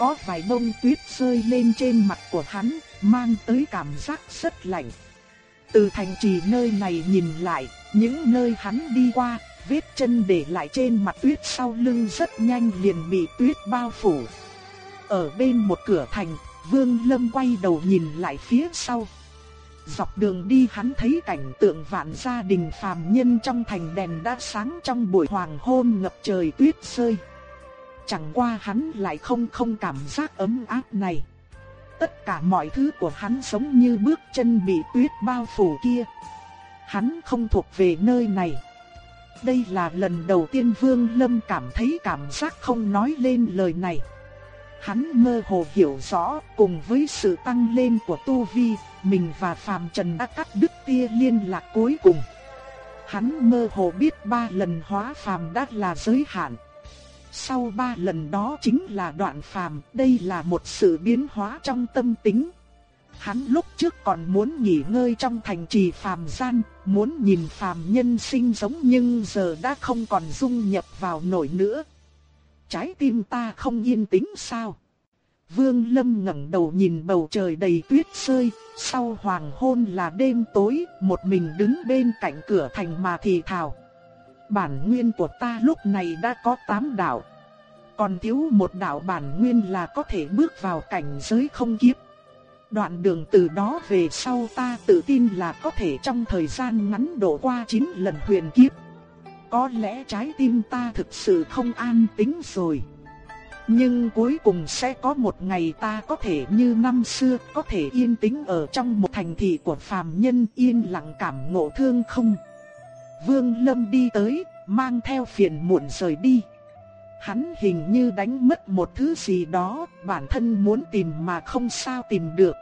Có vài bông tuyết rơi lên trên mặt của hắn, mang tới cảm giác rất lạnh. Từ thành trì nơi này nhìn lại, những nơi hắn đi qua, vết chân để lại trên mặt tuyết sau lưng rất nhanh liền bị tuyết bao phủ. Ở bên một cửa thành, Vương Lâm quay đầu nhìn lại phía sau. Dọc đường đi hắn thấy cảnh tượng vạn gia đình phàm nhân trong thành đèn đã sáng trong buổi hoàng hôn ngập trời tuyết rơi. Chẳng qua hắn lại không không cảm giác ấm áp này. Tất cả mọi thứ của hắn giống như bước chân bị tuyết bao phủ kia. Hắn không thuộc về nơi này. Đây là lần đầu tiên Vương Lâm cảm thấy cảm giác không nói lên lời này. Hắn mơ hồ hiểu rõ, cùng với sự tăng lên của Tu Vi, mình và Phạm Trần đã cắt đứt tia liên lạc cuối cùng. Hắn mơ hồ biết ba lần hóa phàm đã là giới hạn. Sau ba lần đó chính là đoạn phàm, đây là một sự biến hóa trong tâm tính. Hắn lúc trước còn muốn nghỉ ngơi trong thành trì phàm gian, muốn nhìn phàm nhân sinh sống nhưng giờ đã không còn dung nhập vào nổi nữa. Trái tim ta không yên tĩnh sao? Vương Lâm ngẩng đầu nhìn bầu trời đầy tuyết rơi, sau hoàng hôn là đêm tối, một mình đứng bên cạnh cửa thành mà thì thào. Bản nguyên của ta lúc này đã có tám đạo. Còn thiếu một đạo bản nguyên là có thể bước vào cảnh giới không kiếp. Đoạn đường từ đó về sau ta tự tin là có thể trong thời gian ngắn độ qua 9 lần huyền kiếp. Có lẽ trái tim ta thực sự không an tĩnh rồi. Nhưng cuối cùng sẽ có một ngày ta có thể như năm xưa, có thể yên tĩnh ở trong một thành thị của phàm nhân yên lặng cảm ngộ thương không. Vương Lâm đi tới, mang theo phiền muộn rời đi. Hắn hình như đánh mất một thứ gì đó, bản thân muốn tìm mà không sao tìm được.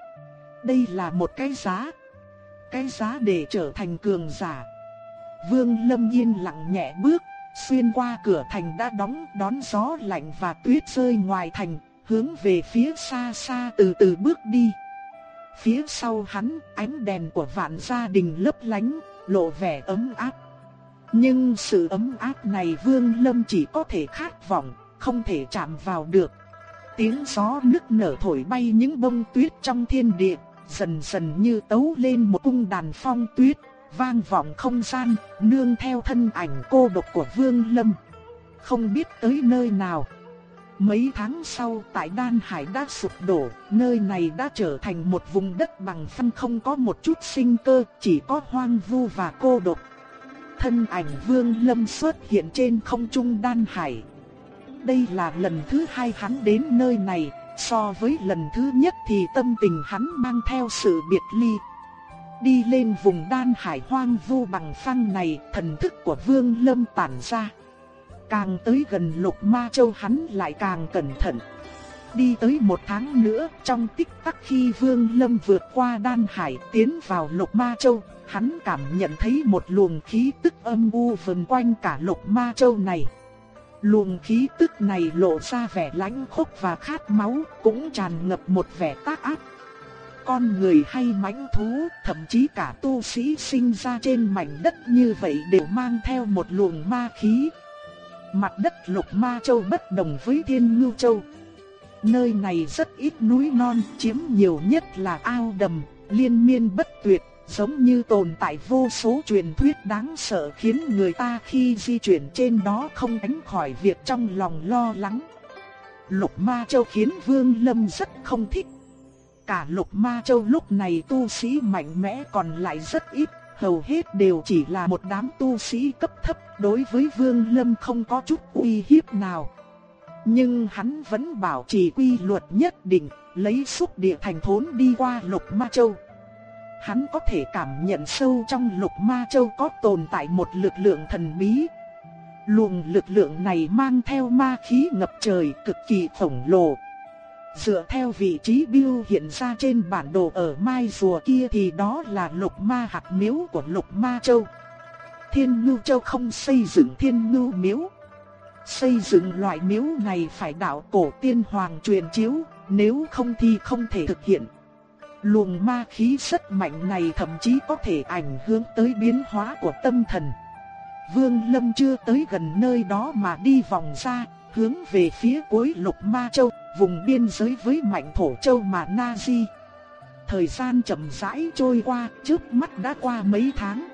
Đây là một cái giá. Cái giá để trở thành cường giả. Vương Lâm yên lặng nhẹ bước, xuyên qua cửa thành đã đóng đón gió lạnh và tuyết rơi ngoài thành, hướng về phía xa xa từ từ bước đi. Phía sau hắn, ánh đèn của vạn gia đình lấp lánh, lộ vẻ ấm áp. Nhưng sự ấm áp này Vương Lâm chỉ có thể khát vọng, không thể chạm vào được. Tiếng gió nức nở thổi bay những bông tuyết trong thiên địa, dần dần như tấu lên một cung đàn phong tuyết, vang vọng không gian, nương theo thân ảnh cô độc của Vương Lâm. Không biết tới nơi nào. Mấy tháng sau tại Đan Hải đã sụp đổ, nơi này đã trở thành một vùng đất bằng phẳng không có một chút sinh cơ, chỉ có hoang vu và cô độc thân ảnh Vương Lâm xuất hiện trên không trung đan hải. Đây là lần thứ hai hắn đến nơi này, so với lần thứ nhất thì tâm tình hắn mang theo sự biệt ly. Đi lên vùng đan hải hoang vu bằng phăng này, thần thức của Vương Lâm tản ra. Càng tới gần Lục Ma Châu hắn lại càng cẩn thận. Đi tới một tháng nữa, trong tích tắc khi Vương Lâm vượt qua đan hải tiến vào Lục Ma Châu, hắn cảm nhận thấy một luồng khí tức âm u vần quanh cả lục ma châu này. Luồng khí tức này lộ ra vẻ lãnh khốc và khát máu, cũng tràn ngập một vẻ tác ác. Con người hay mãnh thú, thậm chí cả tu sĩ sinh ra trên mảnh đất như vậy đều mang theo một luồng ma khí. Mặt đất lục ma châu bất đồng với thiên ngưu châu. Nơi này rất ít núi non, chiếm nhiều nhất là ao đầm, liên miên bất tuyệt, giống như tồn tại vô số truyền thuyết đáng sợ khiến người ta khi di chuyển trên đó không tránh khỏi việc trong lòng lo lắng. Lục Ma Châu khiến Vương Lâm rất không thích. cả lục ma châu lúc này tu sĩ mạnh mẽ còn lại rất ít, hầu hết đều chỉ là một đám tu sĩ cấp thấp, đối với Vương Lâm không có chút uy hiếp nào. Nhưng hắn vẫn bảo trì quy luật nhất định, lấy xúc địa thành thốn đi qua lục ma châu. Hắn có thể cảm nhận sâu trong lục ma châu có tồn tại một lực lượng thần bí. Luồng lực lượng này mang theo ma khí ngập trời cực kỳ khổng lồ. Dựa theo vị trí biêu hiện ra trên bản đồ ở Mai Rùa kia thì đó là lục ma hạt miếu của lục ma châu. Thiên Ngưu Châu không xây dựng Thiên Ngưu miếu. Xây dựng loại miếu này phải đạo cổ tiên hoàng truyền chiếu, nếu không thì không thể thực hiện. Luồng ma khí rất mạnh này thậm chí có thể ảnh hưởng tới biến hóa của tâm thần. Vương Lâm chưa tới gần nơi đó mà đi vòng ra, hướng về phía cuối lục ma châu, vùng biên giới với mạnh thổ châu mà Na Di. Thời gian chậm rãi trôi qua, trước mắt đã qua mấy tháng.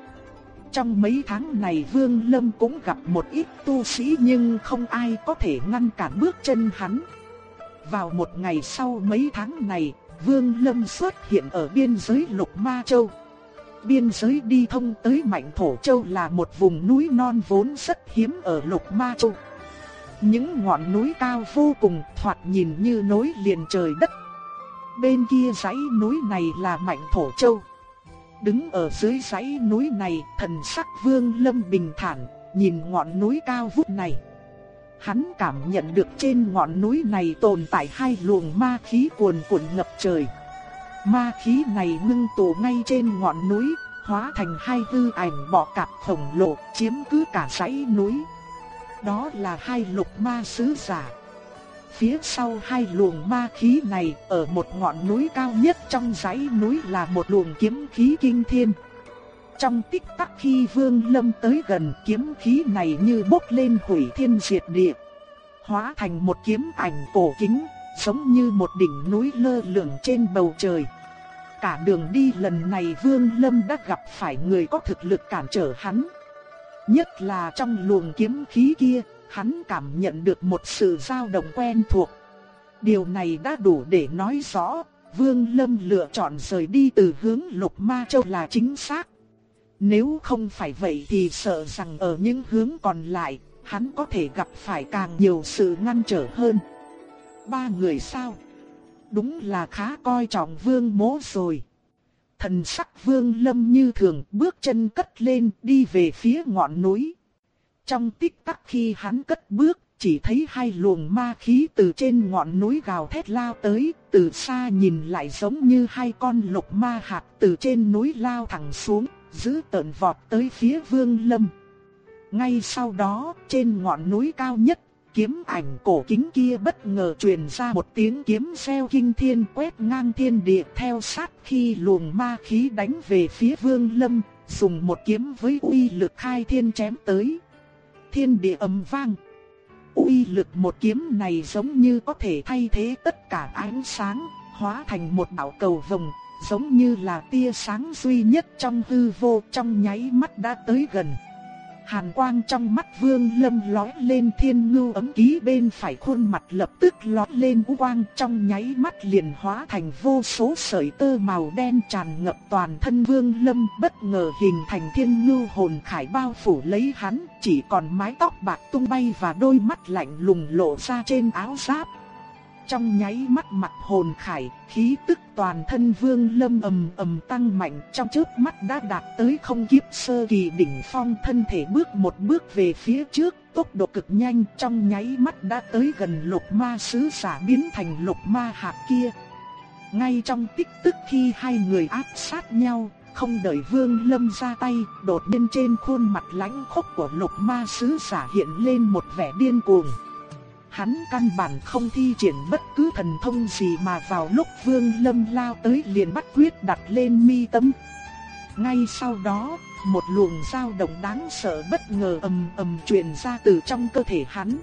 Trong mấy tháng này Vương Lâm cũng gặp một ít tu sĩ nhưng không ai có thể ngăn cản bước chân hắn. Vào một ngày sau mấy tháng này, Vương Lâm xuất hiện ở biên giới Lục Ma Châu. Biên giới đi thông tới Mạnh Thổ Châu là một vùng núi non vốn rất hiếm ở Lục Ma Châu. Những ngọn núi cao vô cùng thoạt nhìn như nối liền trời đất. Bên kia dãy núi này là Mạnh Thổ Châu. Đứng ở dưới dãy núi này, thần sắc Vương Lâm bình thản, nhìn ngọn núi cao vút này. Hắn cảm nhận được trên ngọn núi này tồn tại hai luồng ma khí cuồn cuộn ngập trời. Ma khí này ngưng tụ ngay trên ngọn núi, hóa thành hai hư ảnh bọ cạp khổng lồ chiếm cứ cả dãy núi. Đó là hai lục ma sứ giả. Phía sau hai luồng ma khí này, ở một ngọn núi cao nhất trong dãy núi là một luồng kiếm khí kinh thiên. Trong tích tắc khi Vương Lâm tới gần kiếm khí này như bốc lên hủy thiên diệt địa. Hóa thành một kiếm ảnh cổ kính, giống như một đỉnh núi lơ lửng trên bầu trời. Cả đường đi lần này Vương Lâm đã gặp phải người có thực lực cản trở hắn. Nhất là trong luồng kiếm khí kia, hắn cảm nhận được một sự dao động quen thuộc. Điều này đã đủ để nói rõ, Vương Lâm lựa chọn rời đi từ hướng Lục Ma Châu là chính xác. Nếu không phải vậy thì sợ rằng ở những hướng còn lại, hắn có thể gặp phải càng nhiều sự ngăn trở hơn. Ba người sao? Đúng là khá coi trọng Vương Mỗ rồi. Thần sắc Vương Lâm như thường bước chân cất lên đi về phía ngọn núi. Trong tích tắc khi hắn cất bước, chỉ thấy hai luồng ma khí từ trên ngọn núi gào thét lao tới, từ xa nhìn lại giống như hai con lục ma hạt từ trên núi lao thẳng xuống, dữ tợn vọt tới phía Vương Lâm. Ngay sau đó, trên ngọn núi cao nhất, kiếm ảnh cổ kính kia bất ngờ truyền ra một tiếng kiếm xeo kinh thiên quét ngang thiên địa theo sát khi luồng ma khí đánh về phía Vương Lâm, dùng một kiếm với uy lực khai thiên chém tới thiên địa ầm vang. Uy lực một kiếm này giống như có thể thay thế tất cả ánh sáng, hóa thành một đạo cầu vồng, giống như là tia sáng duy nhất trong hư vô trong nháy mắt đã tới gần. Hàn quang trong mắt Vương Lâm lói lên thiên ngưu ấm ký bên phải khuôn mặt lập tức lói lên u quang trong nháy mắt liền hóa thành vô số sợi tơ màu đen tràn ngập toàn thân Vương Lâm bất ngờ hình thành thiên ngưu hồn khải bao phủ lấy hắn, chỉ còn mái tóc bạc tung bay và đôi mắt lạnh lùng lộ ra trên áo giáp. Trong nháy mắt mặt hồn khải, khí tức toàn thân vương lâm ầm ầm tăng mạnh trong trước mắt đã đạt tới không kiếp sơ kỳ đỉnh phong thân thể bước một bước về phía trước, tốc độ cực nhanh trong nháy mắt đã tới gần lục ma sứ giả biến thành lục ma hạt kia. Ngay trong tích tức khi hai người áp sát nhau, không đợi vương lâm ra tay, đột nhiên trên khuôn mặt lãnh khốc của lục ma sứ giả hiện lên một vẻ điên cuồng. Hắn căn bản không thi triển bất cứ thần thông gì mà vào lúc Vương Lâm lao tới liền bắt quyết đặt lên mi tâm. Ngay sau đó, một luồng dao động đáng sợ bất ngờ ầm ầm truyền ra từ trong cơ thể hắn.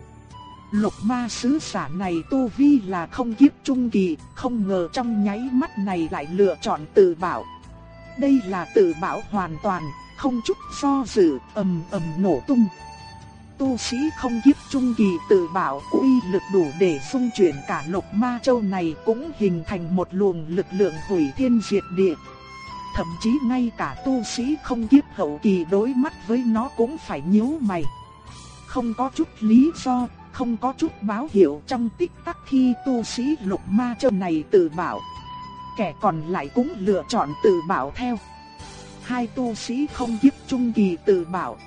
Lục ma sứ giả này tu vi là không kiếp trung kỳ, không ngờ trong nháy mắt này lại lựa chọn tự bảo. Đây là tự bảo hoàn toàn, không chút do dự, ầm ầm nổ tung tu sĩ không kiếp trung kỳ tự bảo uy lực đủ để xung chuyển cả lục ma châu này cũng hình thành một luồng lực lượng hủy thiên diệt địa. Thậm chí ngay cả tu sĩ không kiếp hậu kỳ đối mắt với nó cũng phải nhíu mày. Không có chút lý do, không có chút báo hiệu trong tích tắc khi tu sĩ lục ma châu này tự bảo. Kẻ còn lại cũng lựa chọn tự bảo theo. Hai tu sĩ không kiếp trung kỳ tự bảo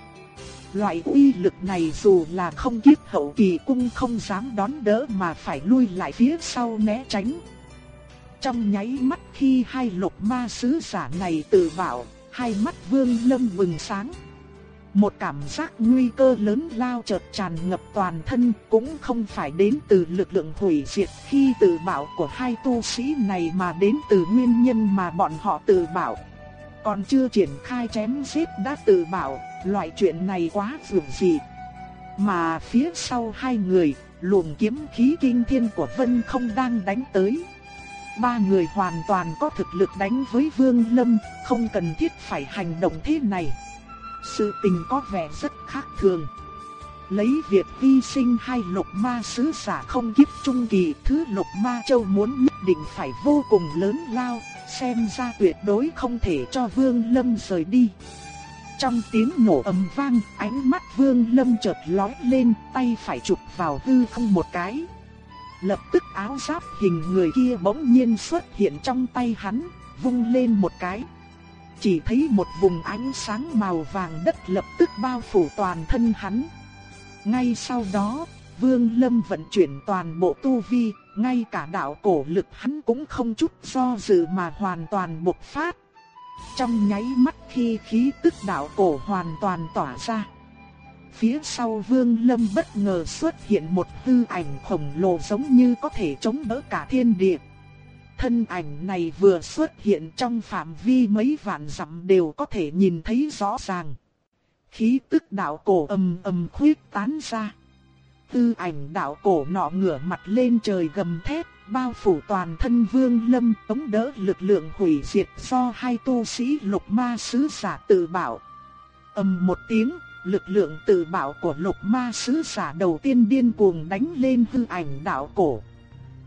Loại uy lực này dù là không kiếp hậu kỳ cung không dám đón đỡ mà phải lui lại phía sau né tránh. Trong nháy mắt khi hai lục ma sứ giả này tự bảo, hai mắt vương lâm bừng sáng. Một cảm giác nguy cơ lớn lao chợt tràn ngập toàn thân cũng không phải đến từ lực lượng hủy diệt khi tự bảo của hai tu sĩ này mà đến từ nguyên nhân mà bọn họ tự bảo. Còn chưa triển khai chém giết đã tự bảo, loại chuyện này quá dường gì Mà phía sau hai người, luồng kiếm khí kinh thiên của Vân không đang đánh tới. Ba người hoàn toàn có thực lực đánh với Vương Lâm, không cần thiết phải hành động thế này. Sự tình có vẻ rất khác thường. Lấy việc hy sinh hai lục ma sứ giả không kiếp trung kỳ, thứ lục ma châu muốn nhất định phải vô cùng lớn lao, xem ra tuyệt đối không thể cho Vương Lâm rời đi. Trong tiếng nổ ầm vang, ánh mắt Vương Lâm chợt lóe lên, tay phải chụp vào hư không một cái. Lập tức áo giáp hình người kia bỗng nhiên xuất hiện trong tay hắn, vung lên một cái. Chỉ thấy một vùng ánh sáng màu vàng đất lập tức bao phủ toàn thân hắn. Ngay sau đó, Vương Lâm vận chuyển toàn bộ tu vi, ngay cả đạo cổ lực hắn cũng không chút do dự mà hoàn toàn bộc phát. Trong nháy mắt khi khí tức đạo cổ hoàn toàn tỏa ra. Phía sau Vương Lâm bất ngờ xuất hiện một tư ảnh khổng lồ giống như có thể chống đỡ cả thiên địa. Thân ảnh này vừa xuất hiện trong phạm vi mấy vạn dặm đều có thể nhìn thấy rõ ràng. Khí tức đạo cổ ầm ầm khuyết tán ra. Tư ảnh đạo cổ nọ ngửa mặt lên trời gầm thét, bao phủ toàn thân vương lâm tống đỡ lực lượng hủy diệt do hai tu sĩ lục ma sứ giả tự bảo. ầm một tiếng, lực lượng tự bảo của lục ma sứ giả đầu tiên điên cuồng đánh lên hư ảnh đạo cổ.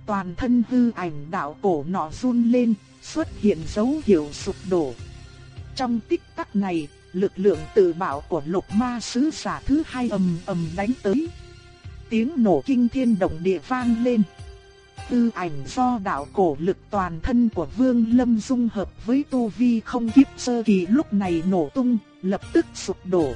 Toàn thân hư ảnh đạo cổ nọ run lên, xuất hiện dấu hiệu sụp đổ. Trong tích tắc này, lực lượng tự bảo của lục ma sứ giả thứ hai ầm ầm đánh tới. Tiếng nổ kinh thiên động địa vang lên. Tư ảnh do đạo cổ lực toàn thân của Vương Lâm dung hợp với tu vi không kiếp sơ kỳ lúc này nổ tung, lập tức sụp đổ.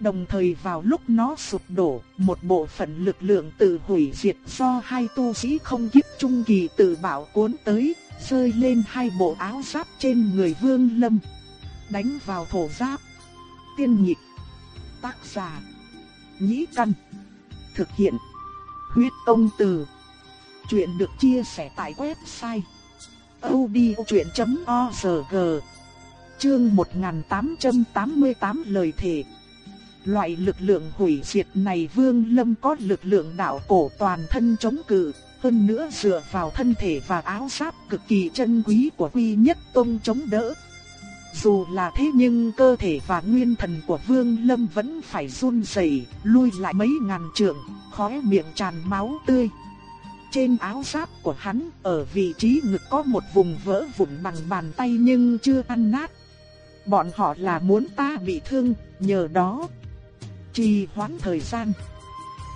Đồng thời vào lúc nó sụp đổ, một bộ phận lực lượng tự hủy diệt do hai tu sĩ không kiếp trung kỳ tự bảo cuốn tới, rơi lên hai bộ áo giáp trên người Vương Lâm. Đánh vào thổ giáp. Tiên nhịp. Tác giả. Nhĩ căn. Thực hiện. Huyết công từ. Chuyện được chia sẻ tại website odchuyện.org Chương 1888 lời thề Loại lực lượng hủy diệt này Vương Lâm có lực lượng đạo cổ toàn thân chống cự, hơn nữa dựa vào thân thể và áo giáp cực kỳ chân quý của Quy Nhất Tông chống đỡ. Dù là thế nhưng cơ thể và nguyên thần của Vương Lâm vẫn phải run rẩy, lui lại mấy ngàn trượng, khóe miệng tràn máu tươi. Trên áo giáp của hắn, ở vị trí ngực có một vùng vỡ vụn bằng bàn tay nhưng chưa ăn nát. Bọn họ là muốn ta bị thương, nhờ đó trì hoãn thời gian.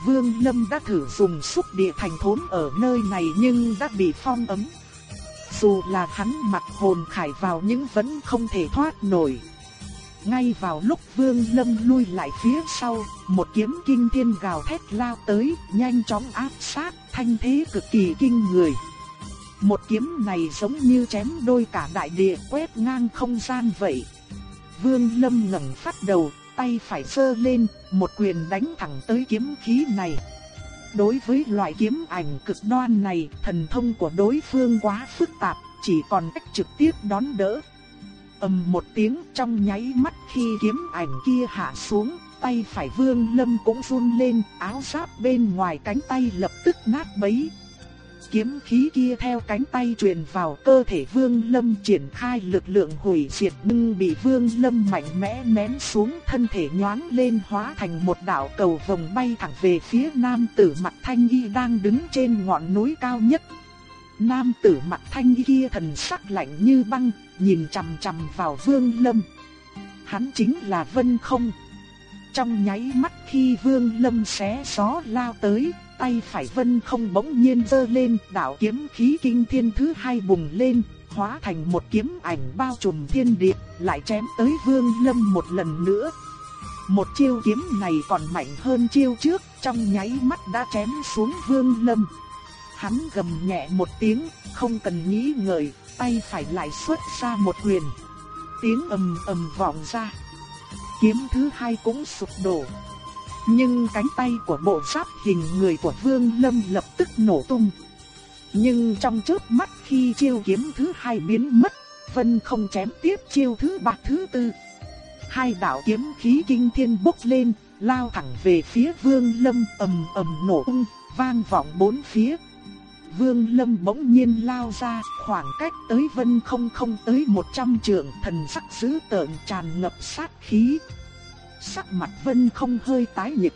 Vương Lâm đã thử dùng xúc địa thành thốn ở nơi này nhưng đã bị phong ấm. Dù là hắn mặc hồn khải vào nhưng vẫn không thể thoát nổi. Ngay vào lúc Vương Lâm lui lại phía sau, một kiếm kinh thiên gào thét lao tới, nhanh chóng áp sát, thanh thế cực kỳ kinh người. Một kiếm này giống như chém đôi cả đại địa quét ngang không gian vậy. Vương Lâm ngẩng phát đầu, tay phải sơ lên, một quyền đánh thẳng tới kiếm khí này. Đối với loại kiếm ảnh cực đoan này, thần thông của đối phương quá phức tạp, chỉ còn cách trực tiếp đón đỡ. ầm một tiếng trong nháy mắt khi kiếm ảnh kia hạ xuống, tay phải vương lâm cũng run lên, áo giáp bên ngoài cánh tay lập tức nát bấy. kiếm khí kia theo cánh tay truyền vào cơ thể Vương Lâm triển khai lực lượng hủy diệt nhưng bị Vương Lâm mạnh mẽ nén xuống thân thể nhoáng lên hóa thành một đạo cầu vòng bay thẳng về phía nam tử mặt thanh y đang đứng trên ngọn núi cao nhất. Nam tử mặt thanh y kia thần sắc lạnh như băng, nhìn chằm chằm vào Vương Lâm. Hắn chính là Vân Không. Trong nháy mắt khi Vương Lâm xé gió lao tới, tay phải Vân Không bỗng nhiên giơ lên, đạo kiếm khí kinh thiên thứ hai bùng lên, hóa thành một kiếm ảnh bao trùm thiên địa, lại chém tới Vương Lâm một lần nữa. Một chiêu kiếm này còn mạnh hơn chiêu trước, trong nháy mắt đã chém xuống Vương Lâm. Hắn gầm nhẹ một tiếng, không cần nghĩ ngợi, tay phải lại xuất ra một quyền. Tiếng ầm ầm vọng ra. Kiếm thứ hai cũng sụp đổ. Nhưng cánh tay của bộ giáp hình người của Vương Lâm lập tức nổ tung. Nhưng trong chớp mắt khi chiêu kiếm thứ hai biến mất, Vân không chém tiếp chiêu thứ ba thứ tư. Hai đạo kiếm khí kinh thiên bốc lên, lao thẳng về phía Vương Lâm ầm ầm nổ tung, vang vọng bốn phía. Vương Lâm bỗng nhiên lao ra, khoảng cách tới Vân không không tới 100 trượng, thần sắc dữ tợn tràn ngập sát khí. Sắc mặt Vân không hơi tái nhợt.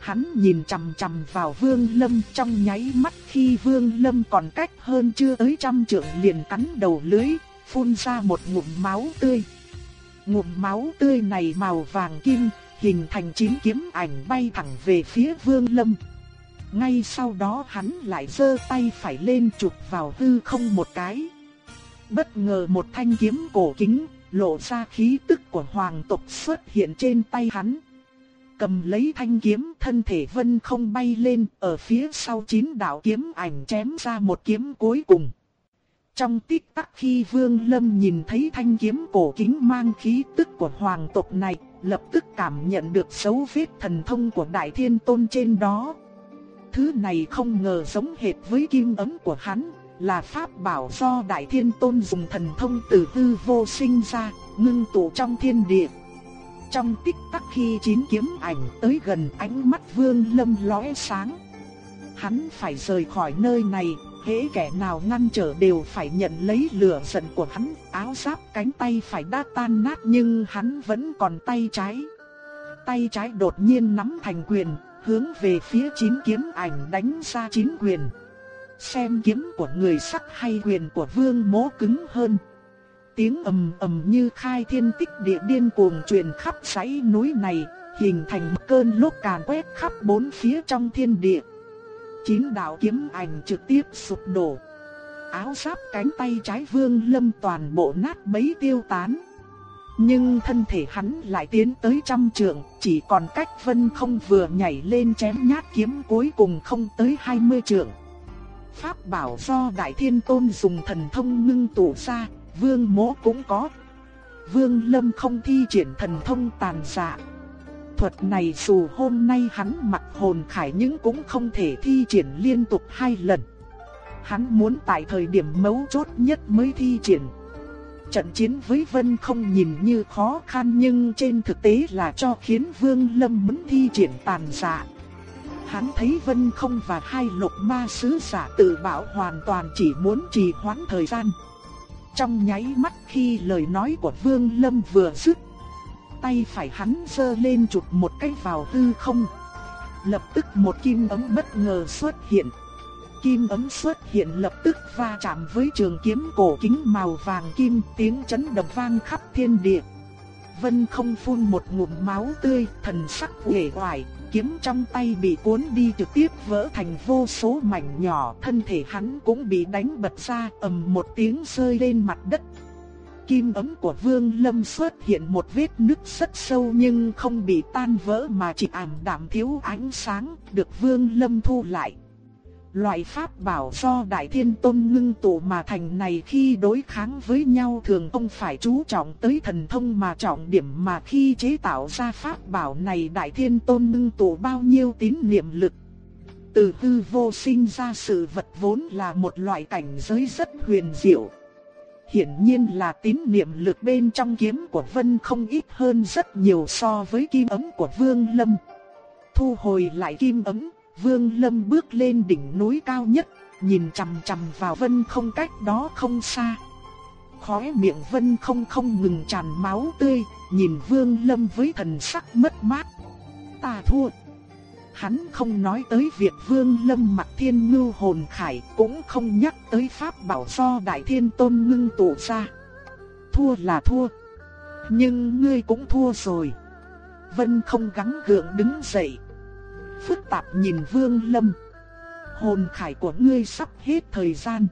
Hắn nhìn chằm chằm vào Vương Lâm trong nháy mắt khi Vương Lâm còn cách hơn chưa tới trăm trượng liền cắn đầu lưới, phun ra một ngụm máu tươi. Ngụm máu tươi này màu vàng kim, hình thành chín kiếm ảnh bay thẳng về phía Vương Lâm. Ngay sau đó hắn lại giơ tay phải lên chụp vào hư không một cái. Bất ngờ một thanh kiếm cổ kính, lộ ra khí tức của hoàng tộc xuất hiện trên tay hắn. Cầm lấy thanh kiếm thân thể vân không bay lên, ở phía sau chín đạo kiếm ảnh chém ra một kiếm cuối cùng. Trong tích tắc khi Vương Lâm nhìn thấy thanh kiếm cổ kính mang khí tức của hoàng tộc này, lập tức cảm nhận được dấu vết thần thông của Đại Thiên Tôn trên đó. Thứ này không ngờ giống hệt với kim ấm của hắn, là pháp bảo do Đại Thiên Tôn dùng thần thông từ tư vô sinh ra, ngưng tụ trong thiên địa. Trong tích tắc khi chín kiếm ảnh tới gần ánh mắt Vương Lâm lóe sáng. Hắn phải rời khỏi nơi này, hễ kẻ nào ngăn trở đều phải nhận lấy lửa giận của hắn, áo giáp cánh tay phải đã tan nát nhưng hắn vẫn còn tay trái. Tay trái đột nhiên nắm thành quyền, hướng về phía chín kiếm ảnh đánh ra chín quyền. Xem kiếm của người sắc hay quyền của vương mố cứng hơn. Tiếng ầm ầm như khai thiên tích địa điên cuồng truyền khắp dãy núi này, hình thành một cơn lốc càn quét khắp bốn phía trong thiên địa. Chín đạo kiếm ảnh trực tiếp sụp đổ. Áo giáp cánh tay trái vương lâm toàn bộ nát bấy tiêu tán. Nhưng thân thể hắn lại tiến tới trăm trượng, chỉ còn cách vân không vừa nhảy lên chém nhát kiếm cuối cùng không tới hai mươi trượng. Pháp bảo do Đại Thiên Tôn dùng thần thông ngưng tụ ra, vương mỗ cũng có. Vương Lâm không thi triển thần thông tàn dạ. Thuật này dù hôm nay hắn mặc hồn khải nhưng cũng không thể thi triển liên tục hai lần. Hắn muốn tại thời điểm mấu chốt nhất mới thi triển. Trận chiến với Vân không nhìn như khó khăn nhưng trên thực tế là cho khiến Vương Lâm muốn thi triển tàn dạ. Hắn thấy Vân không và hai lục ma sứ giả tự bảo hoàn toàn chỉ muốn trì hoãn thời gian. Trong nháy mắt khi lời nói của Vương Lâm vừa dứt, tay phải hắn giơ lên chụp một cái vào hư không. Lập tức một kim ấm bất ngờ xuất hiện. Kim ấm xuất hiện lập tức va chạm với trường kiếm cổ kính màu vàng kim tiếng chấn động vang khắp thiên địa. Vân không phun một ngụm máu tươi, thần sắc uể oải, kiếm trong tay bị cuốn đi trực tiếp vỡ thành vô số mảnh nhỏ, thân thể hắn cũng bị đánh bật ra, ầm một tiếng rơi lên mặt đất. Kim ấm của Vương Lâm xuất hiện một vết nứt rất sâu nhưng không bị tan vỡ mà chỉ ảm đạm thiếu ánh sáng, được Vương Lâm thu lại. Loại pháp bảo do Đại Thiên Tôn ngưng tụ mà thành này khi đối kháng với nhau thường không phải chú trọng tới thần thông mà trọng điểm mà khi chế tạo ra pháp bảo này Đại Thiên Tôn ngưng tụ bao nhiêu tín niệm lực. Từ hư vô sinh ra sự vật vốn là một loại cảnh giới rất huyền diệu. Hiển nhiên là tín niệm lực bên trong kiếm của Vân không ít hơn rất nhiều so với kim ấm của Vương Lâm. Thu hồi lại kim ấm, Vương Lâm bước lên đỉnh núi cao nhất, nhìn chằm chằm vào Vân không cách đó không xa. Khóe miệng Vân không không ngừng tràn máu tươi, nhìn Vương Lâm với thần sắc mất mát. Ta thua. Hắn không nói tới việc Vương Lâm mặc thiên ngưu hồn khải, cũng không nhắc tới pháp bảo do Đại Thiên Tôn ngưng tụ ra. Thua là thua. Nhưng ngươi cũng thua rồi. Vân không gắng gượng đứng dậy. Phức tạp nhìn Vương Lâm. Hồn khải của ngươi sắp hết thời gian.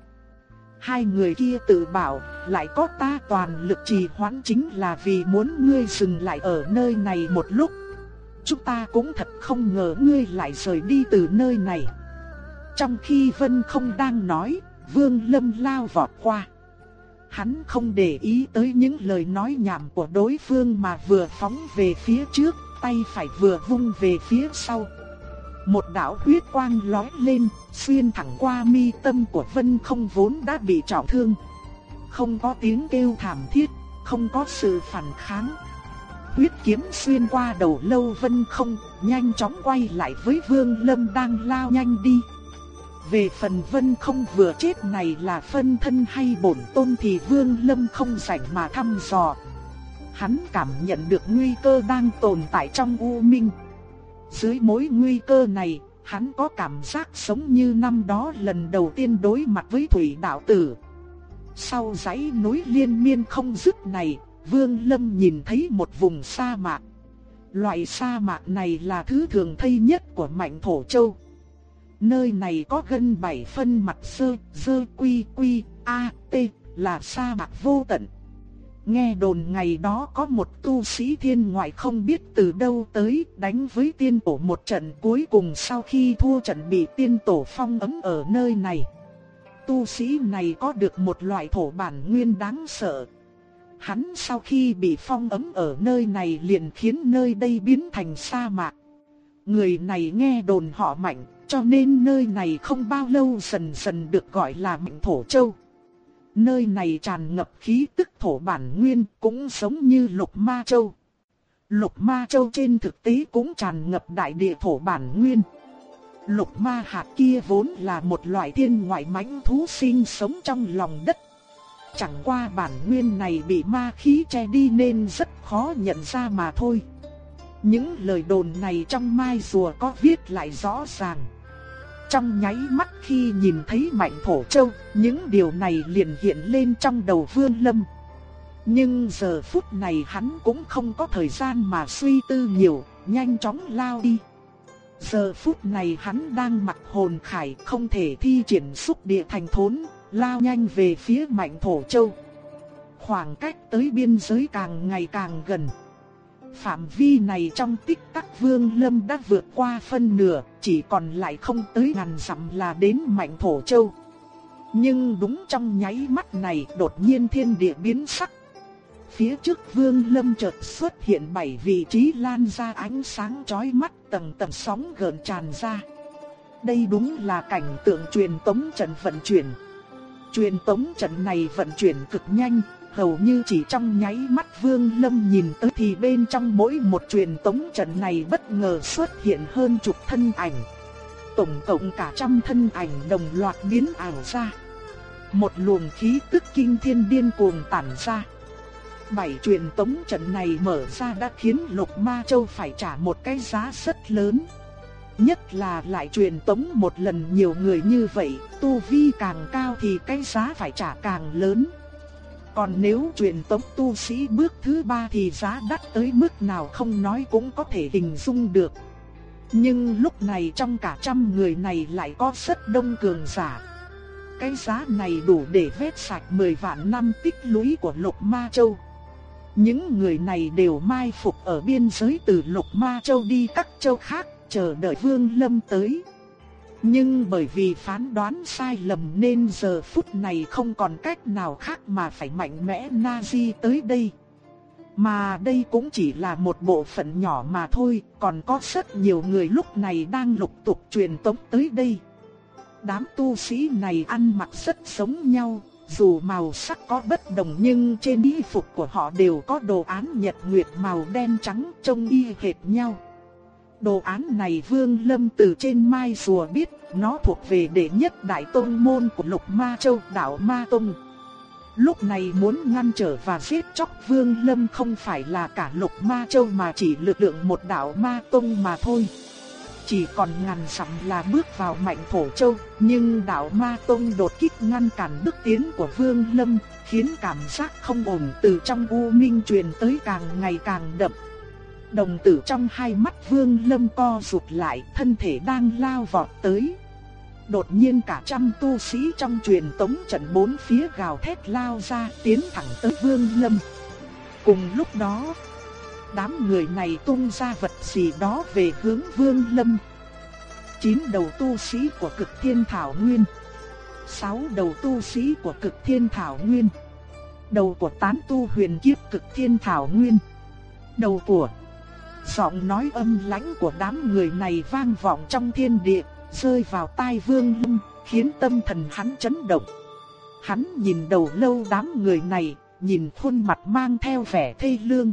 Hai người kia tự bảo, lại có ta toàn lực trì hoãn chính là vì muốn ngươi dừng lại ở nơi này một lúc. Chúng ta cũng thật không ngờ ngươi lại rời đi từ nơi này. Trong khi Vân không đang nói, Vương Lâm lao vọt qua. Hắn không để ý tới những lời nói nhảm của đối phương mà vừa phóng về phía trước, tay phải vừa vung về phía sau. Một đạo huyết quang lóe lên, xuyên thẳng qua mi tâm của Vân không vốn đã bị trọng thương. Không có tiếng kêu thảm thiết, không có sự phản kháng. Huyết kiếm xuyên qua đầu lâu Vân không, nhanh chóng quay lại với Vương Lâm đang lao nhanh đi. Về phần Vân không vừa chết này là phân thân hay bổn tôn thì Vương Lâm không rảnh mà thăm dò. Hắn cảm nhận được nguy cơ đang tồn tại trong U Minh. Dưới mối nguy cơ này, hắn có cảm giác sống như năm đó lần đầu tiên đối mặt với thủy đạo tử. Sau dãy núi liên miên không dứt này, Vương Lâm nhìn thấy một vùng sa mạc. Loại sa mạc này là thứ thường thấy nhất của mạnh thổ châu. Nơi này có gần 7 phân mặt sơ, dơ quy quy, a, t, là sa mạc vô tận. Nghe đồn ngày đó có một tu sĩ thiên ngoại không biết từ đâu tới đánh với tiên tổ một trận cuối cùng sau khi thua trận bị tiên tổ phong ấm ở nơi này. Tu sĩ này có được một loại thổ bản nguyên đáng sợ. Hắn sau khi bị phong ấm ở nơi này liền khiến nơi đây biến thành sa mạc. Người này nghe đồn họ mạnh, cho nên nơi này không bao lâu dần dần được gọi là Mạnh Thổ Châu. Nơi này tràn ngập khí tức thổ bản nguyên cũng giống như Lục Ma Châu. Lục Ma Châu trên thực tế cũng tràn ngập đại địa thổ bản nguyên. Lục Ma hạt kia vốn là một loại thiên ngoại mãnh thú sinh sống trong lòng đất. Chẳng qua bản nguyên này bị ma khí che đi nên rất khó nhận ra mà thôi. Những lời đồn này trong mai rùa có viết lại rõ ràng. Trong nháy mắt khi nhìn thấy mạnh thổ châu, những điều này liền hiện lên trong đầu Vương Lâm. Nhưng giờ phút này hắn cũng không có thời gian mà suy tư nhiều, nhanh chóng lao đi. Giờ phút này hắn đang mặc hồn khải không thể thi triển xúc địa thành thốn, lao nhanh về phía mạnh thổ châu. Khoảng cách tới biên giới càng ngày càng gần. Phạm vi này trong tích tắc Vương Lâm đã vượt qua phân nửa, chỉ còn lại không tới ngàn dặm là đến Mạnh Thổ Châu. Nhưng đúng trong nháy mắt này đột nhiên thiên địa biến sắc. Phía trước Vương Lâm chợt xuất hiện bảy vị trí lan ra ánh sáng chói mắt tầng tầng sóng gợn tràn ra. Đây đúng là cảnh tượng truyền tống trận vận chuyển. Truyền tống trận này vận chuyển cực nhanh, hầu như chỉ trong nháy mắt Vương Lâm nhìn tới thì bên trong mỗi một truyền tống trận này bất ngờ xuất hiện hơn chục thân ảnh. Tổng cộng cả trăm thân ảnh đồng loạt biến ảo ra. Một luồng khí tức kinh thiên điên cuồng tản ra. Bảy truyền tống trận này mở ra đã khiến Lục Ma Châu phải trả một cái giá rất lớn. Nhất là lại truyền tống một lần nhiều người như vậy, tu vi càng cao thì cái giá phải trả càng lớn. Còn nếu truyền tống tu sĩ bước thứ ba thì giá đắt tới mức nào không nói cũng có thể hình dung được. Nhưng lúc này trong cả trăm người này lại có rất đông cường giả. Cái giá này đủ để vét sạch 10 vạn năm tích lũy của Lục Ma Châu. Những người này đều mai phục ở biên giới từ Lục Ma Châu đi các châu khác, chờ đợi Vương Lâm tới. Nhưng bởi vì phán đoán sai lầm nên giờ phút này không còn cách nào khác mà phải mạnh mẽ Nazi tới đây. Mà đây cũng chỉ là một bộ phận nhỏ mà thôi, còn có rất nhiều người lúc này đang lục tục truyền tống tới đây. Đám tu sĩ này ăn mặc rất giống nhau, dù màu sắc có bất đồng nhưng trên y phục của họ đều có đồ án nhật nguyệt màu đen trắng trông y hệt nhau. Đồ án này Vương Lâm từ trên mai rùa biết, nó thuộc về đệ nhất đại tông môn của Lục Ma Châu đảo Ma Tông. Lúc này muốn ngăn trở và giết chóc Vương Lâm không phải là cả Lục Ma Châu mà chỉ lực lượng một đảo Ma Tông mà thôi. Chỉ còn ngàn dặm là bước vào mạnh thổ châu, nhưng đảo Ma Tông đột kích ngăn cản bước tiến của Vương Lâm, khiến cảm giác không ổn từ trong u minh truyền tới càng ngày càng đậm. Đồng tử trong hai mắt Vương Lâm co rụt lại, thân thể đang lao vọt tới. Đột nhiên cả trăm tu sĩ trong truyền tống trận bốn phía gào thét lao ra, tiến thẳng tới Vương Lâm. Cùng lúc đó, đám người này tung ra vật gì đó về hướng Vương Lâm. Chín đầu tu sĩ của cực thiên thảo nguyên. Sáu đầu tu sĩ của cực thiên thảo nguyên. Đầu của tán tu huyền kiếp cực thiên thảo nguyên. Đầu của Giọng nói âm lãnh của đám người này vang vọng trong thiên địa, rơi vào tai Vương Lâm, khiến tâm thần hắn chấn động. Hắn nhìn đầu lâu đám người này, nhìn khuôn mặt mang theo vẻ thê lương.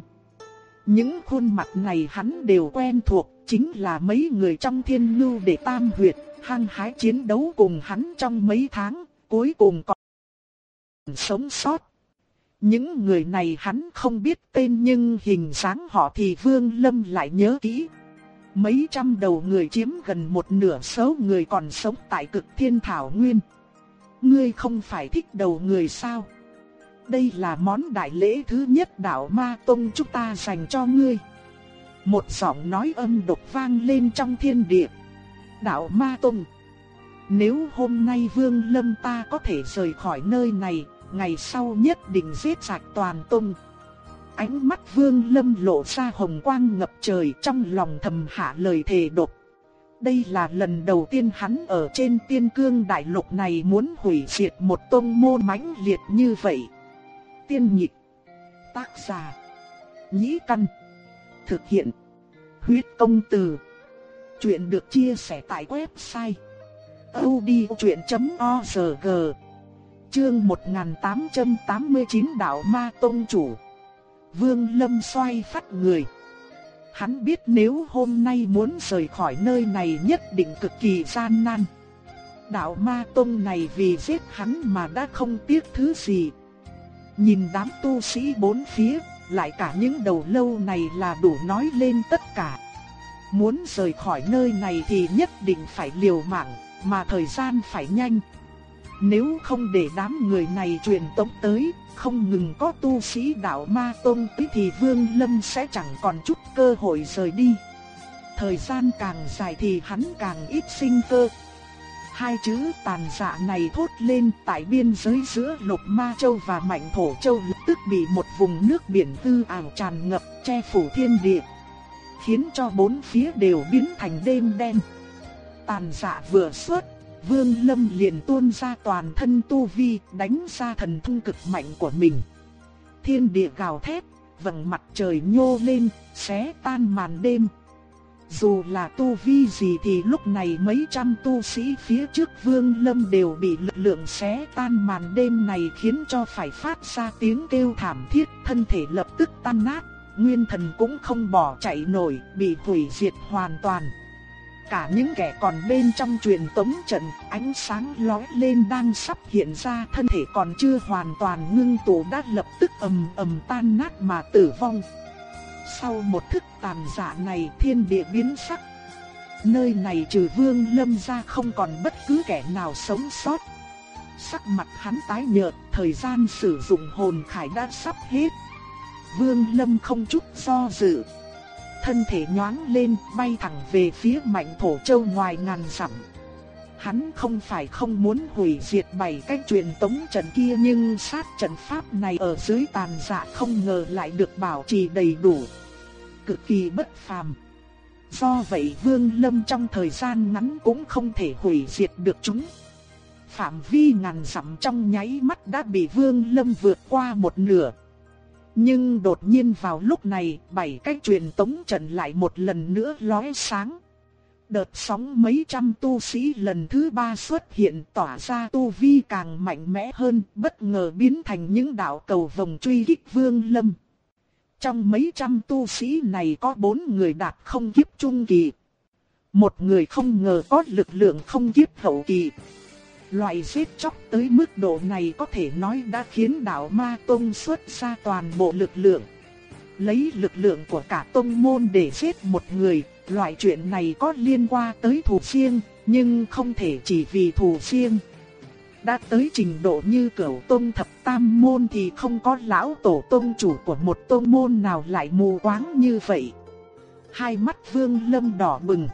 Những khuôn mặt này hắn đều quen thuộc, chính là mấy người trong thiên lưu để tam huyệt, hăng hái chiến đấu cùng hắn trong mấy tháng, cuối cùng còn sống sót. Những người này hắn không biết tên nhưng hình dáng họ thì Vương Lâm lại nhớ kỹ. Mấy trăm đầu người chiếm gần một nửa số người còn sống tại cực thiên thảo nguyên. Ngươi không phải thích đầu người sao? Đây là món đại lễ thứ nhất đạo Ma Tông chúng ta dành cho ngươi. Một giọng nói âm độc vang lên trong thiên địa. Đạo Ma Tông. Nếu hôm nay Vương Lâm ta có thể rời khỏi nơi này, ngày sau nhất định giết sạch toàn tông. Ánh mắt Vương Lâm lộ ra hồng quang ngập trời trong lòng thầm hạ lời thề độc. Đây là lần đầu tiên hắn ở trên tiên cương đại lục này muốn hủy diệt một tông môn mãnh liệt như vậy. Tiên nhịp, tác giả, nhĩ căn, thực hiện, huyết công từ. Chuyện được chia sẻ tại website odchuyện.org Chương 1889 Đạo Ma Tông Chủ. Vương Lâm xoay phát người. Hắn biết nếu hôm nay muốn rời khỏi nơi này nhất định cực kỳ gian nan. Đạo Ma Tông này vì giết hắn mà đã không tiếc thứ gì. Nhìn đám tu sĩ bốn phía, Lại cả những đầu lâu này là đủ nói lên tất cả. Muốn rời khỏi nơi này thì nhất định phải liều mạng, Mà thời gian phải nhanh nếu không để đám người này truyền tống tới, không ngừng có tu sĩ đạo ma tôn tí thì Vương Lâm sẽ chẳng còn chút cơ hội rời đi. Thời gian càng dài thì hắn càng ít sinh cơ. Hai chữ tàn dạ này thốt lên tại biên giới giữa Lục Ma Châu và Mạnh Thổ Châu lập tức bị một vùng nước biển hư ảo tràn ngập che phủ thiên địa. Khiến cho bốn phía đều biến thành đêm đen. Tàn dạ vừa xuất Vương Lâm liền tuôn ra toàn thân tu vi, đánh ra thần thông cực mạnh của mình. Thiên địa gào thét, vầng mặt trời nhô lên, xé tan màn đêm. Dù là tu vi gì thì lúc này mấy trăm tu sĩ phía trước Vương Lâm đều bị lực lượng xé tan màn đêm này khiến cho phải phát ra tiếng kêu thảm thiết, thân thể lập tức tan nát, nguyên thần cũng không bỏ chạy nổi, bị hủy diệt hoàn toàn. Cả những kẻ còn bên trong truyền tống trận, ánh sáng lóe lên đang sắp hiện ra thân thể còn chưa hoàn toàn ngưng tụ đã lập tức ầm ầm tan nát mà tử vong. Sau một thức tàn dạ này thiên địa biến sắc. Nơi này trừ vương lâm ra không còn bất cứ kẻ nào sống sót. Sắc mặt hắn tái nhợt, thời gian sử dụng hồn khải đã sắp hết. Vương lâm không chút do dự, thân thể nhoáng lên, bay thẳng về phía mạnh thổ châu ngoài ngàn dặm. Hắn không phải không muốn hủy diệt bảy cách truyền tống trận kia nhưng sát trận pháp này ở dưới tàn dạ không ngờ lại được bảo trì đầy đủ. Cực kỳ bất phàm. Do vậy Vương Lâm trong thời gian ngắn cũng không thể hủy diệt được chúng. Phạm vi ngàn dặm trong nháy mắt đã bị Vương Lâm vượt qua một nửa. Nhưng đột nhiên vào lúc này, bảy cái truyền tống trận lại một lần nữa lóe sáng. Đợt sóng mấy trăm tu sĩ lần thứ ba xuất hiện tỏa ra tu vi càng mạnh mẽ hơn, bất ngờ biến thành những đạo cầu vòng truy kích vương lâm. Trong mấy trăm tu sĩ này có bốn người đạt không kiếp trung kỳ. Một người không ngờ có lực lượng không kiếp hậu kỳ. Loại giết chóc tới mức độ này có thể nói đã khiến đạo ma tông xuất ra toàn bộ lực lượng. Lấy lực lượng của cả tông môn để giết một người, loại chuyện này có liên quan tới thù riêng, nhưng không thể chỉ vì thù riêng. Đã tới trình độ như cửu tông thập tam môn thì không có lão tổ tông chủ của một tông môn nào lại mù quáng như vậy. Hai mắt vương lâm đỏ bừng.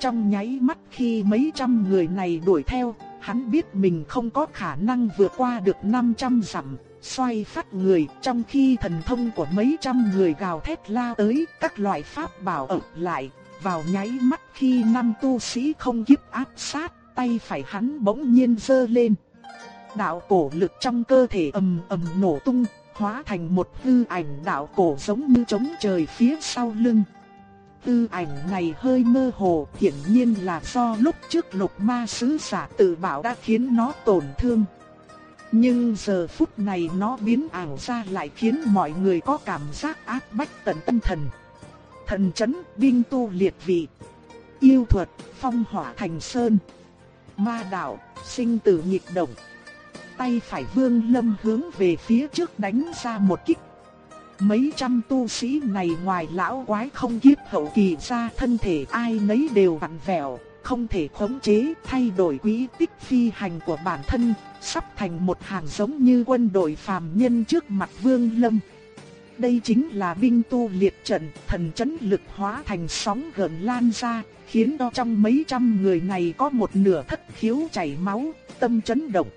Trong nháy mắt khi mấy trăm người này đuổi theo, hắn biết mình không có khả năng vượt qua được 500 dặm, xoay phát người trong khi thần thông của mấy trăm người gào thét la tới các loại pháp bảo ập lại, vào nháy mắt khi năm tu sĩ không kiếp áp sát, tay phải hắn bỗng nhiên giơ lên. Đạo cổ lực trong cơ thể ầm ầm nổ tung, hóa thành một hư ảnh đạo cổ giống như chống trời phía sau lưng. Tư ảnh này hơi mơ hồ, hiển nhiên là do lúc trước lục ma sứ giả tự bảo đã khiến nó tổn thương. Nhưng giờ phút này nó biến ảo ra lại khiến mọi người có cảm giác áp bách tận tâm thần. Thần chấn, binh tu liệt vị, yêu thuật, phong hỏa thành sơn, ma đạo, sinh tử nhịp động. Tay phải vương lâm hướng về phía trước đánh ra một kích Mấy trăm tu sĩ này ngoài lão quái không kiếp hậu kỳ ra thân thể ai nấy đều vặn vẹo, không thể khống chế thay đổi quý tích phi hành của bản thân, sắp thành một hàng giống như quân đội phàm nhân trước mặt vương lâm. Đây chính là binh tu liệt trận, thần chấn lực hóa thành sóng gần lan ra, khiến cho trong mấy trăm người này có một nửa thất khiếu chảy máu, tâm chấn động.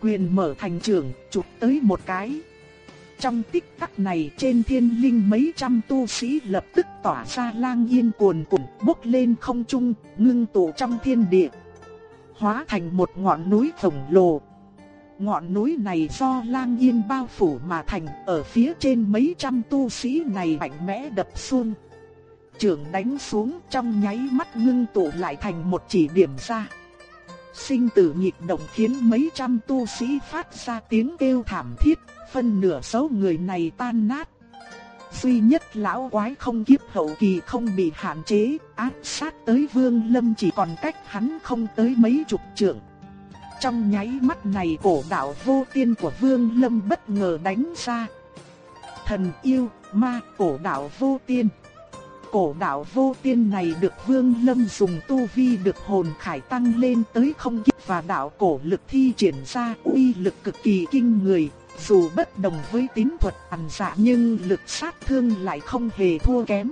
Quyền mở thành trường, chụp tới một cái. Trong tích tắc này trên thiên linh mấy trăm tu sĩ lập tức tỏa ra lang yên cuồn cuộn bốc lên không trung, ngưng tụ trong thiên địa. Hóa thành một ngọn núi khổng lồ. Ngọn núi này do lang yên bao phủ mà thành ở phía trên mấy trăm tu sĩ này mạnh mẽ đập xuống. Trường đánh xuống trong nháy mắt ngưng tụ lại thành một chỉ điểm ra. Sinh tử nhịp động khiến mấy trăm tu sĩ phát ra tiếng kêu thảm thiết, phân nửa số người này tan nát. Duy nhất lão quái không kiếp hậu kỳ không bị hạn chế, áp sát tới vương lâm chỉ còn cách hắn không tới mấy chục trượng. Trong nháy mắt này cổ đạo vô tiên của vương lâm bất ngờ đánh ra. Thần yêu, ma, cổ đạo vô tiên. Cổ đạo vô tiên này được vương lâm dùng tu vi được hồn khải tăng lên tới không kiếp và đạo cổ lực thi triển ra uy lực cực kỳ kinh người, dù bất đồng với tín thuật ẩn dạ nhưng lực sát thương lại không hề thua kém.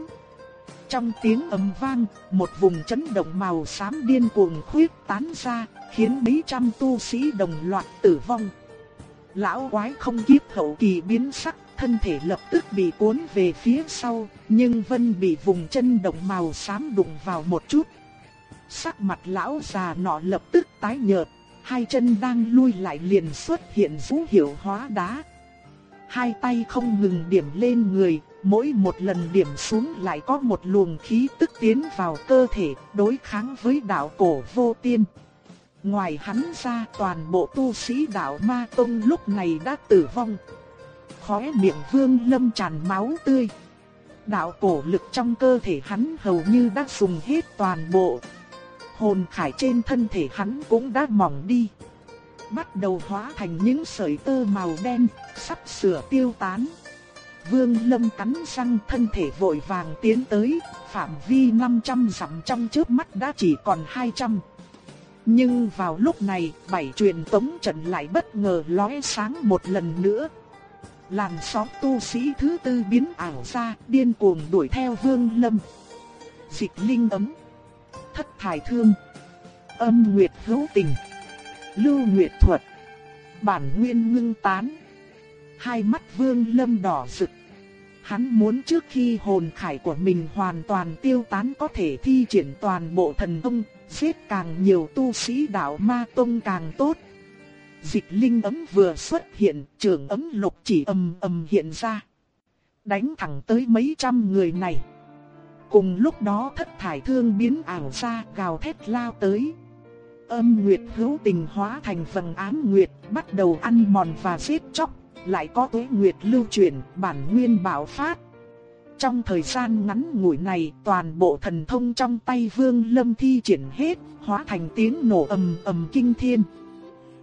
Trong tiếng ầm vang, một vùng chấn động màu xám điên cuồng khuyết tán ra, khiến mấy trăm tu sĩ đồng loạt tử vong. Lão quái không kiếp hậu kỳ biến sắc, thân thể lập tức bị cuốn về phía sau, nhưng Vân bị vùng chân động màu xám đụng vào một chút. Sắc mặt lão già nọ lập tức tái nhợt, hai chân đang lui lại liền xuất hiện dấu hiệu hóa đá. Hai tay không ngừng điểm lên người, mỗi một lần điểm xuống lại có một luồng khí tức tiến vào cơ thể, đối kháng với đạo cổ vô tiên. Ngoài hắn ra toàn bộ tu sĩ đạo ma tông lúc này đã tử vong. Khóe miệng vương lâm tràn máu tươi. Đạo cổ lực trong cơ thể hắn hầu như đã dùng hết toàn bộ, hồn khải trên thân thể hắn cũng đã mỏng đi. Bắt đầu hóa thành những sợi tơ màu đen, sắp sửa tiêu tán. Vương Lâm cắn răng thân thể vội vàng tiến tới, phạm vi 500 dặm trong trước mắt đã chỉ còn 200. Nhưng vào lúc này, bảy truyền tống trận lại bất ngờ lóe sáng một lần nữa. Làn sóng tu sĩ thứ tư biến ảo ra, điên cuồng đuổi theo Vương Lâm. Dịch linh ấm thất thải thương, âm nguyệt hữu tình, lưu nguyệt thuật, bản nguyên ngưng tán. Hai mắt vương lâm đỏ rực. Hắn muốn trước khi hồn khải của mình hoàn toàn tiêu tán có thể thi triển toàn bộ thần thông, giết càng nhiều tu sĩ đạo ma tông càng tốt. Dịch linh ấm vừa xuất hiện, trường ấm lục chỉ ầm ầm hiện ra. Đánh thẳng tới mấy trăm người này. Cùng lúc đó thất thải thương biến ảo ra gào thét lao tới. Âm nguyệt hữu tình hóa thành phần ám nguyệt bắt đầu ăn mòn và giết chóc, lại có tuế nguyệt lưu chuyển bản nguyên bảo phát. Trong thời gian ngắn ngủi này, toàn bộ thần thông trong tay Vương Lâm thi triển hết, hóa thành tiếng nổ ầm ầm kinh thiên.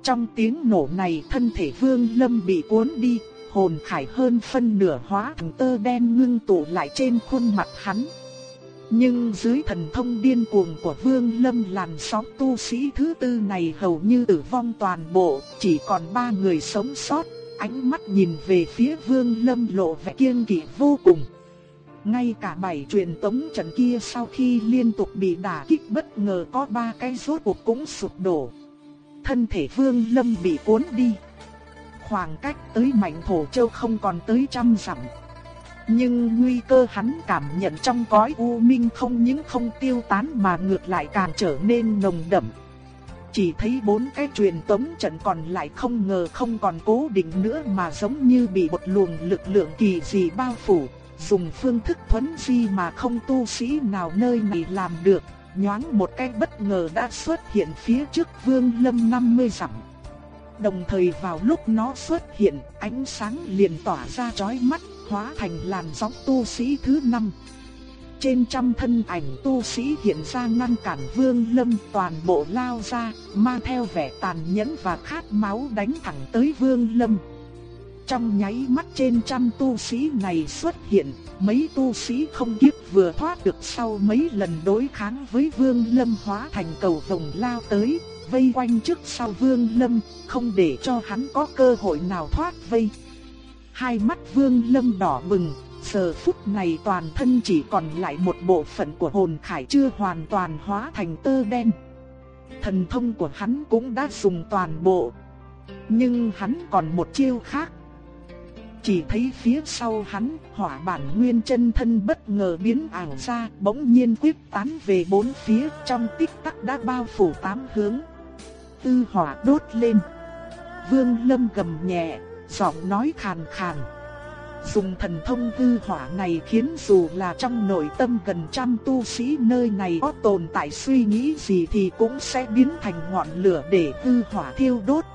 Trong tiếng nổ này, thân thể Vương Lâm bị cuốn đi, hồn khải hơn phân nửa hóa thành tơ đen ngưng tụ lại trên khuôn mặt hắn. Nhưng dưới thần thông điên cuồng của Vương Lâm làn sóng tu sĩ thứ tư này hầu như tử vong toàn bộ, chỉ còn ba người sống sót, ánh mắt nhìn về phía Vương Lâm lộ vẻ kiên kỵ vô cùng. Ngay cả bảy truyền tống trận kia sau khi liên tục bị đả kích bất ngờ có ba cái rốt cuộc cũng sụp đổ. Thân thể Vương Lâm bị cuốn đi. Khoảng cách tới mảnh thổ châu không còn tới trăm dặm. Nhưng nguy cơ hắn cảm nhận trong cõi u minh không những không tiêu tán mà ngược lại càng trở nên nồng đậm. Chỉ thấy bốn cái truyền tống trận còn lại không ngờ không còn cố định nữa mà giống như bị một luồng lực lượng kỳ dị bao phủ, dùng phương thức thuấn di mà không tu sĩ nào nơi này làm được, nhoáng một cái bất ngờ đã xuất hiện phía trước Vương Lâm 50 dặm. Đồng thời vào lúc nó xuất hiện, ánh sáng liền tỏa ra chói mắt, hóa thành làn sóng tu sĩ thứ năm. Trên trăm thân ảnh tu sĩ hiện ra ngăn cản Vương Lâm toàn bộ lao ra, mang theo vẻ tàn nhẫn và khát máu đánh thẳng tới Vương Lâm. Trong nháy mắt trên trăm tu sĩ này xuất hiện, mấy tu sĩ không kiếp vừa thoát được sau mấy lần đối kháng với Vương Lâm hóa thành cầu vồng lao tới, vây quanh trước sau Vương Lâm, không để cho hắn có cơ hội nào thoát vây. Hai mắt Vương Lâm đỏ bừng, giờ phút này toàn thân chỉ còn lại một bộ phận của hồn khải chưa hoàn toàn hóa thành tơ đen. Thần thông của hắn cũng đã dùng toàn bộ. Nhưng hắn còn một chiêu khác. Chỉ thấy phía sau hắn, hỏa bản nguyên chân thân bất ngờ biến ảo ra, bỗng nhiên quyết tán về bốn phía, trong tích tắc đã bao phủ tám hướng. Tư hỏa đốt lên. Vương Lâm gầm nhẹ, giọng nói khàn khàn. Dùng thần thông hư hỏa này khiến dù là trong nội tâm gần trăm tu sĩ nơi này có tồn tại suy nghĩ gì thì cũng sẽ biến thành ngọn lửa để hư hỏa thiêu đốt.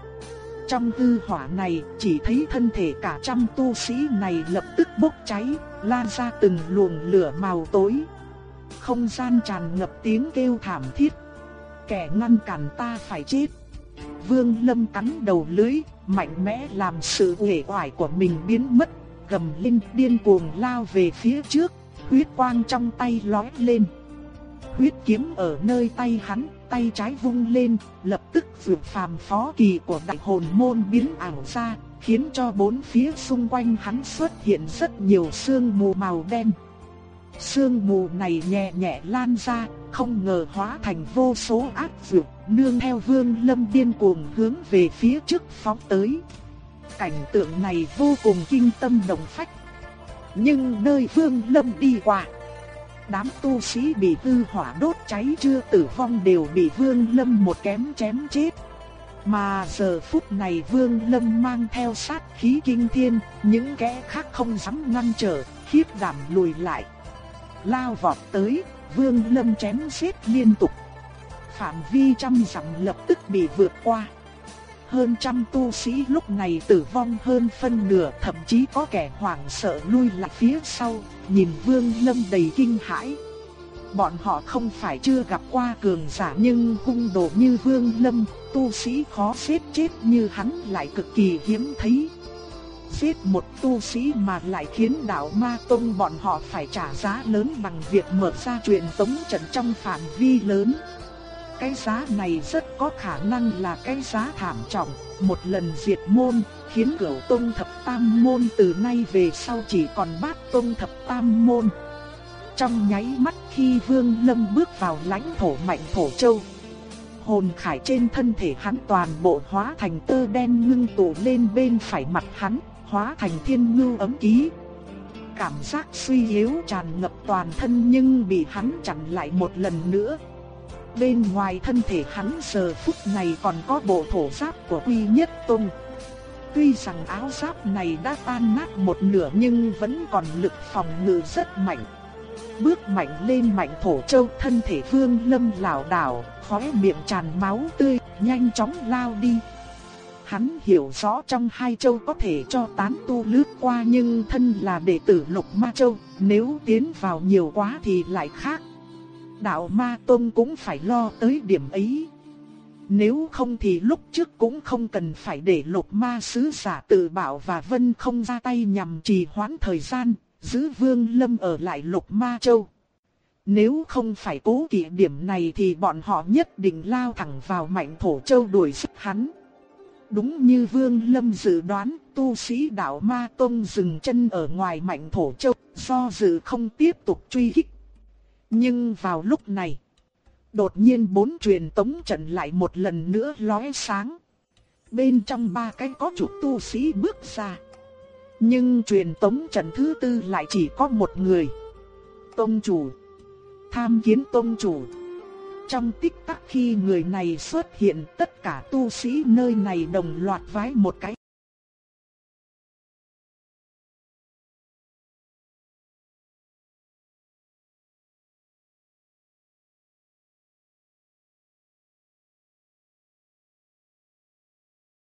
Trong hư hỏa này chỉ thấy thân thể cả trăm tu sĩ này lập tức bốc cháy, lan ra từng luồng lửa màu tối. Không gian tràn ngập tiếng kêu thảm thiết. Kẻ ngăn cản ta phải chết. Vương Lâm cắn đầu lưỡi mạnh mẽ làm sự uể oải của mình biến mất, gầm lên điên cuồng lao về phía trước, huyết quang trong tay lóe lên. Huyết kiếm ở nơi tay hắn, tay trái vung lên, lập tức vượt phàm phó kỳ của đại hồn môn biến ảo ra, khiến cho bốn phía xung quanh hắn xuất hiện rất nhiều sương mù màu đen. Sương mù này nhẹ nhẹ lan ra, không ngờ hóa thành vô số ác dược, nương theo vương lâm điên cuồng hướng về phía trước phóng tới. Cảnh tượng này vô cùng kinh tâm động phách. Nhưng nơi vương lâm đi qua, đám tu sĩ bị tư hỏa đốt cháy chưa tử vong đều bị vương lâm một kém chém chết. Mà giờ phút này Vương Lâm mang theo sát khí kinh thiên, những kẻ khác không dám ngăn trở, khiếp đảm lùi lại. Lao vọt tới, Vương Lâm chém giết liên tục. Phạm vi trăm dặm lập tức bị vượt qua. Hơn trăm tu sĩ lúc này tử vong hơn phân nửa, thậm chí có kẻ hoảng sợ lui lại phía sau, nhìn Vương Lâm đầy kinh hãi. Bọn họ không phải chưa gặp qua cường giả nhưng hung đồ như Vương Lâm, tu sĩ khó xếp chết như hắn lại cực kỳ hiếm thấy giết một tu sĩ mà lại khiến đạo ma tông bọn họ phải trả giá lớn bằng việc mở ra truyền tống trận trong phạm vi lớn. Cái giá này rất có khả năng là cái giá thảm trọng, một lần diệt môn, khiến cửu tông thập tam môn từ nay về sau chỉ còn bát tông thập tam môn. Trong nháy mắt khi Vương Lâm bước vào lãnh thổ mạnh thổ châu, hồn khải trên thân thể hắn toàn bộ hóa thành tơ đen ngưng tụ lên bên phải mặt hắn hóa thành thiên ngưu ấm ký. Cảm giác suy yếu tràn ngập toàn thân nhưng bị hắn chặn lại một lần nữa. Bên ngoài thân thể hắn giờ phút này còn có bộ thổ giáp của Quy Nhất Tông. Tuy rằng áo giáp này đã tan nát một nửa nhưng vẫn còn lực phòng ngự rất mạnh. Bước mạnh lên mạnh thổ châu thân thể vương lâm lảo đảo, khóe miệng tràn máu tươi, nhanh chóng lao đi Hắn hiểu rõ trong hai châu có thể cho tán tu lướt qua nhưng thân là đệ tử lục ma châu, nếu tiến vào nhiều quá thì lại khác. Đạo ma tôn cũng phải lo tới điểm ấy. Nếu không thì lúc trước cũng không cần phải để lục ma sứ giả tự bảo và vân không ra tay nhằm trì hoãn thời gian, giữ vương lâm ở lại lục ma châu. Nếu không phải cố kỵ điểm này thì bọn họ nhất định lao thẳng vào mạnh thổ châu đuổi sức hắn. Đúng như Vương Lâm dự đoán, tu sĩ đạo Ma Tông dừng chân ở ngoài mạnh thổ châu, do dự không tiếp tục truy kích. Nhưng vào lúc này, đột nhiên bốn truyền tống trận lại một lần nữa lóe sáng. Bên trong ba cái có chục tu sĩ bước ra. Nhưng truyền tống trận thứ tư lại chỉ có một người. Tông chủ. Tham kiến tông chủ. Trong tích tắc khi người này xuất hiện, tất cả tu sĩ nơi này đồng loạt vái một cái.